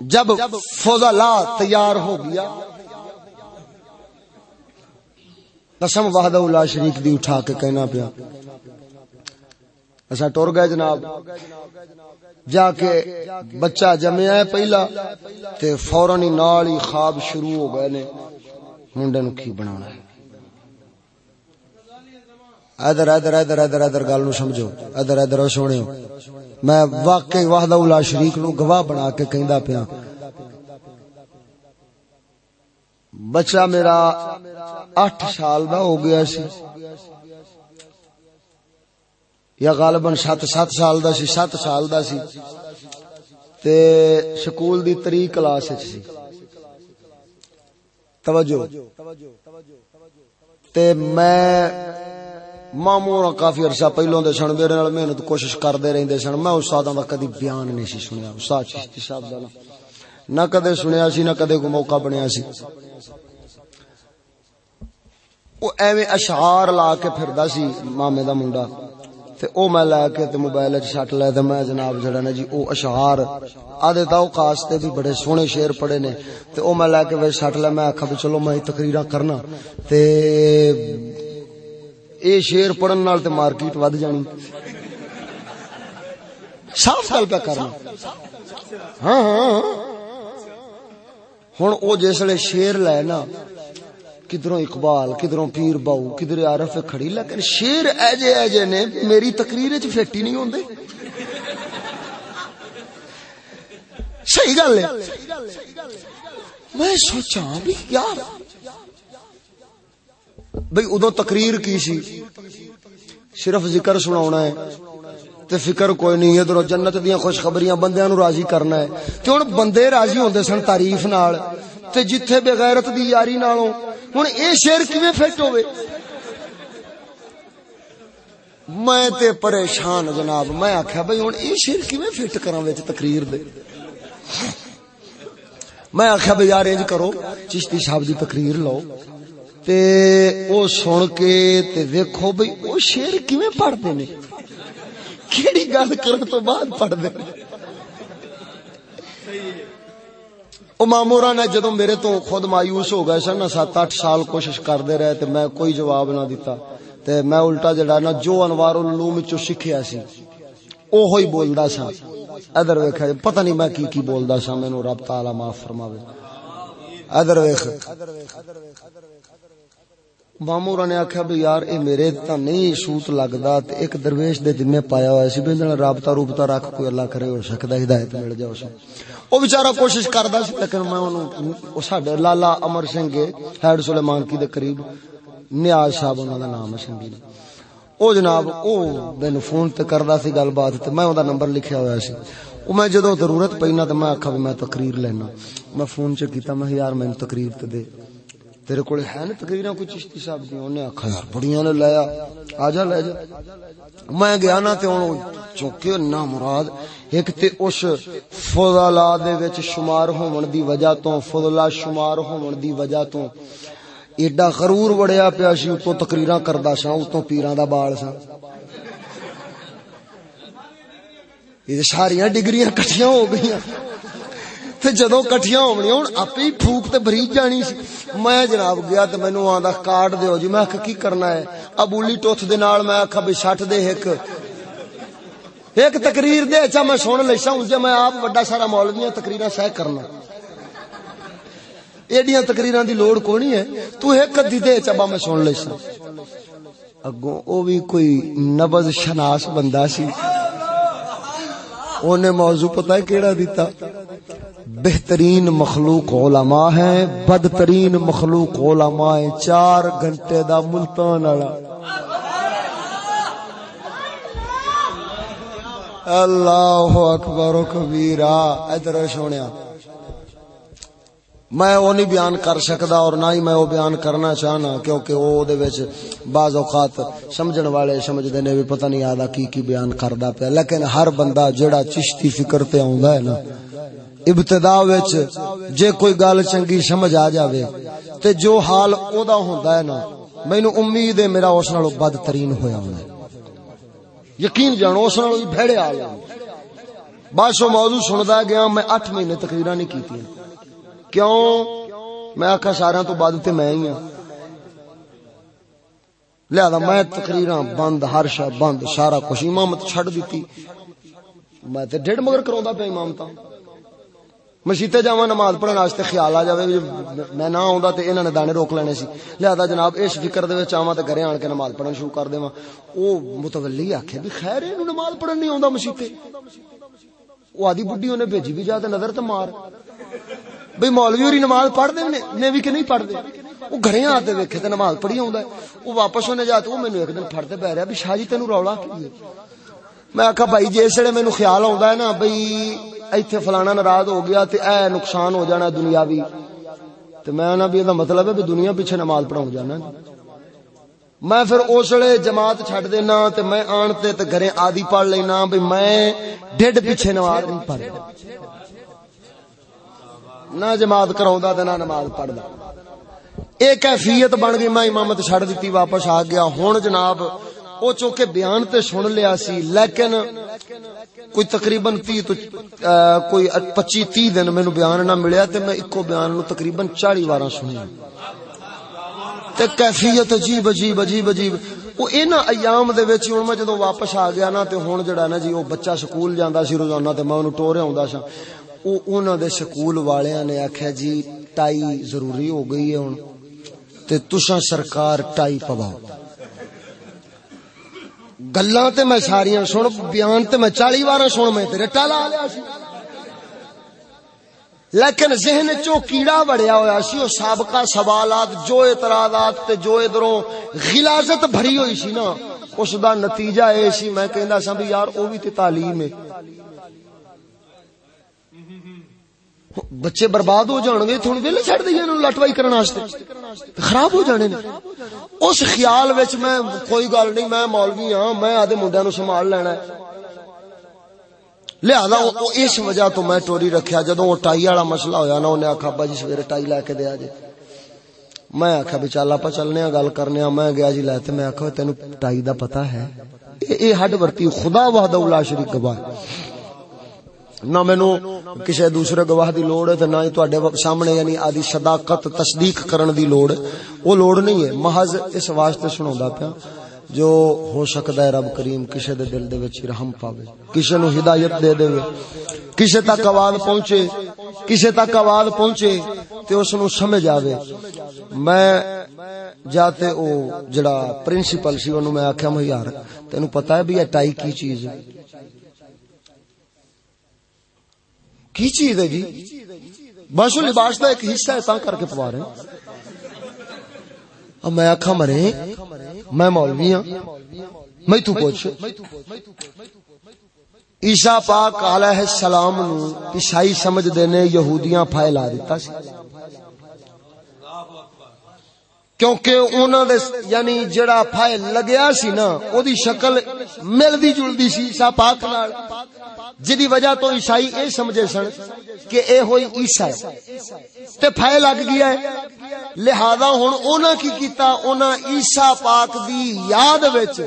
جب فضلا تیار ہو گیا، قسم وحدہ اللہ شریک دی اٹھا کے کہنا پیا۔ اصا ٹر گئے جناب۔ جا کے بچہ جمیا ہے پہلا تے فورن ہی نال ہی خواب شروع ہو گئے نے منڈے نو کی بنانا ہے۔ ادھر ادھر ادھر ادھر ادھر گل نو سمجھو۔ ادھر ادھر سونے میں واقعی وحدہ اللہ شریک نو گواہ بنا کے کہندا پیا۔ بچہ میرا اٹھ سال دا ہو گیا سی۔ یا غالباً سات سات سال دا سی، سات سال دا سی۔ تے سکول دی تری کلاس سی۔ توجہ۔ تے میں ماموں کافی عرصہ پہلوں دے سن، میرے نال محنت کوشش کردے رہندے سن۔ میں استاداں دا کدی بیان نہیں سی سنیا۔ استاد چشتی صاحب دا نہ کدے سنیا سی، نہ کدے کوئی موقع بنیا سی۔ او ایویں اشعار لا کے پھردا سی مامے دا منڈا۔ تے او میں لے کے تے موبائل وچ شٹ لے تے میں جناب جڑا نا جی او اشعار آدے تا او خاص تے بھی بڑے سونے شعر پڑھے نے تے او میں لے کے وچ شٹ لے میں آکھا بھی چلو میں تقریراں کرنا تے اے شعر پڑھن نال تے مارکیٹ ود جانی صاف گل پہ کرنا۔ ہاں ہاں, ہاں۔ ہن او جس جسلے شعر لے نا کدھروں اقبال، کدھروں پیر باؤ، کدھر عارف کھڑی، لیکن شیر ایجے ایجے نے میری تقریر چ فیٹی نہیں ہوندے۔ صحیح گل ہے۔ میں سوچا بھی یار، بھئی ادو تقریر کی سی؟ صرف ذکر سنا ہے۔ تے فکر کوئی نہیں ادھر جنت دیا خوشخبریاں بندیاں نو راضی کرنا ہے۔ تے ہن بندے راضی ہوندے سن تعریف نال، تے جتھے بے غیرت دی یاری نالوں ہن اے شعر کیویں فٹ ہوے میں تے پریشان جناب، میں آکھیا بھئی ہن اے شعر کیویں فٹ کراں وچ تقریر دے؟ میں آخیا بھائی یار انج کرو، چشتی صاحب دی تقریر لو تے او سن کے تے ویکھو بھئی او شعر کیویں پڑھدے نے؟ کیڑی گل کرن تو بعد پڑھدے نے؟ او مامورا نے جدوں میرے تو خود مایوس ہو گئے سن سات اٹھ سال کوشش کردے رہے تے میں کوئی جواب نہ دیتا۔ تے میں الٹا جڑا نا جو انوار العلوم وچوں سکھیا سی، اوہی بولدا سا۔ ادھر ویکھ جی، پتہ نہیں میں کی کی بولدا سا، مینوں رب تعالی معاف فرماوے۔ ادھر ویکھ۔ مامورا نے آکھیا بھی یار، اے میرے تا نہیں سوت لگدا تے ایک درویش دے ذمہ پایا ہوا سی، بندے نال رابطہ روبطہ رکھ کوئی اللہ کرے ہو سکدا، ہدایت مل جائے اس او بیچارہ کوشش کردا سی، لیکن میں اونوں او ساڈے لالا امر سنگھ ہیڈ سلیمان کی دے قریب نیاز صاحب انہاں دا نام ہے سنگی او جناب، او مینوں فون تے کردا سی گل بات تے میں اوندا نمبر لکھیا ہویا سی۔ او میں جدوں ضرورت پئی نا تے میں آکھا میں تقریر لینا۔ میں فون چ کیتا، میں یار مینوں تقریر تے دے۔ تیرے کول ہے نا تقریراں کوئی چشتی صاحب دی؟ اونے آکھا، یار بڑیاں نے لایا۔ آ جا لے جا۔ میں گیا نا تے اون چوکے نا مراد ایک تے اس فضلا دے وچ شمار ہون دی وجہ تو فضلا شمار ہون دی وجہ تو۔ ایڈا غرور وڑیا پیا سی اتوں تقریراں کردا سا اتوں پیراں دا بال سا یہ ساریاں ڈگریاں کٹھیاں ہو گئیاں۔ تے جدوں کٹھیاں ہونیاں ہن اپے ہی پھوک تے بریج جانی سی۔ میں جناب گیا تے مینوں آندا کارڈ دیو جی۔ میں کہ کی کرنا ہے؟ ابولی ٹوتھ دے نال میں آکھا بھی سٹ دے ایک ایک تقریر دے چا میں سن لیسا ہوں جے میں آپ بڑا سارا مولویاں تقریراں سہ کرنا۔ ایڈیاں تقریراں دی لوڑ کونی ہے؟ تو ایک دی دے چا میں سن لیسا اگوں او بھی کوئی نبض شناس بندہ سی۔ اونے موضوع پتہ ہے کیڑا دیتا بہترین مخلوق علماء ہیں، بدترین مخلوق علماء ہیں، چار گھنٹے دا ملتان والا۔ اللہ اکبر و کبیرہ، ادھر سونیا میں وہ نہیں بیان کر سکدا اور نہ ہی میں وہ بیان کرنا چاہنا، کیونکہ وہ دے وچ بعض اوقات سمجھن والے سمجھدے نے بھی پتہ نہیں آدا کی کی بیان کردا پیا۔ لیکن ہر بندہ جڑا چشتی فکر تے آوندا ہے نا، ابتدا وچ جے کوئی گل چنگی سمجھ آ جاوے تے جو حال او دا ہوندا ہے نا، مینوں امید ہے میرا اس نالوں بدترین ہویا ہونا یقین جانو، اس نالوں بھڑے حال بس وہ موضوع سندا گیا، میں 8 مہینے تقریرا نہیں کیتیاں۔ کیوں؟ میں آخا سارا تو بعد تے میں ہی ہوں لہذا میں تقریرا بند، ہر شا بند، سارا کچھ امامت چھڑ دیتی میں تے ڈیڑھ مگر کراؤں پہ امامتا مسیتے جا نماز پڑھنے واسطے خیال آ جائے میں نہ آؤں تے انہوں نے دانے روک لینے سی۔ لہذا جناب اس فکر دے آواں تے گھرے آن کے نماز پڑھنا شروع کر دیواں۔ او متولی آکھے بھی خیر اینو نماز پڑھن نہیں آوندا مسیتے او آدھی بڈھی اونے بھیجی بھی جا تے نظر تے مار۔ بھئی مولوی ہوری نماز پڑھ دے نے بھی کہ نہیں پڑھ دے وہ گھرے آتے ویکھے تے نماز پڑھی آوندا ہے۔ وہ واپس ہونے جاتے، وہ مینوں ایک دن پھڑتے پہ رہا بھی شاہ جی تینوں رولا کی ہے؟ میں آکھا بھائی جس ویلے مینوں خیال آوندا ہے نا، بھئی ایتھے فلانا ناراض ہو گیا تے اے نقصان ہو جانا دنیاوی تے میں نہ بھی دا مطلب ہے بھی دنیا پیچھے نماز پڑھاؤں جانا میں پھر اس ویلے جماعت چھڈ دینا تے میں آن تے تے گھرے آدی پڑھ لینا بھی میں ڈڈ پیچھے نماز نہیں پڑھدا نہ جماعت کراؤں تے نہ نماز پڑھدا۔ ایک کیفیت بن گئی، میں امامت چھڈ دتی، واپس آ گیا۔ ہن جناب، او چونکہ بیان تے سن لیا سی، لیکن کوئی تقریباً تی تو کوئی پچی تی دن مینو بیان نہ ملیا تے میں اکو بیان نو تقریباً چالی بارہ سنیا۔ تے کیفیت عجیب عجیب عجیب عجیب۔ وہ اینا ایام دے وچ ہن میں جدوں واپس آ گیا نا تے ہن جڑا نا جی او بچہ سکول جاندا سی، روزانہ تے میں اونوں ٹوریا ہوندا سا او دے سکول والیاں نے آکھیا جی ٹائی ضروری ہو گئی ہے ہن تے تساں سرکار ٹائی پواؤ گلاں تے میں ساریاں سن بیان تے میں 40 بار سن میں تیرے ٹالا لیا سی لیکن ذہن چو کیڑا بڑیا ہوا سی او سابقہ سوالات جو اعتراضات تے جو ادھروں غلازت بھری ہوئی سی نا اس دا نتیجہ اے سی میں کہندا سا بھی یار او بھی تے تعلیم ہے بچے برباد ہو جان گے تھوڑے ویلے چھڑ دئیے انہوں لٹوائی کرنا واسطے۔ خراب ہو جانے نے۔ اس خیال وچ میں، کوئی گل نہیں، میں مولوی ہاں میں آدھے منڈیاں نو سنبھال لینا ہے۔ لہذا اس وجہ تو میں ٹوری رکھیا، جدوں وہ ٹائی والا مسئلہ ہویا نا انہیں آکھا، ابا جی سویرے ٹائی لے کے دیا جی میں آکھا بھی چل آپ چلنے گل کرنے میں گیا جی لے میں آکھا، تینوں ٹائی دا پتہ ہے۔ اے ہڈ ورتی خدا وحدہ لا شریک گواہ نہ مینو کسی دوسرے گواہ دی لوڑ ہے نہ ہی تواڈے سامنے یعنی آدی صداقت تصدیق کرن دی لوڑ۔ وہ لوڑ نہیں ہے، محض اس واسطے سناوندا پیا جو ہو سکتا ہے رب کریم کسی دے دل دے وچ رحم پاوے کسی نو ہدایت دے دے۔ کسی تک آواز پہنچے کسی تک آواز پہنچے تے اس نو سمجھ آوے۔ میں جاتے او جڑا پرنسپل سی اونوں میں آکھیا میں یار تینو پتہ ہے بھی اٹائی کی چیز ہے۔ کی چیز ہے جی؟ باشو لباس کا ایک حصہ ہے، تاں کر کے پوا رہے اب میں آخا مرے میں مولوی ہاں۔ میں تو پوچھ۔ عیسیٰ پاک علیہ السلام نو عیسائی سمجھ دینے یہودیاں پھائلا دیتا سی۔ کیونکہ انہوں دے یعنی جڑا پھائل لگیا سی نا او دی شکل ملدی جلدی سی عیسیٰ پاک نال۔ جدی وجہ تو عیسائی اے سمجھے سن کہ اے ہوئی عیسیٰ تے پھائل لگ گیا ہے۔ لہذا ہن انہاں کی کیتا انہاں عیسیٰ پاک دی یاد وچ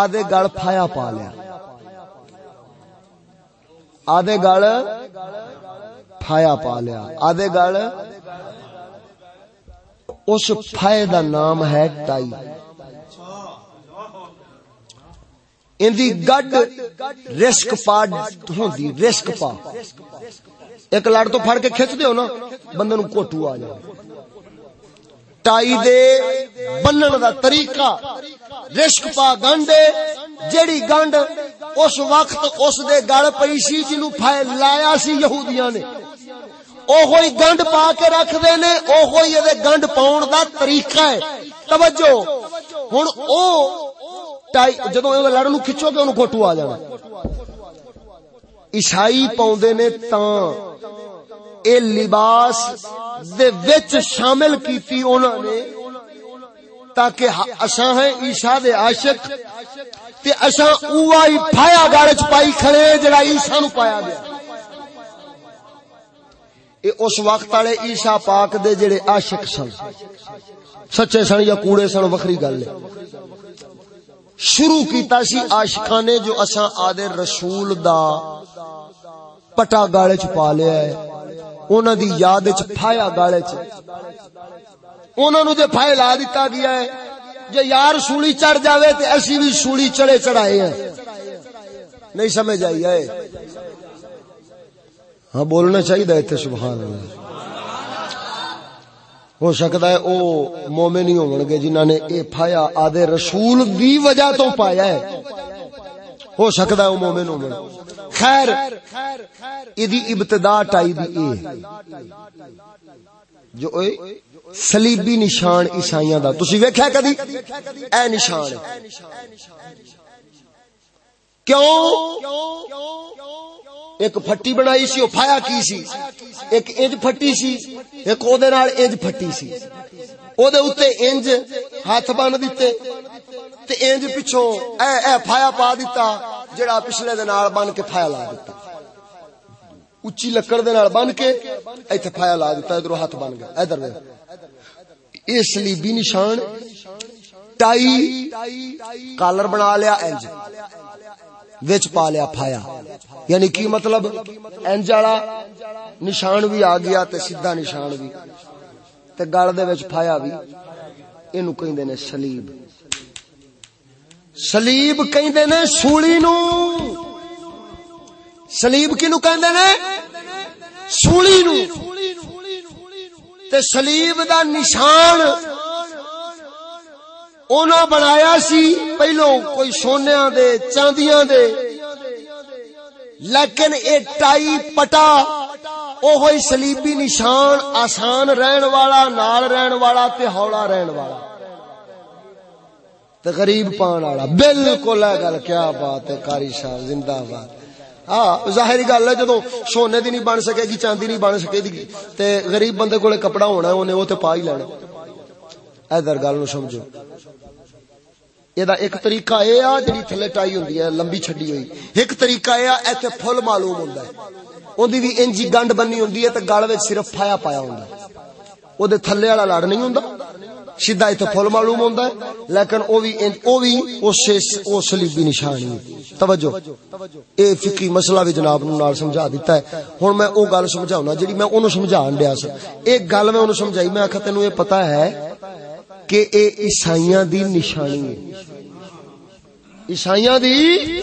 آدھے گل پھایا پا لیا۔ آدھے گل پھایا پا لیا۔ آدھے گل اس پھائے دا نام ہے ٹائی اندی گڈ رسک پا ہوندی، رسک پا۔ ایک لڑ تو پھڑ کے کھچ دیو نا، بندے نو کوٹو آ جائے ٹائی دے بنن دا طریقہ رشک پا گنڈے جیڑی گنڈ اس وقت اس دے گل پئی سی جنوں پھائے لایا سی یہودیاں نے۔ اوہی گنڈ پا کے رکھ دے نے اوہی یہ گنڈ پاؤن دا طریقہ ہے۔ توجہ۔ ہن او جدو لڑ نو کھچو گے انہوں گھوٹو آ جانا۔ عیسائی پاؤندے نے تاں اے لباس دے وچ شامل کیتی انہوں نے، تاکہ اساں ہیں عیسیٰ دے عاشق، تے اساں اوہی پھایا گارچ پائی کھڑے جڑا عیسیٰ نو پایا گیا۔ اے اس وقت والے عیسا پاک دے جڑے عاشق سن۔ سچے سن یا کوڑے سن وکری گل ہے۔ شروع کیتا سی عاشقاں نے جو اساں آدے رسول دا پٹا گالے چ پا لیا ہے۔ انہاں دی یاد وچ پھایا گالے چ۔ انہاں نو جے پھائے لا دتا گیا ہے، جے یار سولی چڑھ جاوے تے اسی بھی سولی چڑھے چڑھائے ہیں۔ نہیں سمجھ آئی ہے ہاں بولنا چاہیے اتنے سبحان اللہ۔ ہو سکتا ہے او مومن ہی ہون گے جنہاں نے اے پھایا آدھے رسول دی وجہ تو پایا ہے۔ ہو سکتا ہے او مومن ہون۔ خیر، ایدی ابتدا ٹائی دی اے۔ جو اے سلیبی نشان عیسائیاں دا۔ تسی ویکھیا کدی؟ اے نشان۔ کیوں؟ ایک پھٹی بنائی سی، او پھایا کی سی؟ ایک انج پھٹی سی، ایک او دے نال انج پھٹی سی۔ او دے اوتے انج ہاتھ بن دتے، تے انج پچھوں اے اے پھایا پا دیتا جڑا پچھلے دے نال بن کے پھایا لا دیتا اچھی لکڑ دے نال بن کے ایتھے پھایا لا دیتا ادھر ہاتھ بن گیا۔ ادھر دے اس لیے بھی نشان، ٹائی، کالر بنا لیا انج۔ وچ پا لیا پھایا۔ یعنی کی مطلب؟ انج والا نشان بھی آ گیا تے سیدھا نشان بھی۔ تے گل دے وچ پھایا بھی۔ اینو کہندے نے سلیب۔ سلیب کہندے نے سولی نو۔ سلیب کینو کہندے نے؟ سولی نو۔ تے سلیب دا نشان اونا بنایا سی پہلو کوئی سونیاں دے، چاندیاں دے۔ لیکن اے ٹائی پٹا اوہی سلیبی نشان، آسان رہن والا، نال رہن والا تے ہولا رہن والا۔ تے غریب پان والا، بالکل ہے گل، کیا بات ہے کاری صاحب، زندہ باد۔ ہاں ظاہری گل ہے جدو سونے دی نہیں بن سکے گی، چاندی نہیں بن سکے گی، تے غریب بندے کولے کپڑا ہونا ہے اونے او تے پا ہی لینا۔ ادھر گل نو سمجھو۔ یہ ایک طریقہ اے آ جڑی تھلے ٹائی ہوندی ہے لمبی چھڈی ہوئی ایک طریقہ اے آ ایتھے پھل معلوم ہوندا ہے اندی بھی انجی گنڈ بنی ہوندی ہے تے گل وچ صرف پھایا پایا ہوندا ہے او دے تھلے والا لڑ نہیں ہوندا سیدھا ایتھے پھل معلوم ہوندا ہے لیکن او بھی او بھی اس او صلیبی نشانی توجہ اے فقہی مسئلہ بھی جناب نو نال سمجھا دیتا ہے ہن میں او گل سمجھاونا جڑی میں اونوں سمجھان دیا سا ایک گل میں اونوں سمجھائی میں آکھا تینوں اے پتہ ہے کہ اے عیسائیاں دی نشانی ہے۔ عیسائیاں دی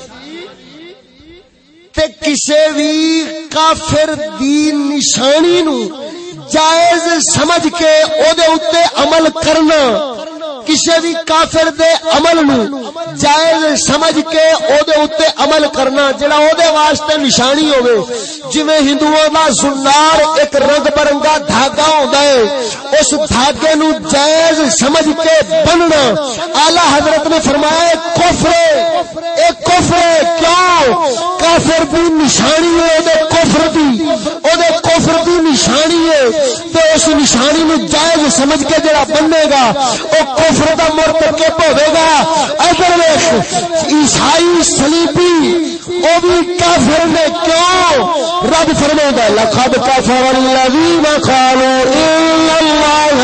تے کسے بھی کافر دی نشانی نو جائز سمجھ کے او دے اتے عمل کرنا۔ کسی بھی کافر دے عمل نو جائز سمجھ کے او دے اتے عمل کرنا، جڑا او دے واسطے نشانی ہوئے جویں ہندوؤں دا سنار ایک رنگ برنگا دھاگا ہوندا ہے، اس دھاگے نو جائز سمجھ کے بننا۔ اعلی حضرت نے فرمایا، کفر، اے کفر، کیوں؟ کافر دی نشانی ہے او دے کفر دی او دے کفر دی نشانی ہے۔ تے اس نشانی نو جائز سمجھ کے جڑا بننے گا، او کفر دا مرتکب ہوے گا ادھر ویکھ، عیسائی صلیبی، او بھی کافر نے کیوں رب فرماوندا لقد کفر الذين قالوا ان الله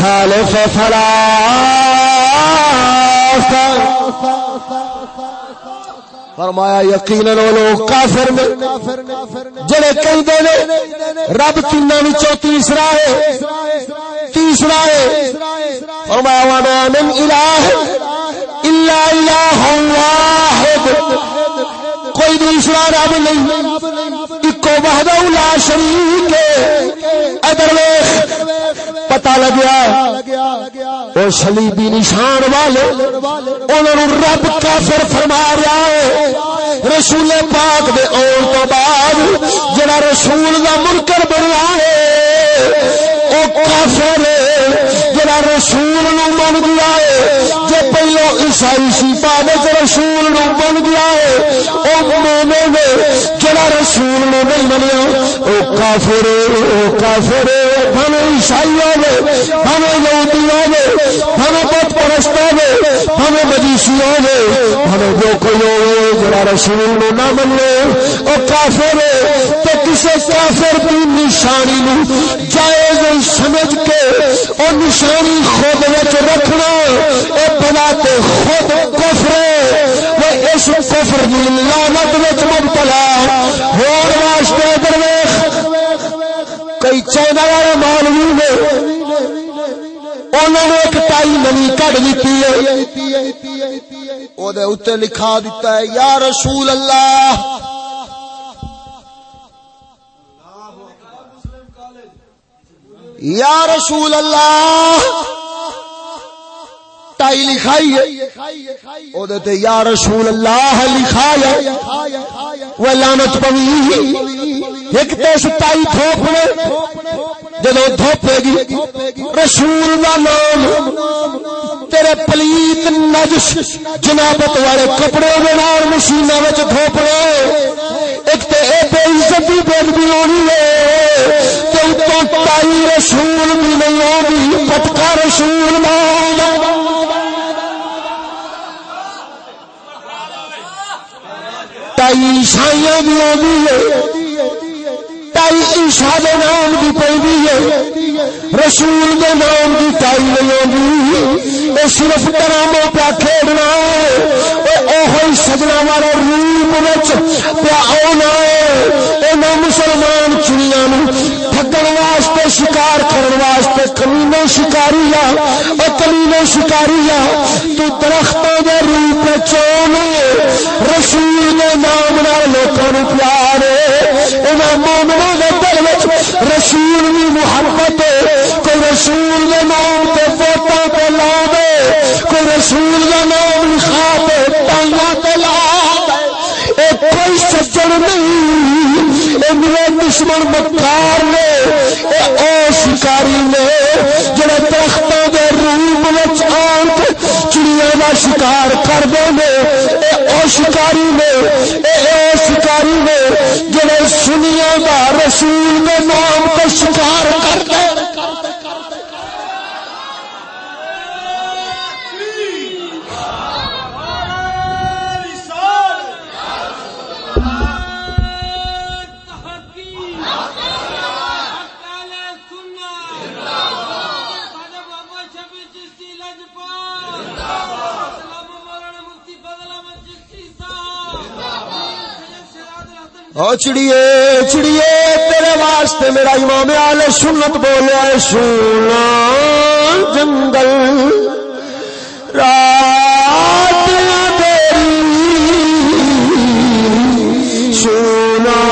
ثالث ثلاثه فرمایا یقینا لوگ کافر نے، جڑے کہندے نے، رب تیناں وچوں تیسرا ہے تیسرا ہے۔ فرمایا وانا من الہ الا الہ واحد۔ کوئی دوسرا رب نہیں، اکو وحدہ لا شریک ہے۔ ادھر پتا لگیا وہ سلیبی نشان والے انہوں رب کافر فرما رہا ہے۔ رسول پاک دے آن تو بعد جڑا رسول دا منکر بنیا ہے او کافر جڑا رسول نو من گیا ہے، جو پہلو عیسائی سی بعد رسول نو من گیا ہے، او مومن جڑا رسول نو نہیں منیا، او کافر او کافر بھن عیسائی ہوے بھن یہودی ہوے بھن بت پرست ہوے بھن مجوسی ہوے بھن جو کوئی ہوے جڑا رسول نو نہ منے او کافر ہے۔ تے کسے کافر دی نشانی نو جائز سمجھ کے او نشانی خود وچ رکھنا، اے بنا تے خود کفر وہ اس کفر دی لعنت وچ مبتلا ہون واسطے درویش کئی چودہ والے مولوی نے انہوں نے ایک ٹائی نوی کڈ دیتی ہے۔ او دے اوتے لکھا دیتا ہے، یا رسول اللہ یا رسول اللہ ٹائی لکھائی او دیتے یا رسول اللہ لکھایا وہ لانت پوی ایک تیس ٹائی تھوپنے، جدو تھوپے گی، رسول دا نام، تیرے پلیت نجس جنابت والے کپڑے دے نال مشیناں وچ تھوپنے۔ ایک تے اے بے عزتی بے بھی ہونی ہے۔ تے رسول بھی نہیں پٹکا رسول نام ٹائی عیسائیاں بھی آدھی ہے۔ ٹائی عیسا دے نام کی پی ہے۔ رسول دے نام کی ٹائی نہیں آدھی۔ یہ صرف ڈراموں پہ کھیلنا ہے۔ سجنا والے روپ پیا آنا ہے۔ مسلمان چڑیا ٹگن واسطے شکار کرنے واسطے کمینے شکاری آ اور کمینے شکاری آ تو درختوں کے روپ چون رسول کے نام لوگوں پیار مومنوں کے دل رسول بھی محبت کوئی رسول کے نام کے فوٹو پہ لا دے۔ کوئی رسول کا نام لکھا دے ٹانگا پہ لا دے۔ کوئی سجن نہیں دشمن مکار نے او شکاری نے، جڑے درختوں کے روپ آن چڑیا کا شکار کرتے ہیں او شکاری نے او شکاری نے، جڑے سنیا کا رسول کے نام کا شکار کرتے چڑیے چڑیے تیرے واسطے میرا امام آل سنت بولیا سونا جنگل رات سونا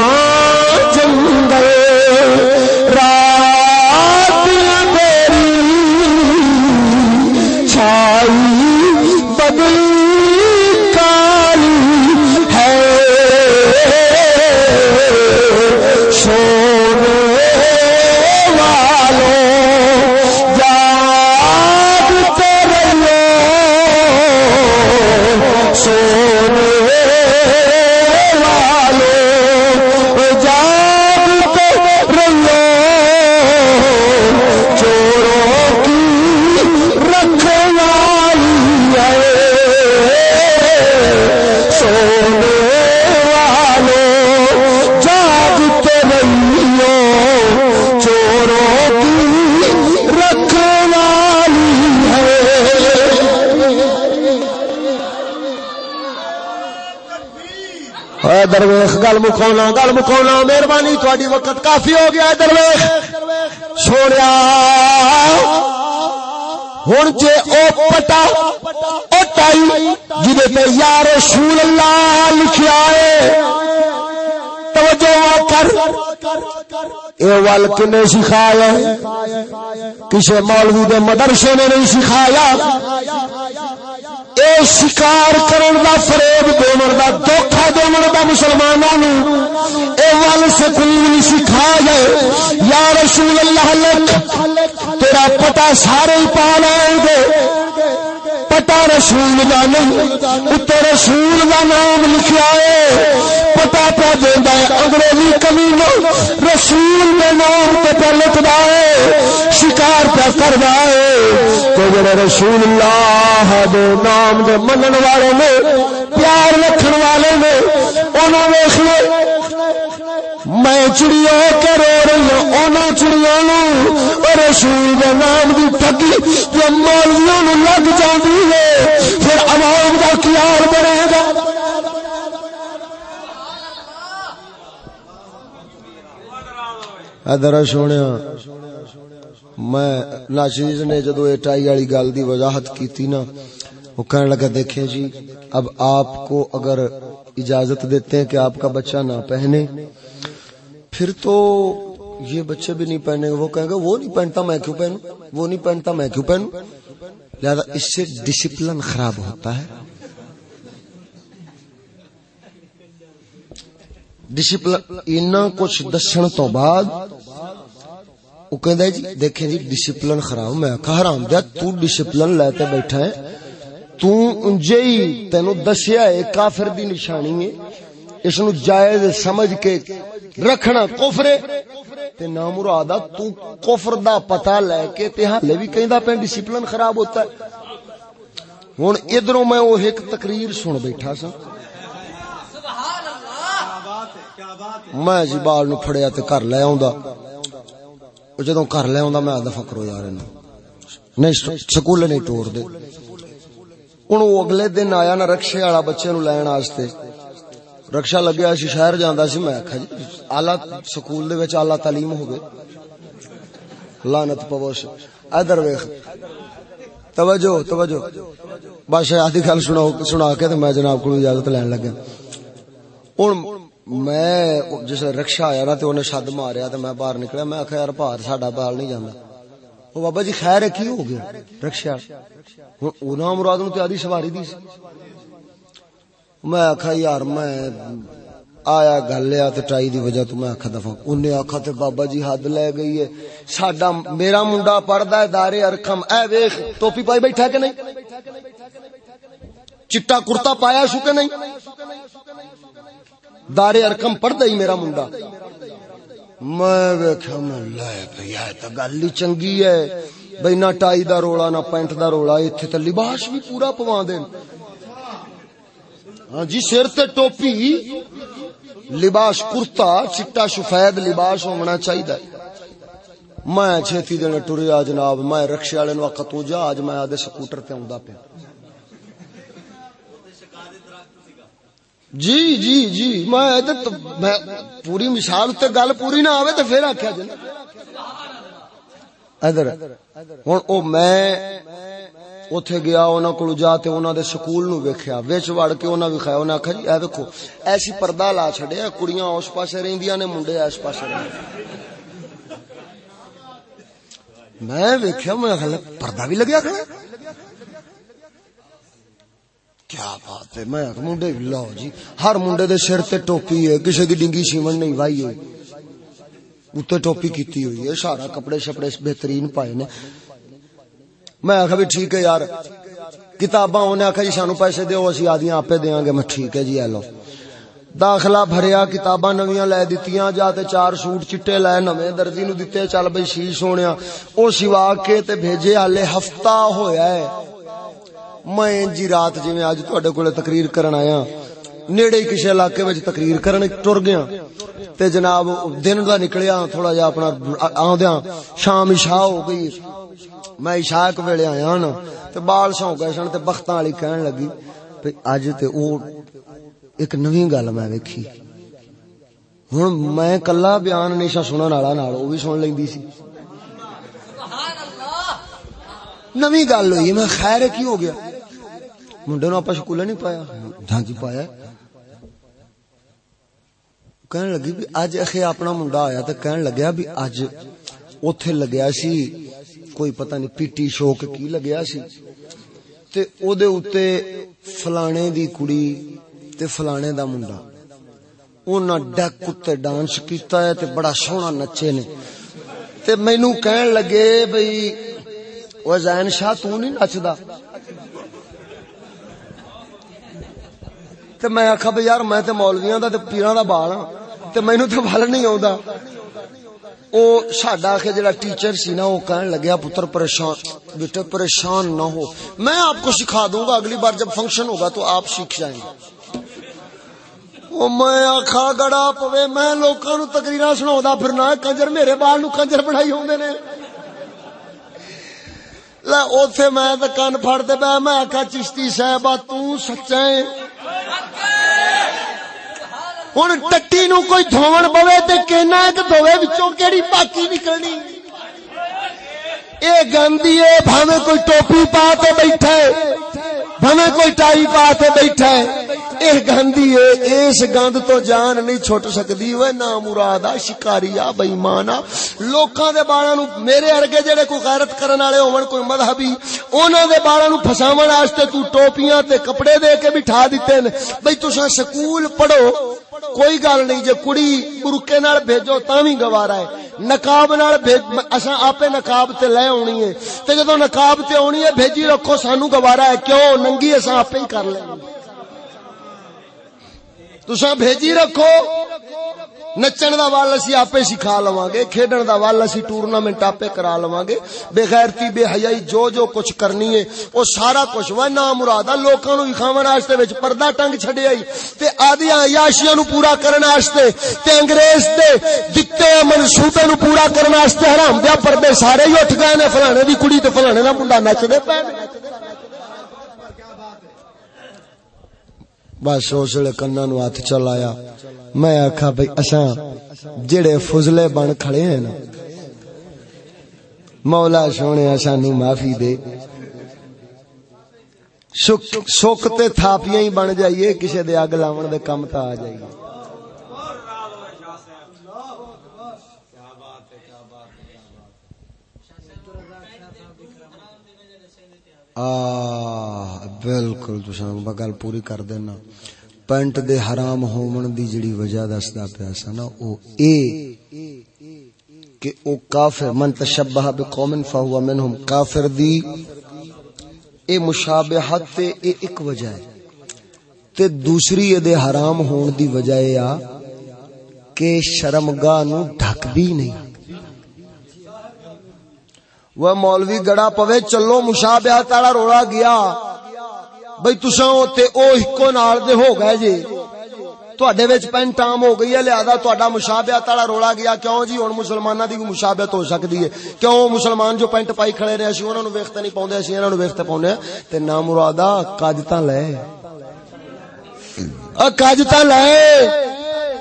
گل مکھونا گل مکھونا مہربانی تھوڑی وقت کافی ہو گیا درویخ چھوڑیا ہوں جے او پٹا، او ٹائی جی پہ یار رسول اللہ لکھیا ہے توجہ کر۔ اے ول کنے سکھایا؟ کسے مولوی دے مدرسے نے نہیں سکھایا؟ شکار کرن دا فریب دون دا دھوکھا دون دا مسلمانوں اے ول سکول سکھا جائے۔ یا رسول اللہ لکھ، تیرا پتہ سارے پا لائیں گے۔ پتا رسول کا نہیں اتنے رسول کا نام لکھا ہے، پتا پہ دینا ہے، انگریزی کمی رسول کے نام پہ پہ لکھتا ہے، شکار پہ کرتا ہے۔ تو جڑے رسول اللہ دے نام دے منن والے نے، پیار رکھن والے نے انہوں ویخ لے میں چڑیا کے رو رہی ہوں انہوں چڑیا نو رسول کے نام کی ٹگی جو مولویوں لگ جاتی ہے، پھر عوام کا کیار بنے گا۔ ادھر سونے میں ناچیز نے جدو اٹائی والی گل دی وضاحت کی نا، وہ کہنے لگا، دیکھیں جی اب آپ کو اگر اجازت دیتے ہیں کہ آپ کا بچہ نہ پہنے پھر تو یہ بچے بھی نہیں پہنے گا وہ کہیں گے، وہ نہیں پہنتا میں کیوں پہنوں؟ وہ نہیں پہنتا میں کیوں پہنوں؟ لہذا اس سے ڈسپلن خراب ہوتا ہے۔ ڈسپلن اینا کچھ دسن تو بعد وہ کہندا جی دیکھیں جی ڈسپلن خراب۔ میں کہا حرام۔ دیا تو ڈسپلن لیتے بیٹھا ہے۔ تو انجے ہی تینو دسیا ہے، کافر دی نشانی ہے۔ اس نو جائز سمجھ کے رکھنا کفر تے نا مرادا تو کفر دا پتہ لے کے تے ہاں حالے بھی کہندا پہ ڈسپلن خراب ہوتا ہے۔ ہن ادھروں میں وہ ایک تقریر سن بیٹھا سا میں جی بال نو پھڑیا تے گھر لے آوندا۔ جدوں گھر لے آوندا میں آدا فکرو یار نہیں سکول نہیں ٹور دے ہن وہ اگلے دن آیا نا رکشے والا بچے نو لین واسطے۔ رکشا لگیا سی، شہر جاندا سی، میں آکھا جی اعلی سکول دے وچ اعلی تعلیم ہوے لعنت پوش۔ ادھر ویکھ۔ توجہ توجہ۔ بادشاہ، آدھی گل سنا سنا کے تے میں جناب کو اجازت لین لگا۔ ہن میں جس رکشا آیا نا تے انہیں شد ماریا تے میں باہر نکلیا، میں آخیا یار بھار ساڈا بال نہیں جانا وہ بابا جی خیر ہے، کی ہو گیا؟ رکشا ہوں مراد نو آدھی سواری دی میں آخا یار میں آیا گل لیا ٹائی دی وجہ تو میں آکھا دفعہ انہیں آکھا تے بابا جی حد لے گئی ہے۔ ساڈا میرا منڈا پڑھدا ہے دارے ارکم اے ویکھ، ٹوپی پائی بیٹھا کہ نہیں؟ چٹا کرتا پایا شو کہ نہیں؟ دارے ارکم پڑھدا ہی میرا منڈا۔ میں ویکھا میں لے بھئی اے تے گل ہی چنگی ہے۔ بھئی نہ ٹائی دا رولا نہ پینٹ دا رولا ایتھے تے لباس بھی پورا پواں دین۔ ہاں جی سر تے ٹوپی، لباس کرتا چٹا شفید لباس ہونا چاہیے میں چھتی دن ٹریا جناب میں رکشے والے نو آخا تو جا اج میں آدھے سکوٹر تے آندا پیا۔ جی جی جی میں پوری مثال تے گل پوری نہ آوے تے پھر آکھیا جن ادھر، ہن او میں اوتھے گیا، انہاں کول جا تے انہاں دے سکول نو ویکھیا، وچ وڑ کے انہاں وکھایا انہاں آکھیا جی اے ویکھو، ایسی پردہ لا چھڈیا، کڑیاں اس پاسے رہندیاں نے، منڈے اس پاسے رہندے میں ویکھیا، میں خیال پردہ بھی لگیا کھڑا کیا بات ہے، میں منڈے، لو جی ہر منڈے دے سر تے ٹوپی ہے، کسے دی ڈنگی سیمن نہیں وائی ہوئی۔ اتنے ٹوپی کیتی ہوئی ہے، سارا کپڑے شپڑے بہترین پائے نے۔ میں آخا بھی ٹھیک ہے یار، کتاباں انہیں آخا جی سانو پیسے دیو، اسی آدیاں آپ دیاں گے میں ٹھیک ہے جی لو داخلہ بھریا، کتاباں نویاں لے دتیاں جاتے چار سوٹ چٹے لے، نویں دردی نو دتے، چل بھائی شی سونیا۔ او سوا کے تے بھیجے ہالے ہفتہ ہویا ہے۔ میں جی رات جی میں اج تواڈے کولے تقریر کرن آیا۔ نیڑے ہی کسی علاقے وچ تقریر کرن ٹر گیا۔ تے جناب دن دا نکلیا تھوڑا جا اپنا آندیاں شام عشاء ہو گئی۔ میں عشاء کے ویلے آیا نا تے بال سو گئے سن تے بختاں والی کہن لگی۔ بھئی اج تے او ایک نویں گل میں ویکھی۔ ہن میں کلا بیان نہیں سا سنن والا نال او بھی سن لیندی سی۔ نویں گل ہوئی میں خیر کی ہو گیا؟ منڈے نو اپا سکول نہیں پایا؟ ہاں جی پایا؟ کہنے لگی بھی اج اخے اپنا منڈا آیا تے کہن لگیا بھی اج اوتھے لگیا سی کوئی پتہ نہیں پی ٹی شو کے کی لگیا سی تے او دے اوتے فلانے دی کڑی تے فلانے دا منڈا انہاں ڈیک تے ڈانس کیتا ہے تے بڑا سونا نچے نے تے مینوں کہن لگے بھئی او زین شاہ تو نہیں نچدا تے میں آکھا بھئی یار میں تے مولویاں دا تے پیراں دا بال ہاں تے مینوں تے ول نہیں آوندا۔ او ساڈا کہ جڑا ٹیچر سی نا، او کہن لگیا، پتر پریشان بیٹا پریشان نہ ہو۔ میں آپ کو سکھا دوں گا، اگلی بار جب فنکشن ہوگا تو آپ سیکھ جائیں گے۔ او میں آکھا، گڑا پوے، میں لوکاں نو تقریراں سناوندا پھرنا، کنجر میرے بال نو کنجر بنائی ہوندے نے۔ لا، اوتھے میں تے کن پھڑ تے بہ میں آکھا، چشتی صاحب تو سچا ہے ہوں ٹٹی نو کوئی دھون پوے تو کہنا ہے کہ دھوے بچوں کیڑی پاکی نکلنی اے گندی ہے بھاوے کوئی ٹوپی پا کے بیٹھا ہے بھاوے کوئی ٹائی پا کے بیٹھا ہے اے گندی ہے اس گند تو جان نہیں چھٹ سکدی اوے نا مرادا شکاریا بے ایمانا لوکاں دے بالاں نو میرے ارگے جڑے کوئی غیرت کرن والے ہون کوئی مذہبی انہاں دے بالاں نو پھساون واسطے تو ٹوپیاں تے کپڑے دے کے بٹھا دتے نے بھئی تساں سکول پڑھو کوئی گل نہیں جے کڑی برکے نال بھیجو تاں وی گوارا ہے نقاب نال بھیج اساں آپے نقاب تے لے اونی ہے تے جدوں نقاب تے اونی ہے بھیجی رکھو سانو گوارا ہے کیوں ننگی اساں آپے ہی کر لیں تسا بھیجی رکھو۔ نچن دا وال اسی آپے سکھا لواں گے کھیڈن دا وال اسی ٹورنامنٹ آپے کرا لواں گے بے غیرتی، بے حیائی، جو جو کچھ کرنی ہے، او سارا کچھ۔ وا نا مرادا لوکاں نو وکھاون واسطے وچ پردہ ٹنگ چھڈیا ای تے آدیاں عیاشیاں نو پورا کرن واسطے تے انگریز دے دتے منصوبے نو پورا کرن واسطے حرام دے پردے سارے ہی اٹھ گئے نے، فلانے دی کڑی تے فلانے دا منڈا نچدے پے۔ بس اس ویلے کنا نو ہاتھ چلایا۔ میں آخا بھائی اصا جڑے فضلے بن کھڑے ہیں نا۔ مولا سونے سانو معافی دے۔ سکھ تے تھاپیاں ہی بن جائیے کسی دے اگ لاون دے کم تا آ جائیے۔ بالکل گل پوری کر دینا۔ پینٹ دے حرام ہومن دی جڑی وجہ دسدا پیا سا نا، او اے کہ او کافر، من تشبہ بقوم فهو منهم کافر دی۔ اے مشابہت تے اے ایک وجہ ہے۔ تے دوسری اے دے حرام ہون دی وجہ اے آ کہ شرمگاہ نو ڈھک دی نہیں۔ وہ مولوی گڑا پوے چلو مشابہت والا روڑا گیا بھئی تساں تے او ہکو نال دے ہو گئے جی تواڈے وچ پینٹ عام ہو گئی ہے لہذا تواڈا مشابہت والا روڑا گیا کیوں جی ہن مسلماناں دی مشابہت ہو سکدی ہے کیوں مسلمان جو پینٹ پائی کھڑے رہے سی انہاں نو ویکھتے نہیں پاوندے سی انہاں نو ویکھتے پاوندے تے نا مرادا کج تاں لے ا کج لے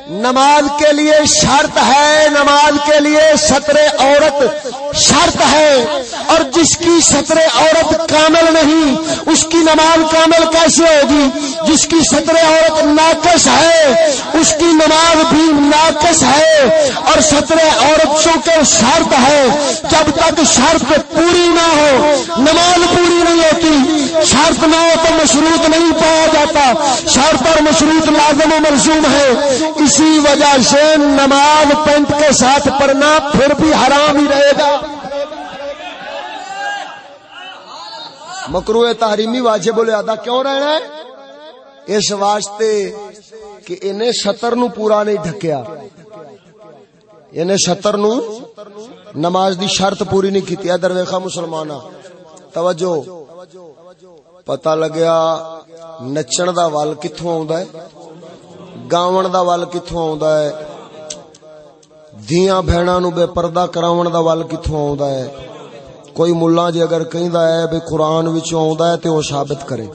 نماز کے لیے شرط ہے، نماز کے لیے سطر عورت شرط ہے۔ اور جس کی سطر عورت کامل نہیں، اس کی نماز کامل کیسے ہوگی؟ جس کی سطر عورت ناقص ہے، اس کی نماز بھی ناقص ہے۔ اور سطر عورت چونکہ شرط ہے، جب تک شرط پوری نہ ہو، نماز پوری نہیں ہوتی شرط نہ ہو تو مشروط نہیں پایا جاتا۔ شرط اور مشروط لازم و ملزوم ہے۔ اسی وجہ سے نماز پینٹ کے ساتھ پڑھنا پھر بھی حرام ہی رہے گا۔ مکرو تحریمی واجب ادا کیوں رہنا ہے؟ اس واسطے کہ انہیں شطر نو پورا نہیں ڈھکیا۔ انہیں شطر نو نماز دی شرط پوری نہیں کی ادھر ویخا مسلمان توجہ۔ پتہ لگیا نچن دا ول کتوں آ گاون دا ول کتھوں آوندا ہے دیاں بہناں نو بے پردہ کراون دا ول کتھوں آوندا ہے کوئی ملہ جے اگر کہندا ہے بے قرآن وچوں آوندا ہے تے او ثابت کرے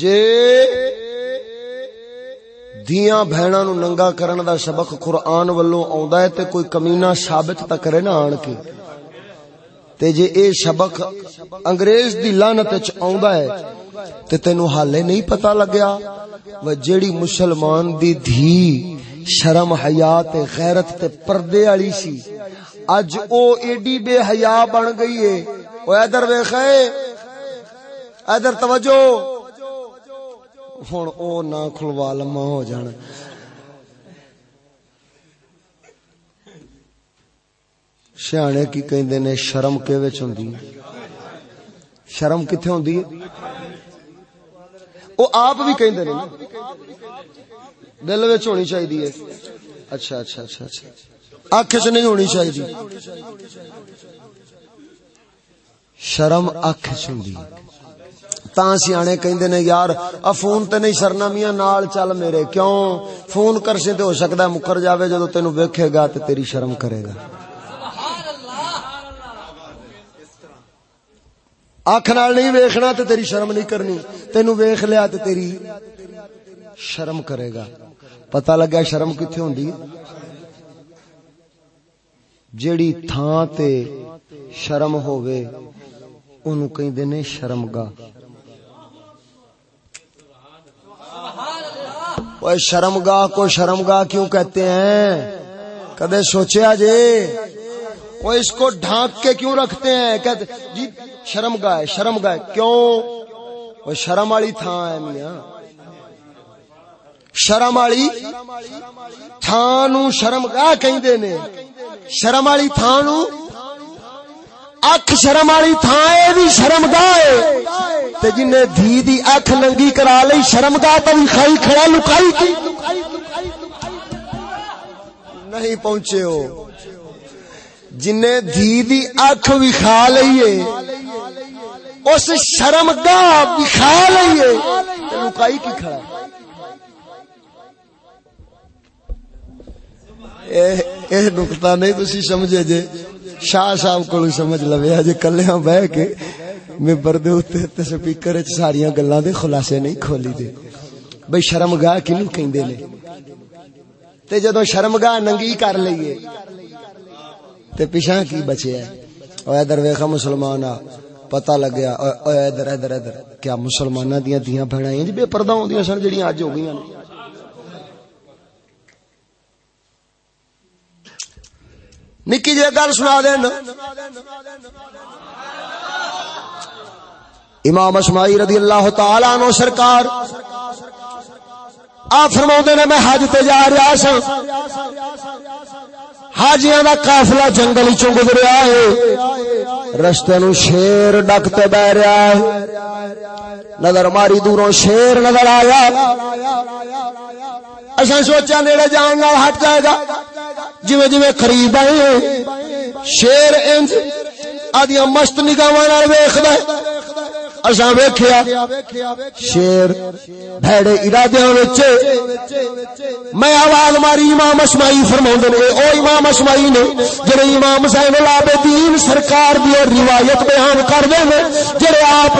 جے دیاں بہناں نو ننگا کرن دا سبق قرآن والوں آوندا ہے تے کوئی کمینہ ثابت تا کرے نہ آن کے تے جے اے سبق انگریز دی لعنت وچ آوندا ہے، تے تینو حالے نہیں پتا لگیا۔ و جیڑی مسلمان دی دھی شرم حیا تے غیرت تے پردے والی سی، اج او ایڈی بے حیا بن گئی ہے۔ او ادھر ویکھے ادھر توجہ۔ ہن او نہ کھلوا لما ہو جان سیانے کی کہندے نے شرم کے وچ ہوندی شرم کتھے ہوندی ہے؟ وہ آپ بھی کہندے نے دل وچ ہونی چاہیے اچھا اچھا اچھا اچھا۔ اکھ چ نہیں ہونی چاہیے شرم اکھ چ ہوندی تا سیانے کہندے نے، یار ا فون تے نہیں سرنا میاں نال چل میرے، کیوں؟ فون کرسے تے ہو سکدا ہے، مکر جاوے، جدوں تینو ویکھے گا تے تیری شرم کرے گا۔ اکھ نال نہیں ویکھنا تے تیری شرم نہیں کرنی۔ تینو ویکھ لیا تے تیری شرم کرے گا۔ پتہ لگا شرم کتھے ہوندی جیڑی تھاں تے شرم ہووے، اونوں کہندے نے شرمگاہ وہ شرمگاہ کو شرمگاہ کیوں کہتے ہیں؟ کدے سوچیا جے؟ وہ اس کو ڈھانک کے کیوں رکھتے ہیں؟ کہتے جی شرم گاہ شرم گاہ کیوں؟ وہ شرم والی تھان ہے میاں۔ شرم والی تھان شرم گاہ کہیں نے۔ شرم والی تھان اکھ شرم والی تھان بھی شرم گاہ جن دھی دی اکھ ننگی کرا لی شرم گاہ تو کھائی کھڑا لکائی کی۔ نہیں پہنچے ہو۔ جن دھی دی اکھ لئیے اس شرم گاہ بکھا لئیے۔ لکائی کی کھڑا اے نکتا نہیں تسی سمجھے جے شاہ صاحب کو سمجھ لوے جے کلیاں بہ کے میں بردے ہوتے تے سپیکر وچ ساریاں گلاں دے خلاصے نہیں کھولی دے۔ بھئی شرم گاہ کینو کہندے نے؟ تے جدوں شرم گاہ ننگی کر لئیے تے پیچھے کی بچے ہے او ادھر ویکھا مسلمان آ پتا لگیا ادھر ادھر ادھر، کیا مسلمانوں دیا دیا بہن جی بے پردہ ہوں سن جہاں اج ہو گئی نکی جی گل سنا دین۔ امام اسمائی رضی اللہ تعالی عنہ سرکار آ فرما نے، میں حج تے جا رہا سا حاجیاں دا قافلہ جنگل چوں گزریا ہے۔ رستے نو شیر ڈکتے بہ رہا ہے۔ نظر ماری دوروں شیر نظر آیا۔ اچھا سوچا نیڑے جان نال ہٹ جائے گا۔ جویں جویں قریب آئے شیر انج آدیاں مست نگاہاں نال ویکھدا ہے۔ اصا ویخیا شیر بھڑے ارادے میں آواز ماری امام اسمائی فرما نے او امام اسمائی نے، جڑے امام حسین العابدین سرکار دی روایت بیان کر دے نے، جڑے آپ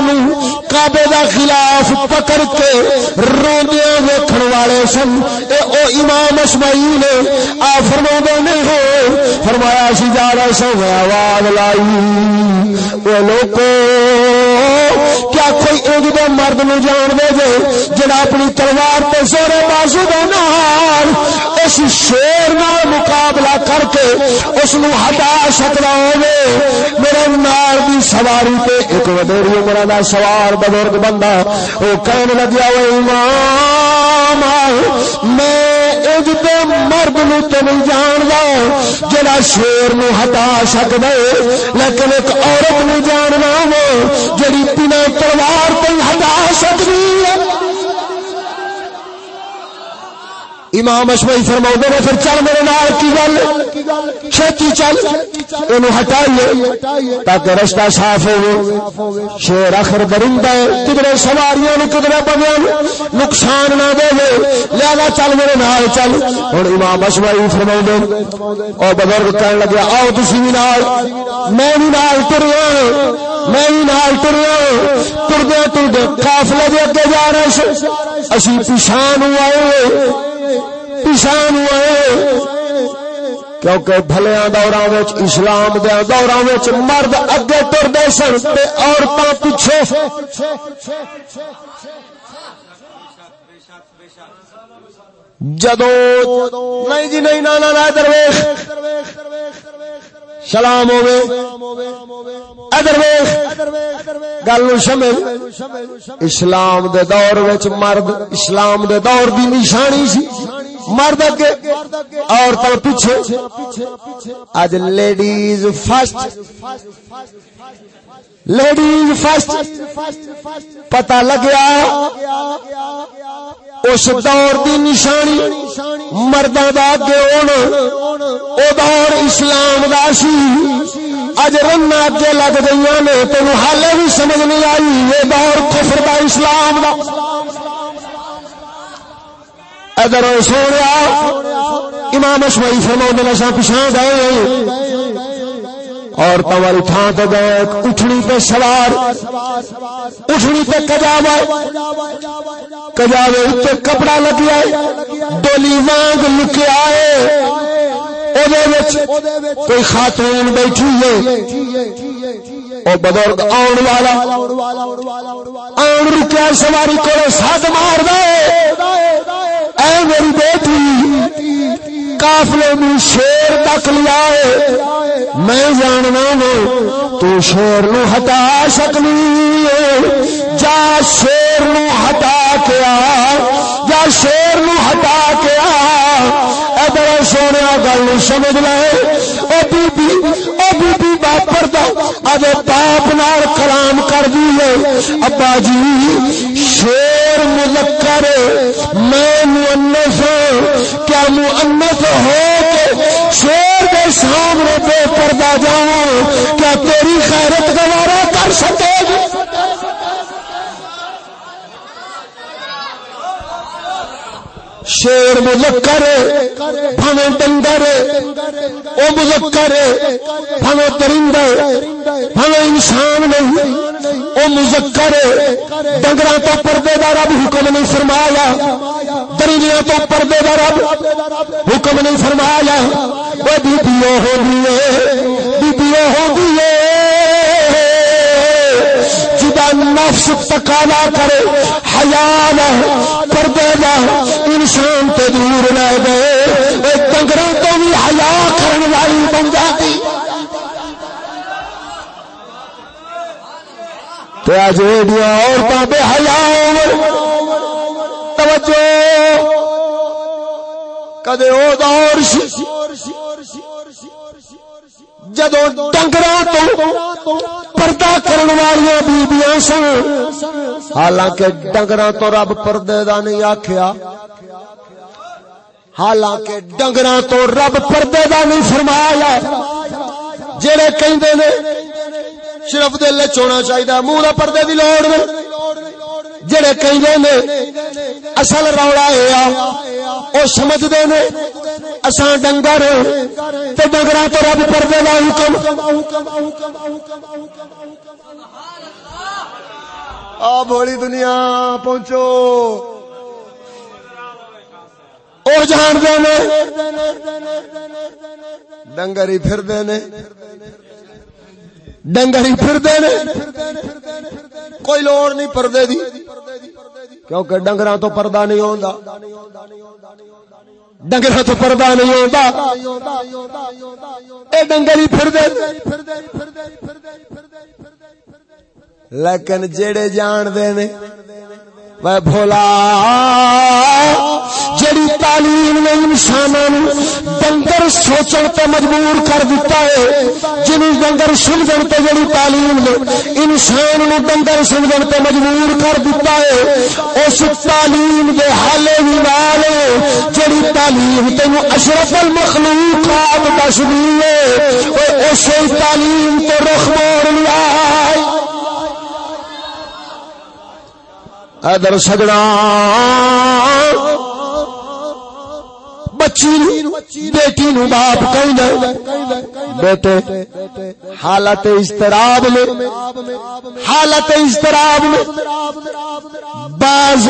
کعبے دا خلاف پکڑ کے روندیاں ویکھن والے سن، اے او امام اسمائی نے آ فرما نے، ہو، فرمایا سی جا رہا سو آواز لائی۔ لوگوں کیا کوئی ایک دو مرد نو جان دے گے جڑا اپنی تلوار تے سورے بازو دے نال۔ اس شیر نال مقابلہ کر کے اس نو ہٹا سکتا ہوے میرے نال دی سواری تے ایک وڈیری عمر دا سوار بزرگ بندہ او کہن لگیا او امام، میں اج دے مرد نو تے نہیں جان جڑا شیر نو ہٹا سکدا لیکن ایک عورت نو جاننا ہو، جڑی بنا تلوار پہ ہٹا سکتی ہے۔ امام اشمعی فرما نے، پھر چل میرے نال، کی گل؟ چھتی چل اینو ہٹائیے، تاکہ رشتہ صاف ہو شیر اخر درندہ ہے کدھر سواریاں نو کدھر بنیا نقصان نہ دے۔ لہذا چل میرے نال، چل۔ ہن امام اشمعی فرما دے او بزرگ کہن لگے آؤ تسی بھی نال۔ میں بھی نال ٹریا میں بھی نال ٹریا ٹردے ٹردے قافلے دے اگے جا رہے سی اسی پیشان ہوئے۔ پچھان ہوئے۔ کیونکہ بھلیاں دوراں وچ، اسلام دے دوراں وچ مرد اگے ٹردے سن تے عورتاں پیچھے۔ جدو نہیں جی نہیں، نانا نا درویش۔ سلام ادر گل سمجھ۔ اسلام دے دور وچ مرد، اسلام دے دور دی نشانی سی۔ مرد اگے عورتوں پیچھے۔ اج لیڈیز فرسٹ لیڈیز فرسٹ پتہ لگیا اس دور دی نشانی مردہ دا اگے او دور اسلام دا سی۔ اج رن اگے لگ گئی نے تین حال بھی سمجھ نہیں آئی۔ یہ دور کفر دا اسلام دا۔ ادھر سونے امام اشمعی فرما دن پچھا گئے اور تمہاری تھان تو گئے اٹھنی پہ سوار، اٹھنی پہ کجاوا کجاوے اتنے کپڑا لگ آئے ڈولی وانگ لکے آئے کوئی خاتون بیٹھی ہے، او بزرگ آن والا، آن رکیا سواری کو سد مار دے، اے میری بیٹی کافلے میں شیر تک لیا میں جاننا ہوں، تو شیر نو ہٹا سکنی جا شیر نو ہٹا کے آ، جا شیر نو ہٹا کے آ۔ ادھر سونے گل سمجھ لے۔ او بی بی او بی بی باپر دا ادھے باپ نال کلام کر دیے ابا جی شیر مذکر میں مؤنث ہاں۔ نال مؤنث ہو کے شیر کے سامنے بے پردہ جاؤں کیا تیری خیرت گوارا کر سکے؟ گی شیر مذکر بھاوے ڈنگر او مذکر بھاوے درندہ بھاوے انسان نہیں۔ او مذکر ڈنگراں تو پردے دا رب حکم نہیں فرمایا۔ درندیاں تو پردے دا رب حکم نہیں فرمایا۔ او بیبیوں ہوندی ہے بیبیوں ہوندی ہے نفس تقاضا کرے حیال پردے دا انسان تو دور لے گئے ڈنگر تو بھی حیا کرنے والی بن جاتی۔ عورتوں بے حیا توجہ۔ کدے او دور جدو ڈنگر تو پردہ کرنے والی بیبیاں سن۔ حالانکہ ڈنگر تو رب پردے دا نہیں آخیا حالانکہ ڈنگر تو رب پردے دا نہیں فرمایا۔ جڑے کہندے نے صرف دل چونا چاہیے منہ کا پردے کی لوڑ نے۔ جڑے کہندے نے، اصل روڑا ہے او سمجھدے نے، اساں ڈنگر تے ڈنگراں تو رب پردے دا حکم۔ آ بولی دنیا، پہنچو۔ او جان دے نے، ڈنگر ہی پھر دے نے۔ ڈنگر ہی پھر دے کوئی لوڑ نہیں پردے دی۔ کیونکہ ڈنگراں تو پردہ نہیں ہوندا۔ ڈنگر تو پردہ نہیں ہوندا۔ اے ڈنگر ہی پھر دے لیکن جیڑے جان دے نے میں بھولا، جڑی تعلیم نے انسان ڈنگر سوچن تے مجبور کر دیتا ہے جن ڈنگر سمجھن تے جڑی تعلیم نے انسان نو ڈنگر سمجھن تے مجبور کر دیتا ہے، اس تعلیم دے حالے بھی نال جڑی تعلیم تینو اشرف المخلوقات دس دی ہے اسی تعلیم تو رخ موڑ لیا۔ ادر سجنا بچی بیٹی نو باپ بیٹے، حالت استراب میں، حالت استراب میں باز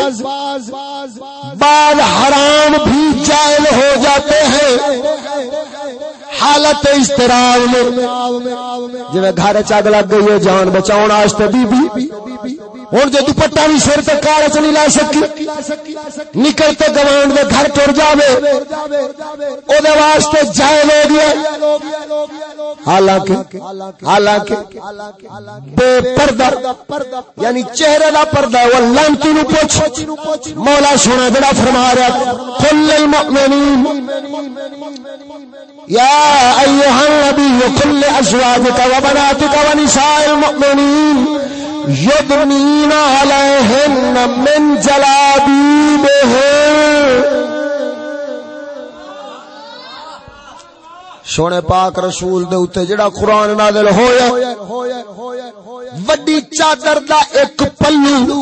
بعض حرام بھی جائل ہو جاتے ہیں۔ حالت استراب میں جی گھر چگ لگ گئی ہے، جان بچاؤ بی بی ہوں جی دوپٹا بھی سر تک کار چ نہیں لا سکی نکلتے گوان دے گھر تر جائے واسطے جائے لے گیا حالانکہ حالانکہ بے پردہ یعنی چہرے دا پردہ، وہ لانتی نو پوچھ۔ مولا سونا جڑا فرما رہا کل المؤمنین۔ یا ایوہ النبی کل ازواجک و بناتک و نساء المؤمنین یدنین علیہن من سونے پاک رسول دے اتے جڑا قرآن نازل ہویا، وڈی چادر دا ایک پلو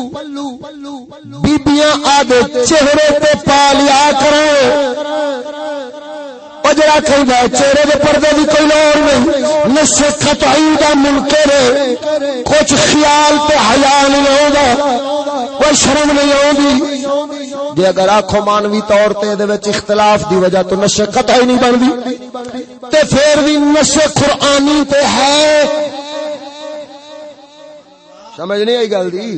بیبیاں آدھے چہرے پہ پالیا کریں جڑا کہیں چہرے دے پردے دی کوئی لوڑ نہیں۔ نشے خطائی دا منکر کچھ خیال تے حیا نہیں آوندا، کوئی شرم نہیں آوندی۔ جے اگر آکھو مانوی طور تے دے وچ اختلاف دی وجہ تو نشے قطعی نہیں بندی تے پھر بھی نشے قرآنی تے ہے۔ سمجھ نہیں آئی گل دی؟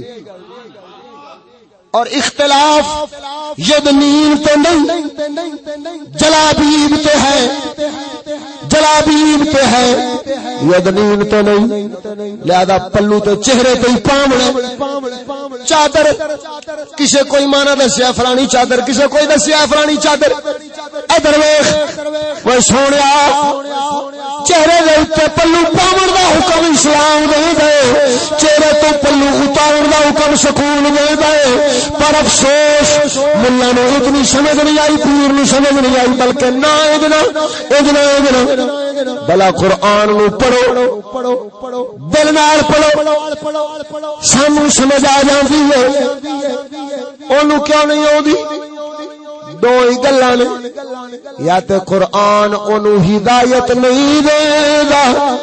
اور اختلاف یدنین تو نہیں، جلابیب تو ہے، جلابیب تو ہے یدنین تو نہیں۔ لہذا پلو تو چہرے پہ پامڑے چادر، کسے کوئی مانا دسیا فلانی چادر، کسے کوئی دسیا فلانی چادر۔ ادھر ویخ وہ سونے چہرے دے پلو پاون دا حکم اسلام دے دے۔ چہرے تو پلو اتار دا حکم سکون دے دے۔ پر افسوس، ملا نے اتنی سمجھ نہیں آئی، پیر نو سمجھ نہیں آئی، بلکہ نہ ادنا ادنا ادنا۔ بلا قرآن نو پڑھو، دل نال پڑھو۔ سانو سمجھ آ جاتی ہے۔ اونوں کیوں نہیں آدھی دو ہی گلا نے۔ یا تے قرآن اونوں ہدایت نہیں دے گا،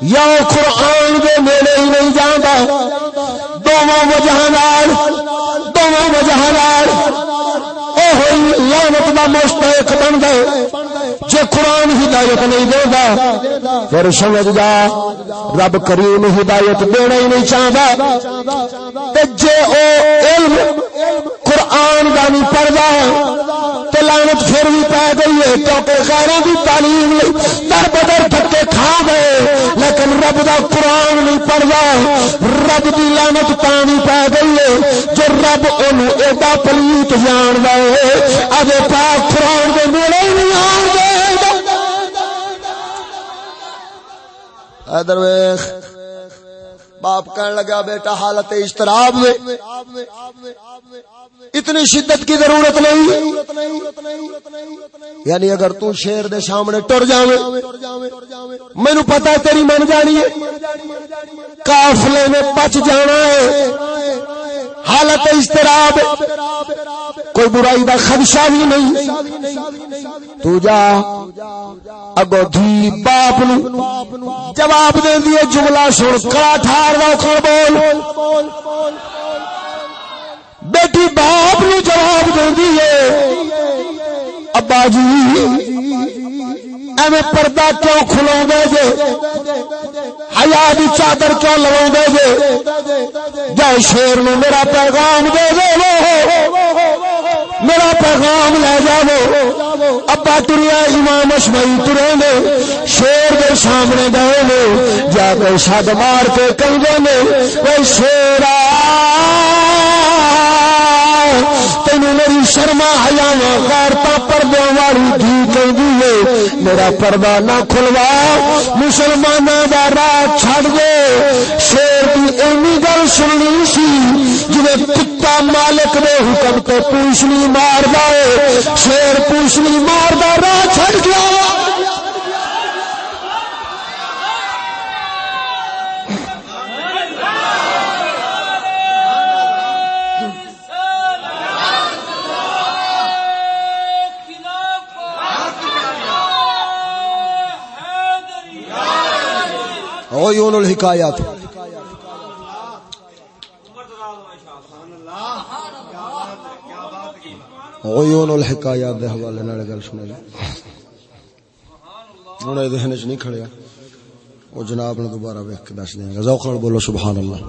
یا قرآن دے میرے ہی نہیں جانا دونوں وجہ دونوں وجہ لانت کا مستحق بن گئے۔ جی قرآن ہدایت نہیں دے گا پھر سمجھ جا رب کریم ہدایت دینا ہی نہیں چاہتا جی وہ علم، قرآن کا نہیں پڑھتا تو لانت پھر بھی پی گئی ہے، کیونکہ خیروں کی تعلیم در بدر دھکے کھا گئے۔ لیکن رب کا قرآن نہیں پڑھتا رب دی لعنت پانی پی گئی ہے۔ جو رب اونوں ایڈا پلیت جان دے اجے پاک قرآن دے نیڑے نہیں ادھر ویکھ باپ کہنے لگا بیٹا حالت اشتراب میں۔ اتنی شدت کی ضرورت نہیں۔ یعنی اگر تو شیر دے سامنے ٹر جاوے، مینو پتا ہے تیری من جانی ہے۔ قافلے میں پچ جانا ہے۔ حالت استراب کوئی برائی دا خدشہ بھی نہیں۔ تو جا، اگو دھی باپ نو جواب دے دیے جملہ سن، کڑا ٹھار دا بول۔ بیٹی باپ نو جواب دے ابا جی ایویں پردہ کیوں کھلو دے جے؟ حیا دی چادر کیوں لو دے جے؟ جائے شیر نو میرا پیغام دے دے میرا پیغام لے جاو ابا تریا امام اشمعی ترے نے شیر دے سامنے گئے نے جا کے شد مار کے کہیں نے وہ شیرا میری شرما ہیا غیرتا پردے والی دھی کہ میرا پردہ نہ کھلوا مسلمان راہ چھڑ دے۔ شیر کی اینی گل سننی سی جی کتا مالک نے حکم تو پوچھنی مار دے۔ شیر پوچھنی مار دا راہ چھڑ گیا۔ عیون الحکایات عیون الحکایات دے حوالے نال گل سنے لے ہن اے ذہن وچ نہیں کھڑیا۔ او جناب نے دوبارہ ویکھ کے دس دیں گا ذوق نال بولو سبحان اللہ۔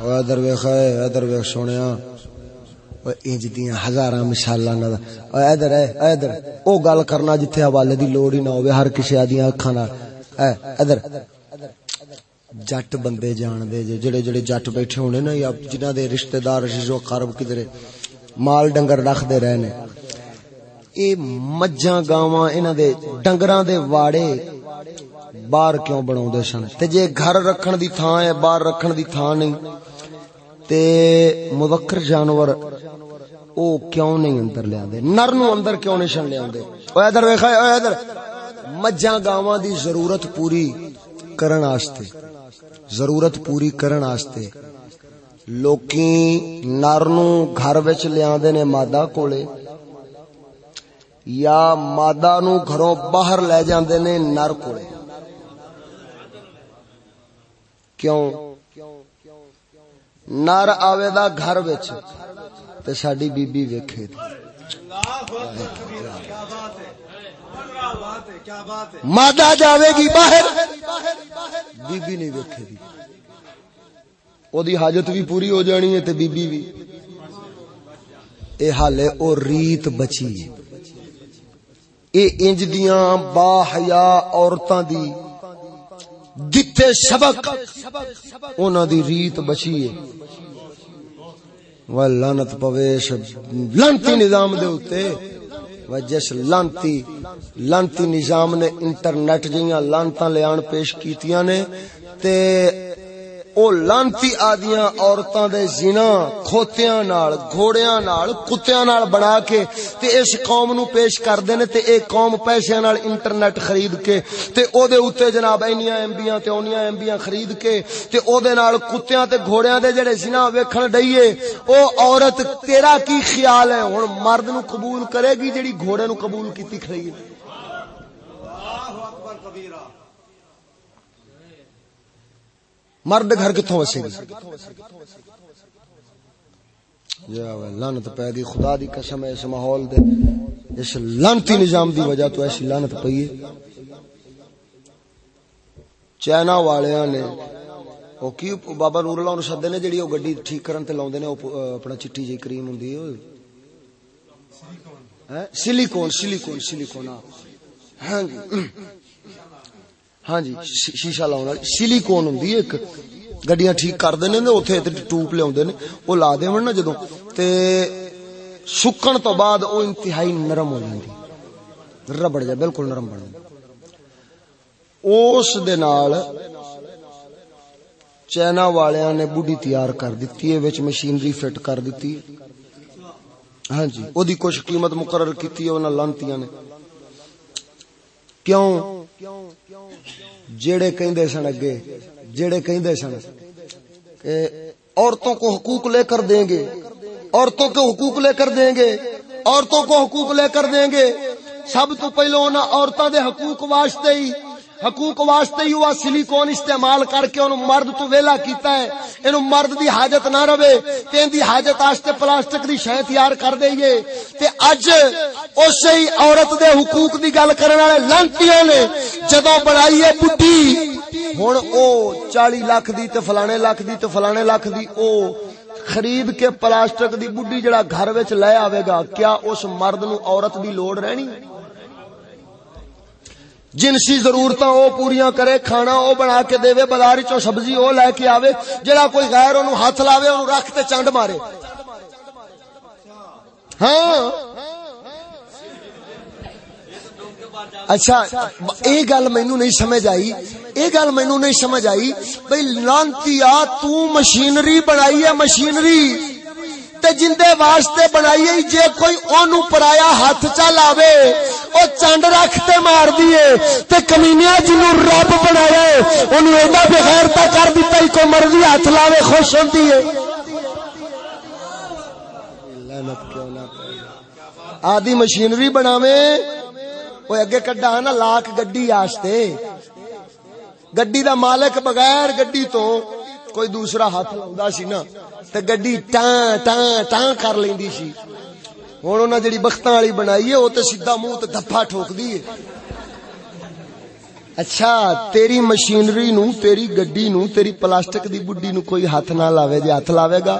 او ادھر ویکھ اے ادھر ویکھ سونیا۔ او انج دیاں ہزاراں مثالاں نال۔ او ادھر اے ادھر۔ او گل کرنا جتھے حوالے دی لوڑ ہی نہ ہوے ہر کسی دیاں اکھاں نال۔ ادھر۔ جٹ بندے جان دے جڑے جڑے جٹ بیٹھے ہونے نا، یا جنہ دے رشتہ دار عزیزو قرب کدھر مال ڈنگر رکھ دے رہنے اے مجھاں گاواں انہاں دے ڈنگراں دے واڑے باہر کیوں بناوندے سن؟ تے جے گھر رکھن دی تھاں ہے، باہر رکھن دی تھاں نہیں، تے مذکر جانور او کیوں نہیں اندر لے آندے؟ نر نو اندر کیوں نہیں شن لے آندے؟ او ادھر ویکھا او ادھر۔ مجھاں گاواں دی ضرورت پوری کرن واسطے ضرورت پوری کرن واسطے لوکی نر نو گھر وچ لیاندے نے مادہ کولے۔ یا مادہ نو گھروں باہر لے جاندے نے نر کولے۔ کیوں؟ نر آوے دا گھر وچ تے ساڈی بی بی ویکھے۔ مادہ جاوے گی باہر بی بی نہیں ویکھے گی۔ او دی حاجت بھی پوری ہو جانی ہے تے بی بی بھی۔ اے حالے او ریت بچی ہے۔ اے انج دیاں با حیا عورتاں دی دتے سبق انہاں دی ریت بچی ہے۔ وہ لانت پویش لانتی نظام دے اوتے۔ جس لانتی لانتی نظام نے انٹرنیٹ جیاں لانتا لیان پیش کیتیاں نے، تے او لانتی آدیاں عورتاں دے زنا کھوتیاں نال، گھوڑیاں نال، کتیاں نال بنا کے تے اس قوم نو پیش کر دے نے تے اے قوم پیسے نال انٹرنیٹ خرید کے تے او دے اوتے جناب اینیاں ایم بیاں تے اونیاں ایم بیاں خرید کے تے او دے نال کتیاں تے گھوڑیاں دے جڑے زنا ویکھن ڈئیے، او عورت تیرا کی خیال ہے؟ ہن مرد نو قبول کرے گی جڑی گھوڑے نو قبول کیتی کھڑی ہے اللہ اکبر کبیرہ مرد گھر کتوں وسے گی لانت پی گئی خدا دی قسم ہے اس ماحول دے۔ اس لانتی نظام دی وجہ تو ایسی لانت پئی ہے۔ چائنا والیاں نے، او کی بابا نور اللہ نو سدے نے جڑی، او گڈی ٹھیک کرن تے لاوندے نے اپنا چٹی جی کریم ہوندی ہے۔ ہاں، سلیکون سلیکون سلیکون ہاں, ہاں جی۔ ہاں جی شیشہ لاؤن سلیکون ہوں ایک گڈیاں ٹھیک کر دینے نے اوتھے ٹوپ لیاوندے نے او لا دیون نا جدوں تے سکن تو بعد او انتہائی نرم ہو جاندی ربڑ جا بالکل نرم بن اس دے نال چائنا والیاں نے بڈی تیار کر دیتی ہے وچ مشینری فٹ کر دیتی ہاں جی او دی کچھ قیمت مقرر کیتی ہے انہاں لانتیاں نے کیوں جڑے کہندے سن اگے، جڑے کہندے سن کہ عورتوں کو حقوق لے کر دیں گے، عورتوں کو حقوق لے کر دیں گے، عورتوں کو حقوق لے کر دیں گے۔ سب تو پہلو انہاں عورتاں دے حقوق واسطے ہی حقوق واسطے ہی ہوا سلیکون استعمال کر کے انہوں مرد تو ویلا کیتا ہے۔ انہوں مرد دی حاجت نہ رہے تین دی حاجت آستے پلاسٹک دی شہ تیار کر دئیے۔ تے اج اسے ہی عورت دے حقوق دی گل کرنے والے لانتیوں نے جدو بنائی ہے بڈھی ہن او 40 لاکھ دی تے فلانے لاکھ دی تے فلانے لاکھ دی او خرید کے پلاسٹک دی بڈھی جڑا گھر وچ لے آوے گا، کیا اس مرد نو عورت دی لوڑ رہنی؟ جنسی ضرورت وہ پوریا کرے، کھانا وہ بنا کے دے بازار چو سبزی وہ لے کے آوے، جڑا کوئی غیر انہوں ہاتھ لاوے انہوں رکھ تے چنڈ مارے۔ ہاں۔ اچھا یہ گل مینو نہیں سمجھ آئی یہ گل مینو نہیں سمجھ آئی بھائی لانتی تو مشینری بنائی ہے، مشینری۔ تے جندے واسطے بنائی جے کوئی اونوں پرایا ہاتھ چا لاوے، او چنڈ رکھ تے مار دیے تے کمینیا جنوں رب بنایا اونوں ایڈا بغیر تا کر دتا ہی کوئی مرضی ہاتھ لاوے، خوش ہوندی ہے آدی مشینری بناوے وہ اگے کڈا نا لاکھ گڈی آستے گڈی دا مالک بغیر گڈی تو کوئی دوسرا ہاتھ لاؤں سی نا، تے گڈی ٹاں ٹاں ٹاں کر لیندی سی۔ ہن انہاں جڑی بختاں والی بنائی ہے، او تے سیدھا منہ تے دھپا ٹھوک دی ہے۔ اچھا تیری مشینری نو تیری گڈی نو تیری پلاسٹک دی بڈی نو کوئی ہاتھ نہ لاوے جے ہاتھ لاوے گا،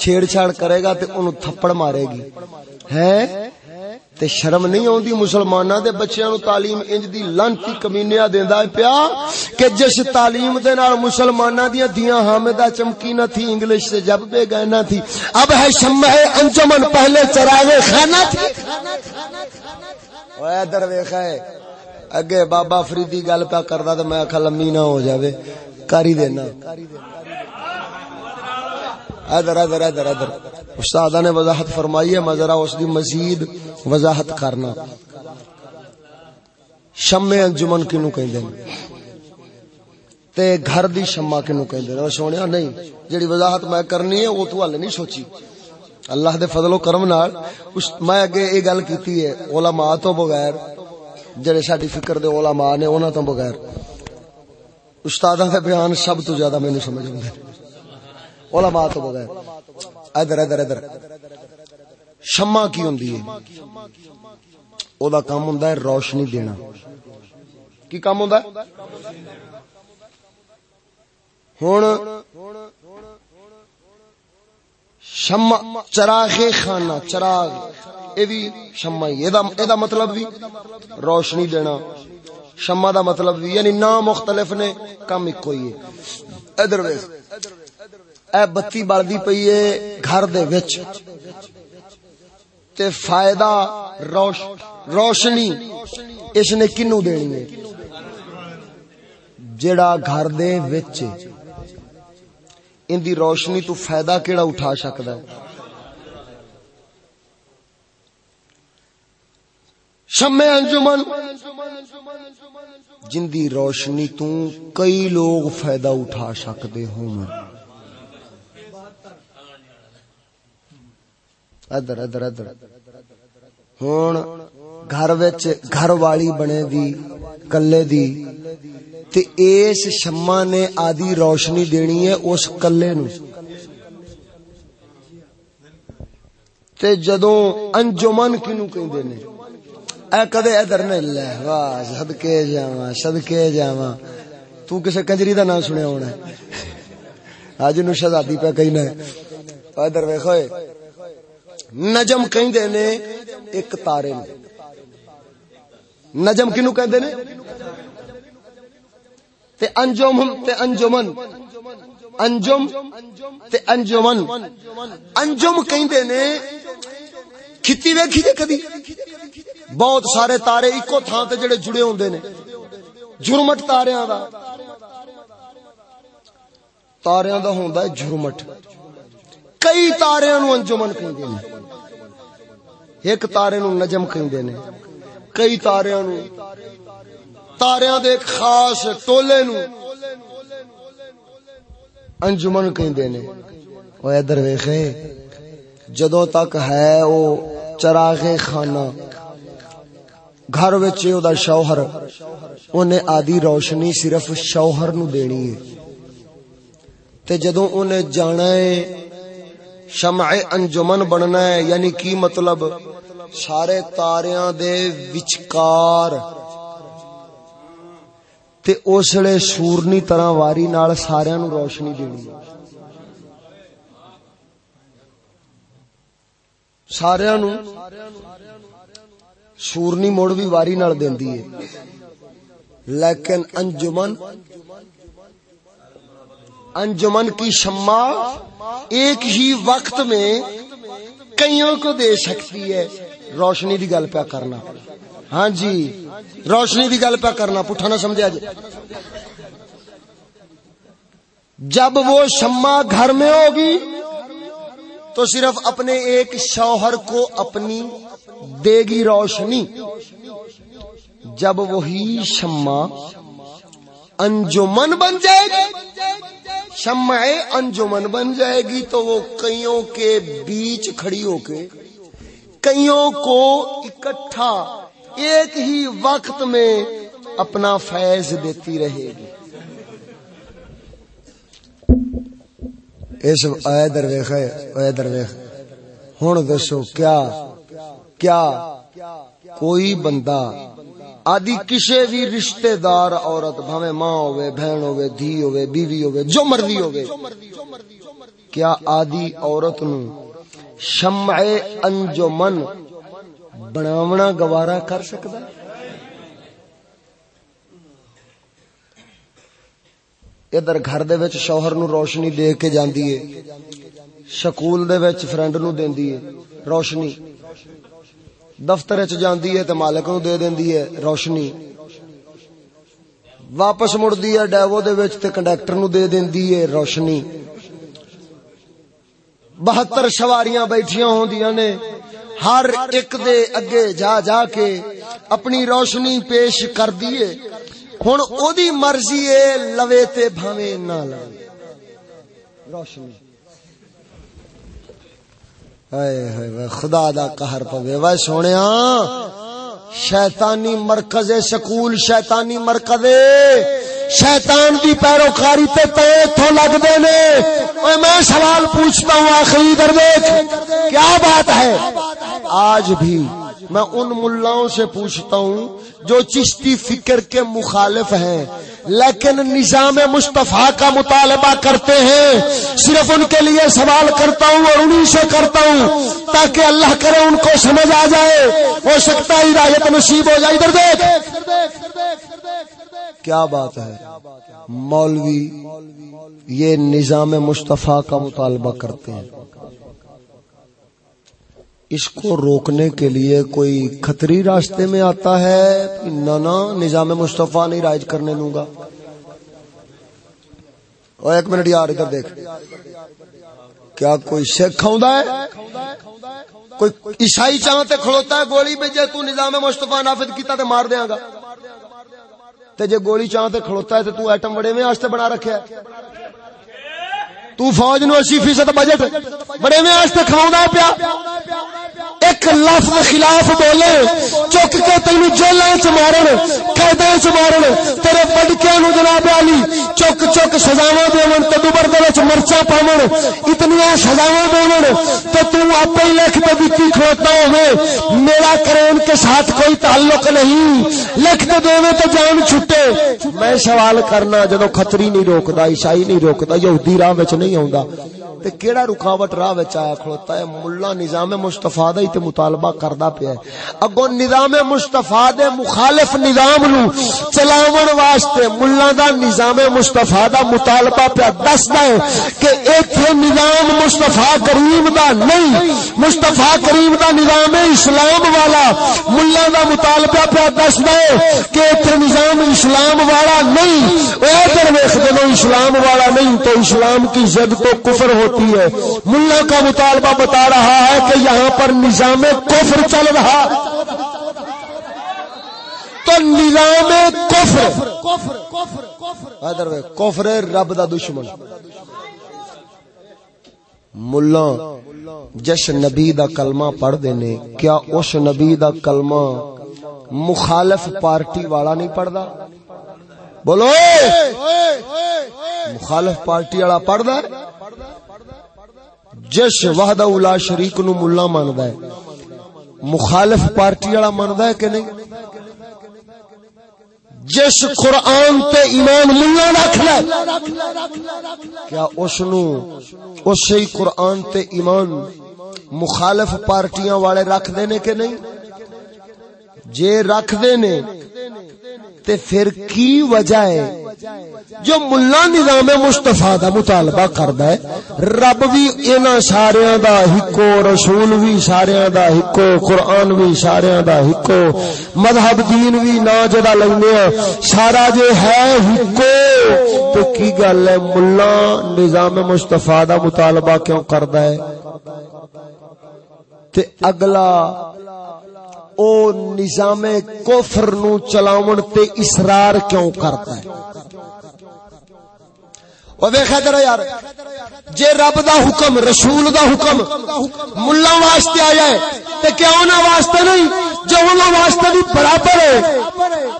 چھیڑ چھاڑ کرے گا تے اونوں تھپڑ مارے گی۔ ہے؟ تے شرم نہیں آندی مسلماناں دے بچیاں نو تعلیم انج دی لانتی کمینیا دیندا پیا کہ جس تعلیم دے نال مسلماناں دیاں دیاں حامدہ چمکی نہ تھی، انگلش سے جب بے گئے نہ تھی۔ اب ہے شمع انجمن، پہلے چراغے خانہ تھی۔ اوے ادھر ویکھا اگے بابا فریدی گل پہ کردا تے میں اکھا لمی نہ ہو جاوے۔ کاری دینا۔ ادھر ادھر ادھر ادھر۔ استاد نے وضاحت فرمائی ہے مذرا اس دی مزید وضاحت کرنا۔ شمع انجمن کنو کہندے تے گھر دی شمع کنو کہندے نے سونیا، نہیں جڑی وضاحت میں کرنی ہے، وہ تو ہل نہیں سوچی۔ اللہ دے فضل و کرم نال میں اگے یہ گل کیتی ہے، علماء تو بغیر جڑے ساڈی فکر دے علماء نے، انہاں تو بغیر۔ استاداں دے بیان سب تو زیادہ مینوں سمجھ اوندے علماء تو بغیر۔ ادھر ادھر ادھر۔ شما کی ہوں او دا کام ہوں روشنی دینا۔ کی کام ہوں ہوں شما چراغ خانہ، چراغ۔ اے بھی شما ہی۔ اے دا مطلب بھی روشنی دینا۔ شما دا مطلب بھی یعنی نام مختلف نے کام ایک کوئی ہے۔ ادھر ویس۔ اے بتی بلدی پئی ہے گھر دے وچ۔ تے فائدہ روش، روشنی اس نے کنو دینی ہے؟ جڑا گھر دے وچ ان دی روشنی تو فائدہ کیڑا اٹھا سکدا ہے؟ شمع انجمن، جن دی روشنی تو کئی لوگ فائدہ اٹھا سکتے ہوں ادھر ادھر ادھر۔ ہوں گھر گھر والی بنے دی، کلے دی۔ تے اس شما نے آدھی روشنی دینی ہے اس کلے نو۔ تے جدوں انجمن کنو کہندے نے، اے کدے ادھر نے؟ لے واہ صدکے جاواں صدکے جاواں۔ تو کسے کنجری دا نام سنیا ہونا ہے۔ اج نو شہزادی پہ کہنا ہے ادھر ویکھو نجم کہندے نے، ایک تارے نے۔ نجم کنو کہندے نے؟ تے انجم تے انجمن۔ انجم، تے انجمن۔ انجم کہندے نے کھتی ویکھی دے کدی۔ بہت سارے تارے اکو تھان تے جڑے جڑے ہوندے نے۔ جرمٹ تاریاں دا۔ تاریاں دا ہوندا ہے جرمٹ کئی تاریاں نو انجمن کہندے نے۔ ایک تارے نو نجم کہندے نے۔ کئی تاریاں نو تاریاں دے ایک خاص ٹولے نو انجمن کہندے نے۔ او ادھر ویکھے، جدوں تک ہے او چراغ خانہ، گھر وچ او دا شوہر اونے آدی روشنی صرف شوہر نو دینی ہے۔ تے جدوں اونے جانا ہے شمع انجمن بننا ہے یعنی کی مطلب؟ سارے تاریاں دے وچکار۔ تے اسلے سورنی طرح واری نال سارے نو روشنی دینی سارے نو سورنی موڑ بھی واری نال دیندی ہے۔ لیکن انجمن انجمن کی شمع ایک ہی وقت میں کئیوں کو دے سکتی ہے؟ روشنی دی گل پیا کرنا۔ ہاں جی روشنی دی گل پہ کرنا۔ پٹھا نہ سمجھا جی جب وہ شمع گھر میں ہوگی تو صرف اپنے ایک شوہر کو اپنی دے گی روشنی۔ جب وہی شمع انجمن بن جائے گی شمع انجمن بن جائے گی تو وہ کئیوں کے بیچ کھڑی ہو کے، کئیوں کو اکٹھا ایک ہی وقت میں اپنا فیض دیتی رہے گی۔ اس اے درویخ اے درویخ ہوں دسو، کیا کیا کوئی بندہ آدی کسے بھی رشتہ دار عورت بھاوے ماں ہوئے بہن ہوئے دھی ہوئے بیوی ہوئے جو مرضی ہوئے کیا آدی عورت نو شمع انجمن بناونا گوارا کر سکتا؟ ادھر گھر دے وچ شوہر نو روشنی دے کے جاندی ہے سکول دے وچ فرینڈ نو دیندی ہے، روشنی۔ دفتر وچ جاندی ہے تے مالک نو دے دیندی ہے روشنی۔ واپس مڑدی ہے ڈیوو دے وچ تے کنڈکٹر نو دے دیندی ہے روشنی۔ بہتر سواریاں بیٹھیاں ہوندیاں نے۔ ہر ایک دے اگے جا جا کے اپنی روشنی پیش کر دیے ہوں او دی مرضی ہے لوے تے بھاوے نہ لوے روشنی۔ خدا دا قہر پوے۔ وے سونے شیطانی مرکز سکول شیطانی مرکز شیطان دی پیروکاری تے تے تھو لگ دے نے۔ اوے میں سوال پوچھتا ہوں آخری در دیکھ، کیا بات ہے؟ آج بھی میں ان ملاؤں سے پوچھتا ہوں جو چشتی فکر کے مخالف ہیں، لیکن نظام مصطفیٰ کا مطالبہ کرتے ہیں۔ صرف ان کے لیے سوال کرتا ہوں اور انہیں سے کرتا ہوں تاکہ اللہ کرے ان کو سمجھ آ جائے۔ ہو سکتا ہے ہدایت نصیب ہو جائے۔ ادھر دیکھ۔ کیا بات ہے؟ مولوی یہ نظام مصطفیٰ کا مطالبہ کرتے ہیں۔ اس کو روکنے کے لیے کوئی خطری راستے میں آتا ہے نہ نظام مصطفیٰ نہیں رائج کرنے دوں گا؟ اور ایک منٹ یار ادھر دیکھ۔ کیا کوئی سکھ ہے؟ کوئی عیسائی چاہتے کھڑوتا ہے گولی میں جے تو نظام مصطفیٰ نافذ کیتا تے مار دیاں گا؟ تے جے گولی چاہتے کھڑوتا ہے تے تو ایٹم بڑے میں آستے بنا رکھے ہے۔ تو فوج نو اسی فیصد بجٹ بڑے میں آج آستے کھاؤں پیا۔ ایک لفظ خلاف بولے، چک کے تین جیل چ مارن قیدے چ مارن، تیرے بڑکیا نو جناب علی، چک چک سزاوا دون تو دوبر دے مرچا پاون اتنی سزاوا دون تو تم ہی لکھ کے دیتی کھڑوتا ہوئے، میرا کرین کے ساتھ کوئی تعلق نہیں۔ لکھ کے دے تو جان چھٹے۔ میں سوال کرنا جدو خطری نہیں روکتا عیسائی نہیں روکتا یہودی راہ نہیں آؤں تے کیڑا رکاوٹ راہ وچ آیا کھڑوتا ہے؟ ملا نظام مصطفی دا ہی تے مطالبہ کردا پیا ہے۔ اگوں نظام مصطفی دے مخالف نظام نو چلاون واسطے ملا دا نظام مصطفی دا مطالبہ پیا دسدا ہے کہ ایتھے نظام مصطفی کریم دا نہیں۔ مصطفی کریم دا نظام اسلام والا ملا دا مطالبہ پیا دسدا ہے کہ ایتھے نظام اسلام والا نہیں۔ او ادھر ویکھ دے اسلام والا نہیں تو اسلام کی زد تو کفر ہو ہوتی ہے۔ ملا کا مطالبہ بتا رہا ہے کہ یہاں پر نظام کفر چل رہا۔ تو نظام کفر۔ کفر رب دا دشمن۔ ملا، جس نبی دا کلمہ پڑھ دینے، کیا اس نبی دا کلمہ مخالف پارٹی والا نہیں پڑھدا؟ بولو۔ مخالف پارٹی والا پڑھدا ہے؟ جس وحدہ اولا شریک نو ملا ماندا ہے۔ مخالف پارٹی والا ماندا ہے کہ نہیں؟ جس قرآن تے ایمان ملا رکھ لے کیا اس نو اسی قرآن تے ایمان مخالف پارٹیاں والے رکھ دینے کہ نہیں؟ جے رکھ دینے تے پھر کی وجہ ہے؟ جو ملا نظام مستفا دا مطالبہ کردا ہے، رب بھی انہاں سارے دا ہکو، رسول بھی سارے دا ہکو، قرآن بھی سارے دا ہکو، مذہب دین بھی نا جدا لینے ہاں، سارا جو ہے ہکو۔ تو کی گل ہے؟ ملا نظام مستفا دا مطالبہ کیوں کردا ہے؟ تے اگلا او نظام کفر نو چلاون تے اصرار کیوں کرتا ہے؟ او ویکھا ذرا یار، جے رب دا حکم، رسول دا حکم ملا واسطے آیا ہے، تے کیا انہاں واسطے نہیں؟ جو انہاں واسطے بھی برابر ہے،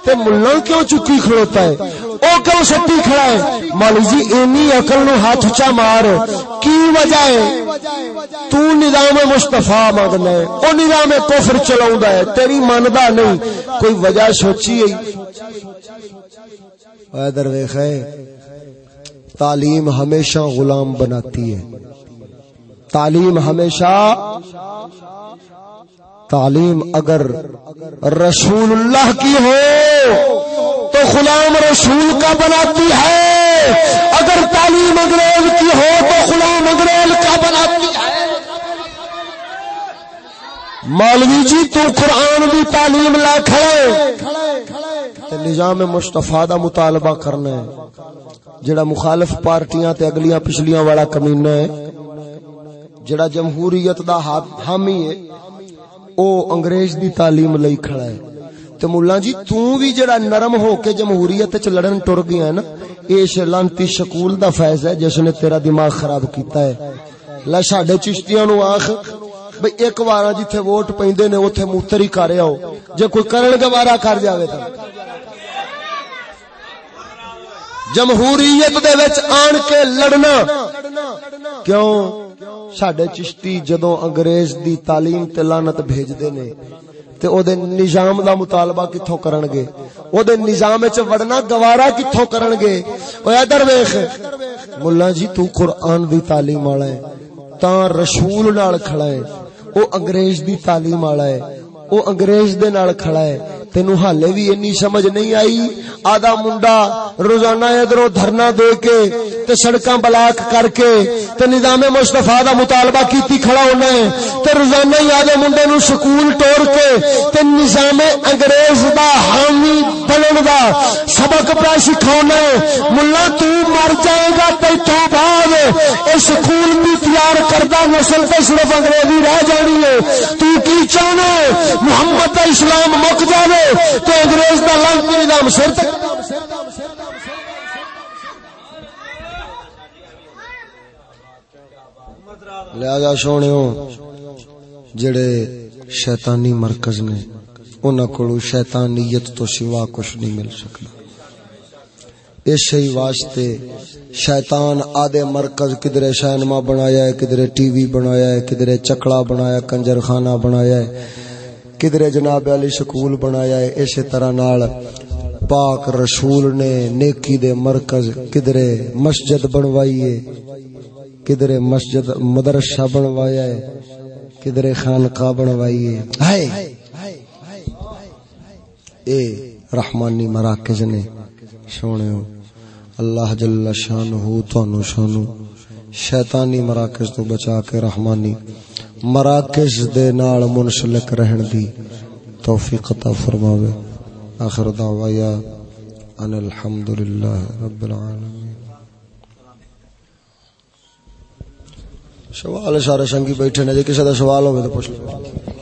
تے ملا کیوں چکی کھڑوتا ہے؟ او کیوں سٹی کھڑا ہے؟ مولوی جی اینی عقل نو ہاتھ چا مار، کی وجہ ہے؟ تو نظام مصطفی مانگنا ہے، او نظام کفر چلاوندا ہے، تیری مندا نہیں، کوئی وجہ سوچی ہے؟ ادھر ویکھے تعلیم ہمیشہ غلام بناتی ہے۔ تعلیم ہمیشہ تعلیم اگر رسول اللہ کی ہو تو غلام رسول کا بناتی ہے۔ اگر تعلیم انگریز کی ہو تو غلام انگریز کا بناتی ہے۔ مولوی جی تو قرآن بھی تعلیم لا کھڑے۔ نظام مصطفیٰ دا مطالبہ کرنا ہے۔ جڑا مخالف پارٹیاں تے اگلیاں پچھلیاں والا کمینہ ہے، جڑا جمہوریت دا حامی ہے، او انگریز دی تعلیم لئی کھڑا ہے۔ تے مولا جی تو بھی جڑا نرم ہو کے جمہوریت وچ لڑن ٹر گیا ہے نا، اے شلانتی شکول دا فیض ہے، جس نے تیرا دماغ خراب کیتا ہے۔ لا ساڈے چشتیاں نو آکھ بھئی ایک وارا جتھے ووٹ پیندے نے، اوتھے موتر ہی کر آؤ۔ جے کوئی کرن گوارا کر جاوے تے جمہوریت دے وچ آن کے لڑنا۔ کیوں؟ ساڈے چشتی جدوں انگریز دی تعلیم تے لعنت بھیج دے نے، تے او دے نظام دا مطالبہ کتھوں کرن گے او دے نظام وچ وڑنا گوارا کتھوں کرن گے او ادھر ویکھ مولا جی تو قرآن دی تعلیم والا ہے، تا رسول نال کھڑا ہے، او انگریز دی تعلیم والا ہے، او انگریز دے نال کھڑا ہے۔ تینو حالے بھی اینی سمجھ نہیں آئی۔ آدھا منڈا روزانہ ادھروں دھرنا دے کے تے سڑکاں بلاک کر کے تے نظام مصطفی دا مطالبہ کیتی کھڑا ہونا ہے۔ تے روزانہ ہی آدھے منڈے نو سکول توڑ کے تے نظام انگریز دا حامی بنن دا سبق پہ سکھاونا ہے۔ ملا تو مر جائے گا تے تو بعد اے سکول بھی تیار کردا نسل تے صرف انگریزی رہ جانی ہے۔ تو کی چاہنا محمد دا اسلام مک جاوے۔ تو انگریز کا لانتی نظام سر تک لہذا سونے جڑے شیطانی مرکز نے انہوں کو شیطانیت تو سوا کچھ نہیں مل سکتا۔ اس ہی واسطے شیطان آدھے مرکز کدرے سینما بنایا ہے کدرے ٹی وی بنایا ہے کدرے چکڑا بنایا کنجر خانہ بنایا ہے کدرے جناب علی سکول بنایا ہے۔ اسی طرح نال پاک رسول نے نیکی دے مرکز کدرے مسجد بنوائی ہے۔ کدھر مسجد مدرسہ بنوایا ہے، کدھر خانقاہ بنوائی ہے۔ اے رحمانی مراکز نے، سونے اللہ جل شان ہو تو شانو شیطانی مراکز تو بچا کے رحمانی مراکز دے نال منسلک رہن دی توفیق عطا فرماوے۔ آخر دعوایا ان الحمدللہ رب العالمین۔ سوال سارے سنگی بیٹھے نے جی کسی کا سوال ہوگا تو پوچھ لو۔